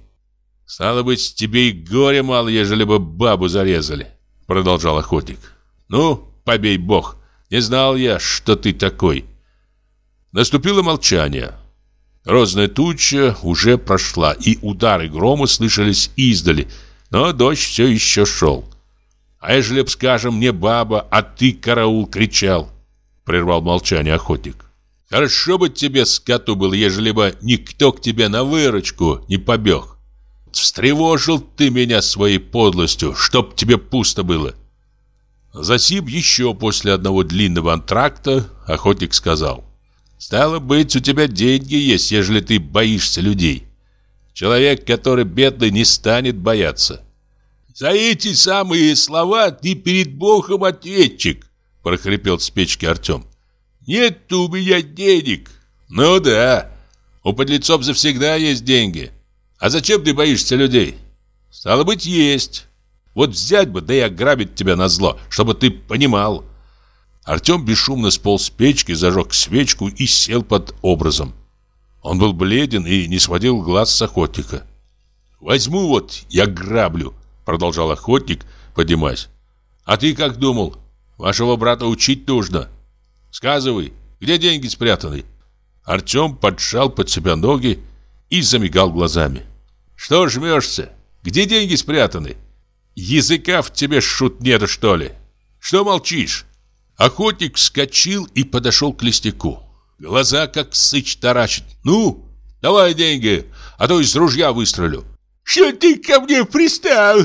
«Стало быть, тебе и горе мало, ежели бы бабу зарезали», — продолжал охотник. «Ну, побей бог, не знал я, что ты такой». Наступило молчание. Розная туча уже прошла, и удары грома слышались издали, но дождь все еще шел. А ежели б, скажем, не баба, а ты, караул, кричал, прервал молчание охотник. Хорошо бы тебе, скоту, был, ежели бы никто к тебе на выручку не побег. Встревожил ты меня своей подлостью, чтоб тебе пусто было. Затем еще после одного длинного антракта охотник сказал. Стало быть, у тебя деньги есть, ежели ты боишься людей. Человек, который бедный, не станет бояться. За эти самые слова ты перед Богом ответчик, прохрипел с печки Артем. Нет у меня денег. Ну да, у подлецов завсегда есть деньги. А зачем ты боишься людей? Стало быть, есть. Вот взять бы, да и ограбить тебя на зло, чтобы ты понимал. Артем бесшумно сполз с печки, зажег свечку и сел под образом. Он был бледен и не сводил глаз с охотника. «Возьму вот, я граблю», Продолжал охотник, поднимаясь. А ты как думал? Вашего брата учить нужно. Сказывай, где деньги спрятаны? Артем поджал под себя ноги и замигал глазами. Что жмешься? Где деньги спрятаны? Языка в тебе шут нет, что ли? Что молчишь? Охотник вскочил и подошел к листику. Глаза как сыч таращит. Ну, давай деньги, а то из ружья выстрелю. «Что ты ко мне пристал?»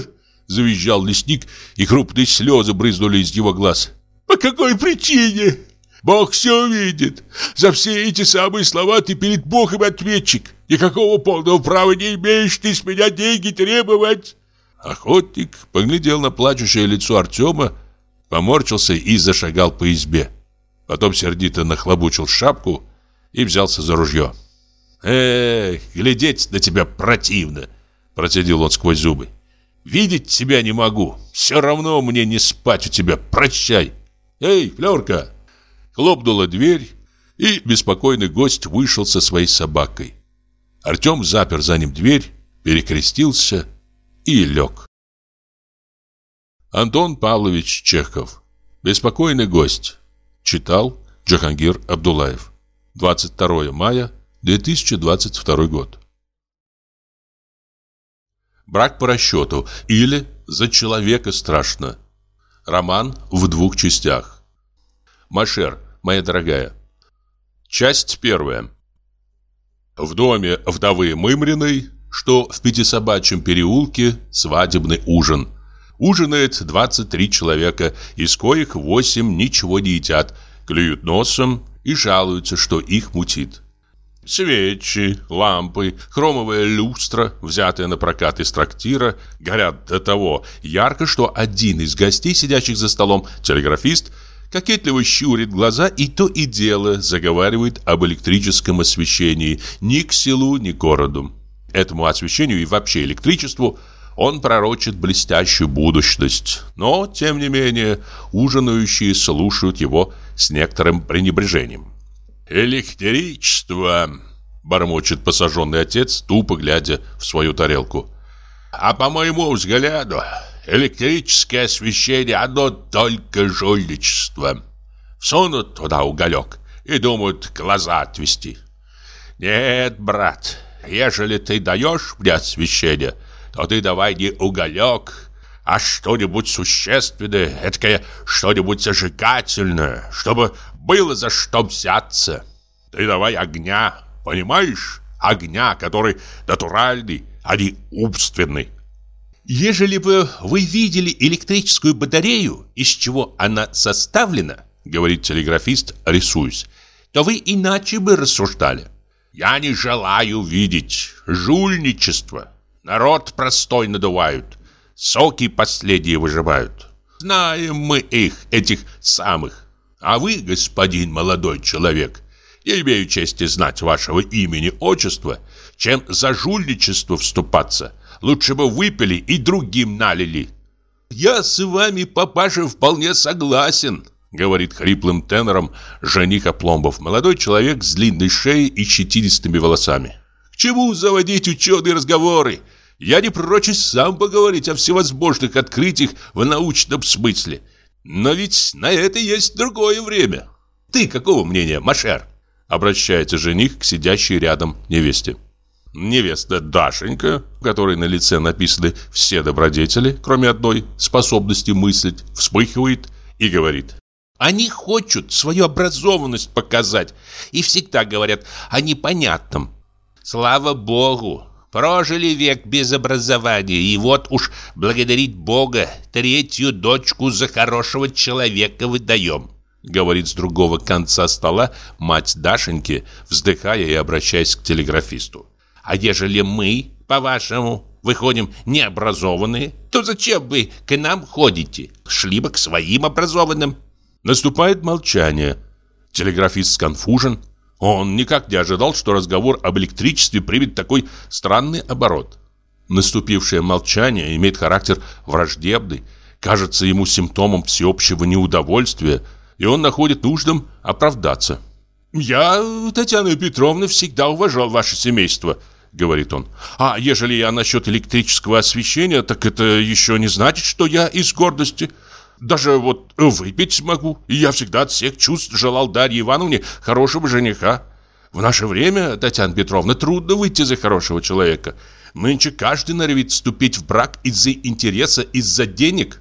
Завизжал лесник, и крупные слезы брызнули из его глаз. «По какой причине?» «Бог все видит. За все эти самые слова ты перед Богом ответчик. Никакого полного права не имеешь ты с меня деньги требовать». Охотник поглядел на плачущее лицо Артема, поморщился и зашагал по избе. Потом сердито нахлобучил шапку и взялся за ружье. «Эх, глядеть на тебя противно!» Процедил он сквозь зубы. Видеть тебя не могу. Все равно мне не спать у тебя. Прощай. Эй, Флёрка!» Хлопнула дверь, и беспокойный гость вышел со своей собакой. Артем запер за ним дверь, перекрестился и лег. Антон Павлович Чехов. Беспокойный гость. Читал Джахангир Абдулаев. 22 мая 2022 год. Брак по расчету или за человека страшно. Роман в двух частях. Машер, моя дорогая. Часть первая. В доме вдовы Мымриной, что в Пятисобачьем переулке, свадебный ужин. Ужинает 23 человека, из коих 8 ничего не едят, клюют носом и жалуются, что их мутит. Свечи, лампы, хромовая люстра, взятая на прокат из трактира, горят до того ярко, что один из гостей, сидящих за столом, телеграфист, кокетливо щурит глаза и то и дело заговаривает об электрическом освещении ни к селу, ни к городу. Этому освещению и вообще электричеству он пророчит блестящую будущность, но, тем не менее, ужинающие слушают его с некоторым пренебрежением. «Электричество!» – бормочет посаженный отец, тупо глядя в свою тарелку. «А по моему взгляду, электрическое освещение – оно только жульничество. Всунут туда уголек и думают глаза отвести. Нет, брат, ежели ты даешь мне освещение, то ты давай не уголек, а что-нибудь существенное, эткое что-нибудь зажигательное, чтобы было за что взяться. Ты давай огня, понимаешь? Огня, который натуральный, а не умственный. Ежели бы вы видели электрическую батарею, из чего она составлена, говорит телеграфист, рисуясь, то вы иначе бы рассуждали. Я не желаю видеть жульничество. Народ простой надувают, соки последние выживают. Знаем мы их, этих самых. А вы, господин молодой человек, я имею чести знать вашего имени, отчества, чем за жульничество вступаться. Лучше бы выпили и другим налили. Я с вами, папаша, вполне согласен, говорит хриплым тенором жених Опломбов, молодой человек с длинной шеей и щетинистыми волосами. К чему заводить ученые разговоры? Я не прочь сам поговорить о всевозможных открытиях в научном смысле. Но ведь на это есть другое время. Ты какого мнения, Машер? Обращается жених к сидящей рядом невесте. Невеста Дашенька, у которой на лице написаны все добродетели, кроме одной способности мыслить, вспыхивает и говорит. Они хотят свою образованность показать и всегда говорят о непонятном. Слава Богу, Прожили век без образования, и вот уж благодарить Бога третью дочку за хорошего человека выдаем. Говорит с другого конца стола мать Дашеньки, вздыхая и обращаясь к телеграфисту. А ежели мы, по-вашему, выходим необразованные, то зачем вы к нам ходите? Шли бы к своим образованным. Наступает молчание. Телеграфист сконфужен, он никак не ожидал, что разговор об электричестве примет такой странный оборот. Наступившее молчание имеет характер враждебный, кажется ему симптомом всеобщего неудовольствия, и он находит нужным оправдаться. «Я, Татьяна Петровна, всегда уважал ваше семейство», — говорит он. «А ежели я насчет электрического освещения, так это еще не значит, что я из гордости». Даже вот выпить могу. И я всегда от всех чувств желал Дарье Ивановне хорошего жениха. В наше время, Татьяна Петровна, трудно выйти за хорошего человека. Нынче каждый норовит вступить в брак из-за интереса, из-за денег.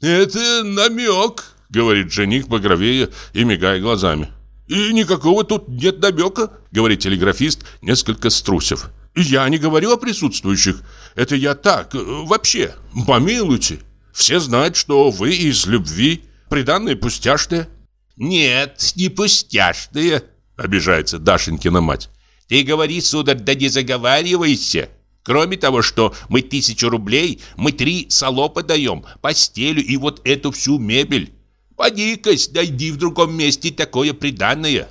«Это намек», — говорит жених багровее и мигая глазами. «И никакого тут нет намека», — говорит телеграфист, несколько струсив. «Я не говорю о присутствующих. Это я так, вообще. Помилуйте». Все знают, что вы из любви, приданные пустяшные. Нет, не пустяшные, обижается Дашенькина мать. Ты говори, сударь, да не заговаривайся. Кроме того, что мы тысячу рублей, мы три салопа даем, постелю и вот эту всю мебель. Поди-кась, найди в другом месте такое приданное.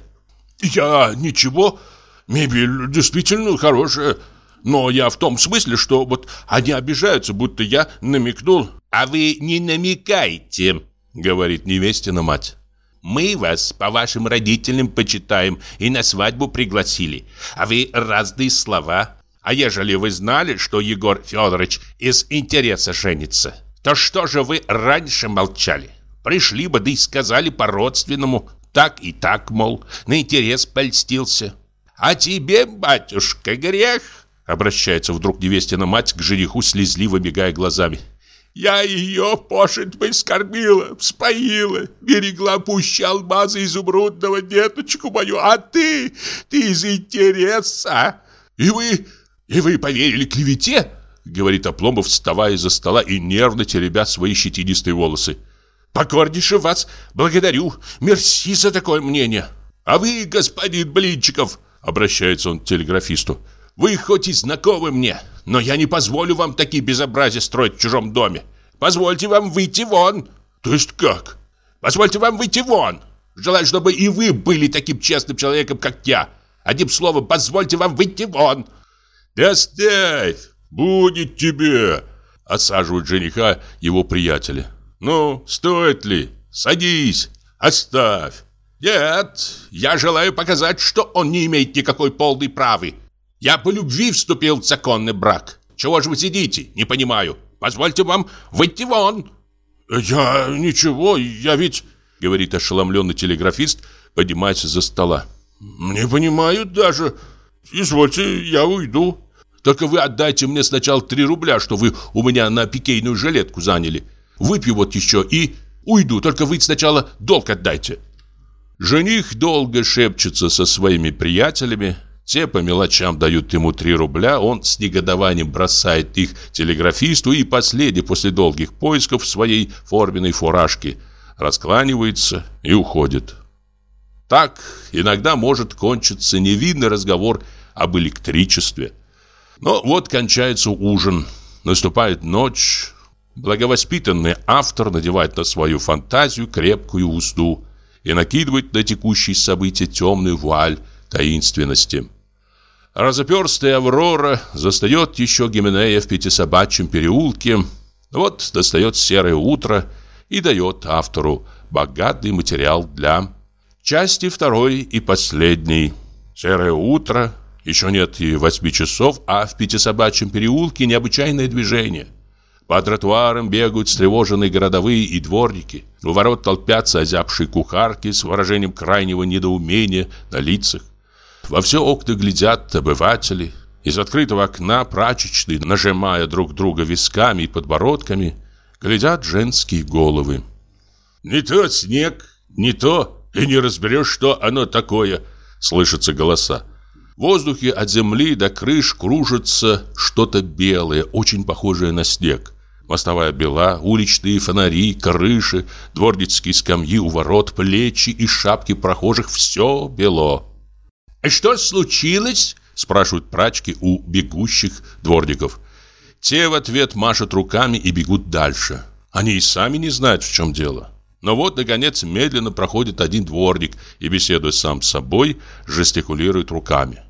Я ничего, мебель действительно хорошая, но я в том смысле, что вот они обижаются, будто я намекнул. «А вы не намекайте», — говорит невестина мать. «Мы вас по вашим родителям почитаем и на свадьбу пригласили, а вы разные слова. А ежели вы знали, что Егор Федорович из интереса женится, то что же вы раньше молчали? Пришли бы, да и сказали по-родственному, так и так, мол, на интерес польстился. А тебе, батюшка, грех!» Обращается вдруг невестина мать к жениху, слезливо бегая глазами. Я ее, пошить быть, скормила, вспоила, берегла пуща алмаза изумрудного деточку мою, а ты, ты из интереса. И вы, и вы поверили клевете? Говорит Опломов, вставая из-за стола и нервно теребя свои щетинистые волосы. Покорнейше вас благодарю, мерси за такое мнение. А вы, господин Блинчиков, обращается он к телеграфисту, вы хоть и знакомы мне, но я не позволю вам такие безобразия строить в чужом доме. Позвольте вам выйти вон. То есть как? Позвольте вам выйти вон. Желаю, чтобы и вы были таким честным человеком, как я. Одним словом, позвольте вам выйти вон. Да оставь, будет тебе, осаживают жениха его приятели. Ну, стоит ли? Садись, оставь. Нет, я желаю показать, что он не имеет никакой полной правы. Я по любви вступил в законный брак. Чего же вы сидите? Не понимаю. Позвольте вам выйти вон. Я ничего, я ведь, говорит ошеломленный телеграфист, поднимаясь за стола. Не понимаю даже. Извольте, я уйду. Только вы отдайте мне сначала три рубля, что вы у меня на пикейную жилетку заняли. Выпью вот еще и уйду. Только вы сначала долг отдайте. Жених долго шепчется со своими приятелями, те по мелочам дают ему 3 рубля, он с негодованием бросает их телеграфисту и последний после долгих поисков своей форменной фуражке раскланивается и уходит. Так иногда может кончиться невинный разговор об электричестве. Но вот кончается ужин, наступает ночь, благовоспитанный автор надевает на свою фантазию крепкую узду и накидывает на текущие события темную вуаль таинственности. Разоперстая Аврора застает еще Гименея в Пятисобачьем переулке. Вот достает серое утро и дает автору богатый материал для части второй и последней. Серое утро, еще нет и восьми часов, а в Пятисобачьем переулке необычайное движение. По тротуарам бегают встревоженные городовые и дворники. У ворот толпятся озябшие кухарки с выражением крайнего недоумения на лицах. Во все окна глядят обыватели. Из открытого окна прачечной, нажимая друг друга висками и подбородками, глядят женские головы. «Не то снег, не то, и не разберешь, что оно такое», — слышатся голоса. В воздухе от земли до крыш кружится что-то белое, очень похожее на снег. Мостовая бела, уличные фонари, крыши, дворницкие скамьи у ворот, плечи и шапки прохожих — все бело. «Что случилось?» – спрашивают прачки у бегущих дворников. Те в ответ машут руками и бегут дальше. Они и сами не знают, в чем дело. Но вот, наконец, медленно проходит один дворник и, беседуя сам с собой, жестикулирует руками.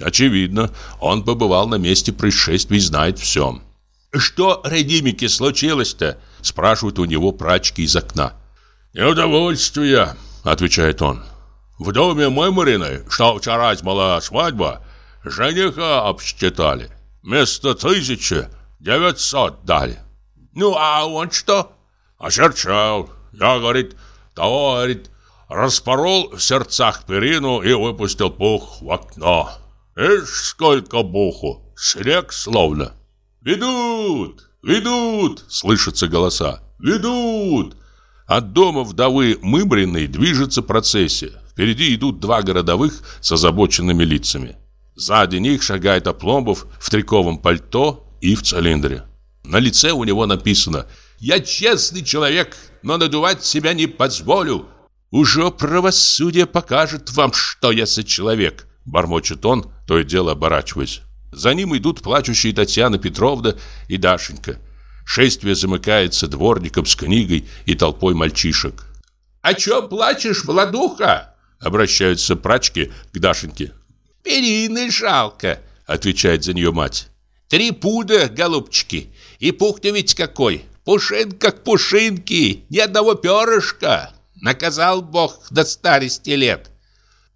Очевидно, он побывал на месте происшествия и знает все. «Что, Редимике, случилось-то?» – спрашивают у него прачки из окна. «Неудовольствие», – отвечает он. В доме Мымариной, что вчера была свадьба, жениха обсчитали. Вместо тысячи девятьсот дали. Ну, а он что? Очерчал. Я, говорит, того, говорит, распорол в сердцах перину и выпустил пух в окно. Ишь, сколько буху, снег словно. «Ведут! Ведут!» — слышатся голоса. «Ведут!» От дома вдовы Мымриной движется процессия. Впереди идут два городовых с озабоченными лицами. Сзади них шагает Опломбов в триковом пальто и в цилиндре. На лице у него написано «Я честный человек, но надувать себя не позволю». «Уже правосудие покажет вам, что я за человек», — бормочет он, то и дело оборачиваясь. За ним идут плачущие Татьяна Петровна и Дашенька. Шествие замыкается дворником с книгой и толпой мальчишек. «О чем плачешь, Владуха?» Обращаются прачки к Дашеньке. «Перины жалко», — отвечает за нее мать. «Три пуда, голубчики, и пух-то ведь какой! Пушинка к пушинке, ни одного перышка! Наказал Бог до старости лет!»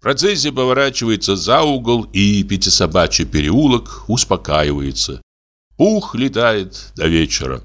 Процессия поворачивается за угол, и пятисобачий переулок успокаивается. Пух летает до вечера.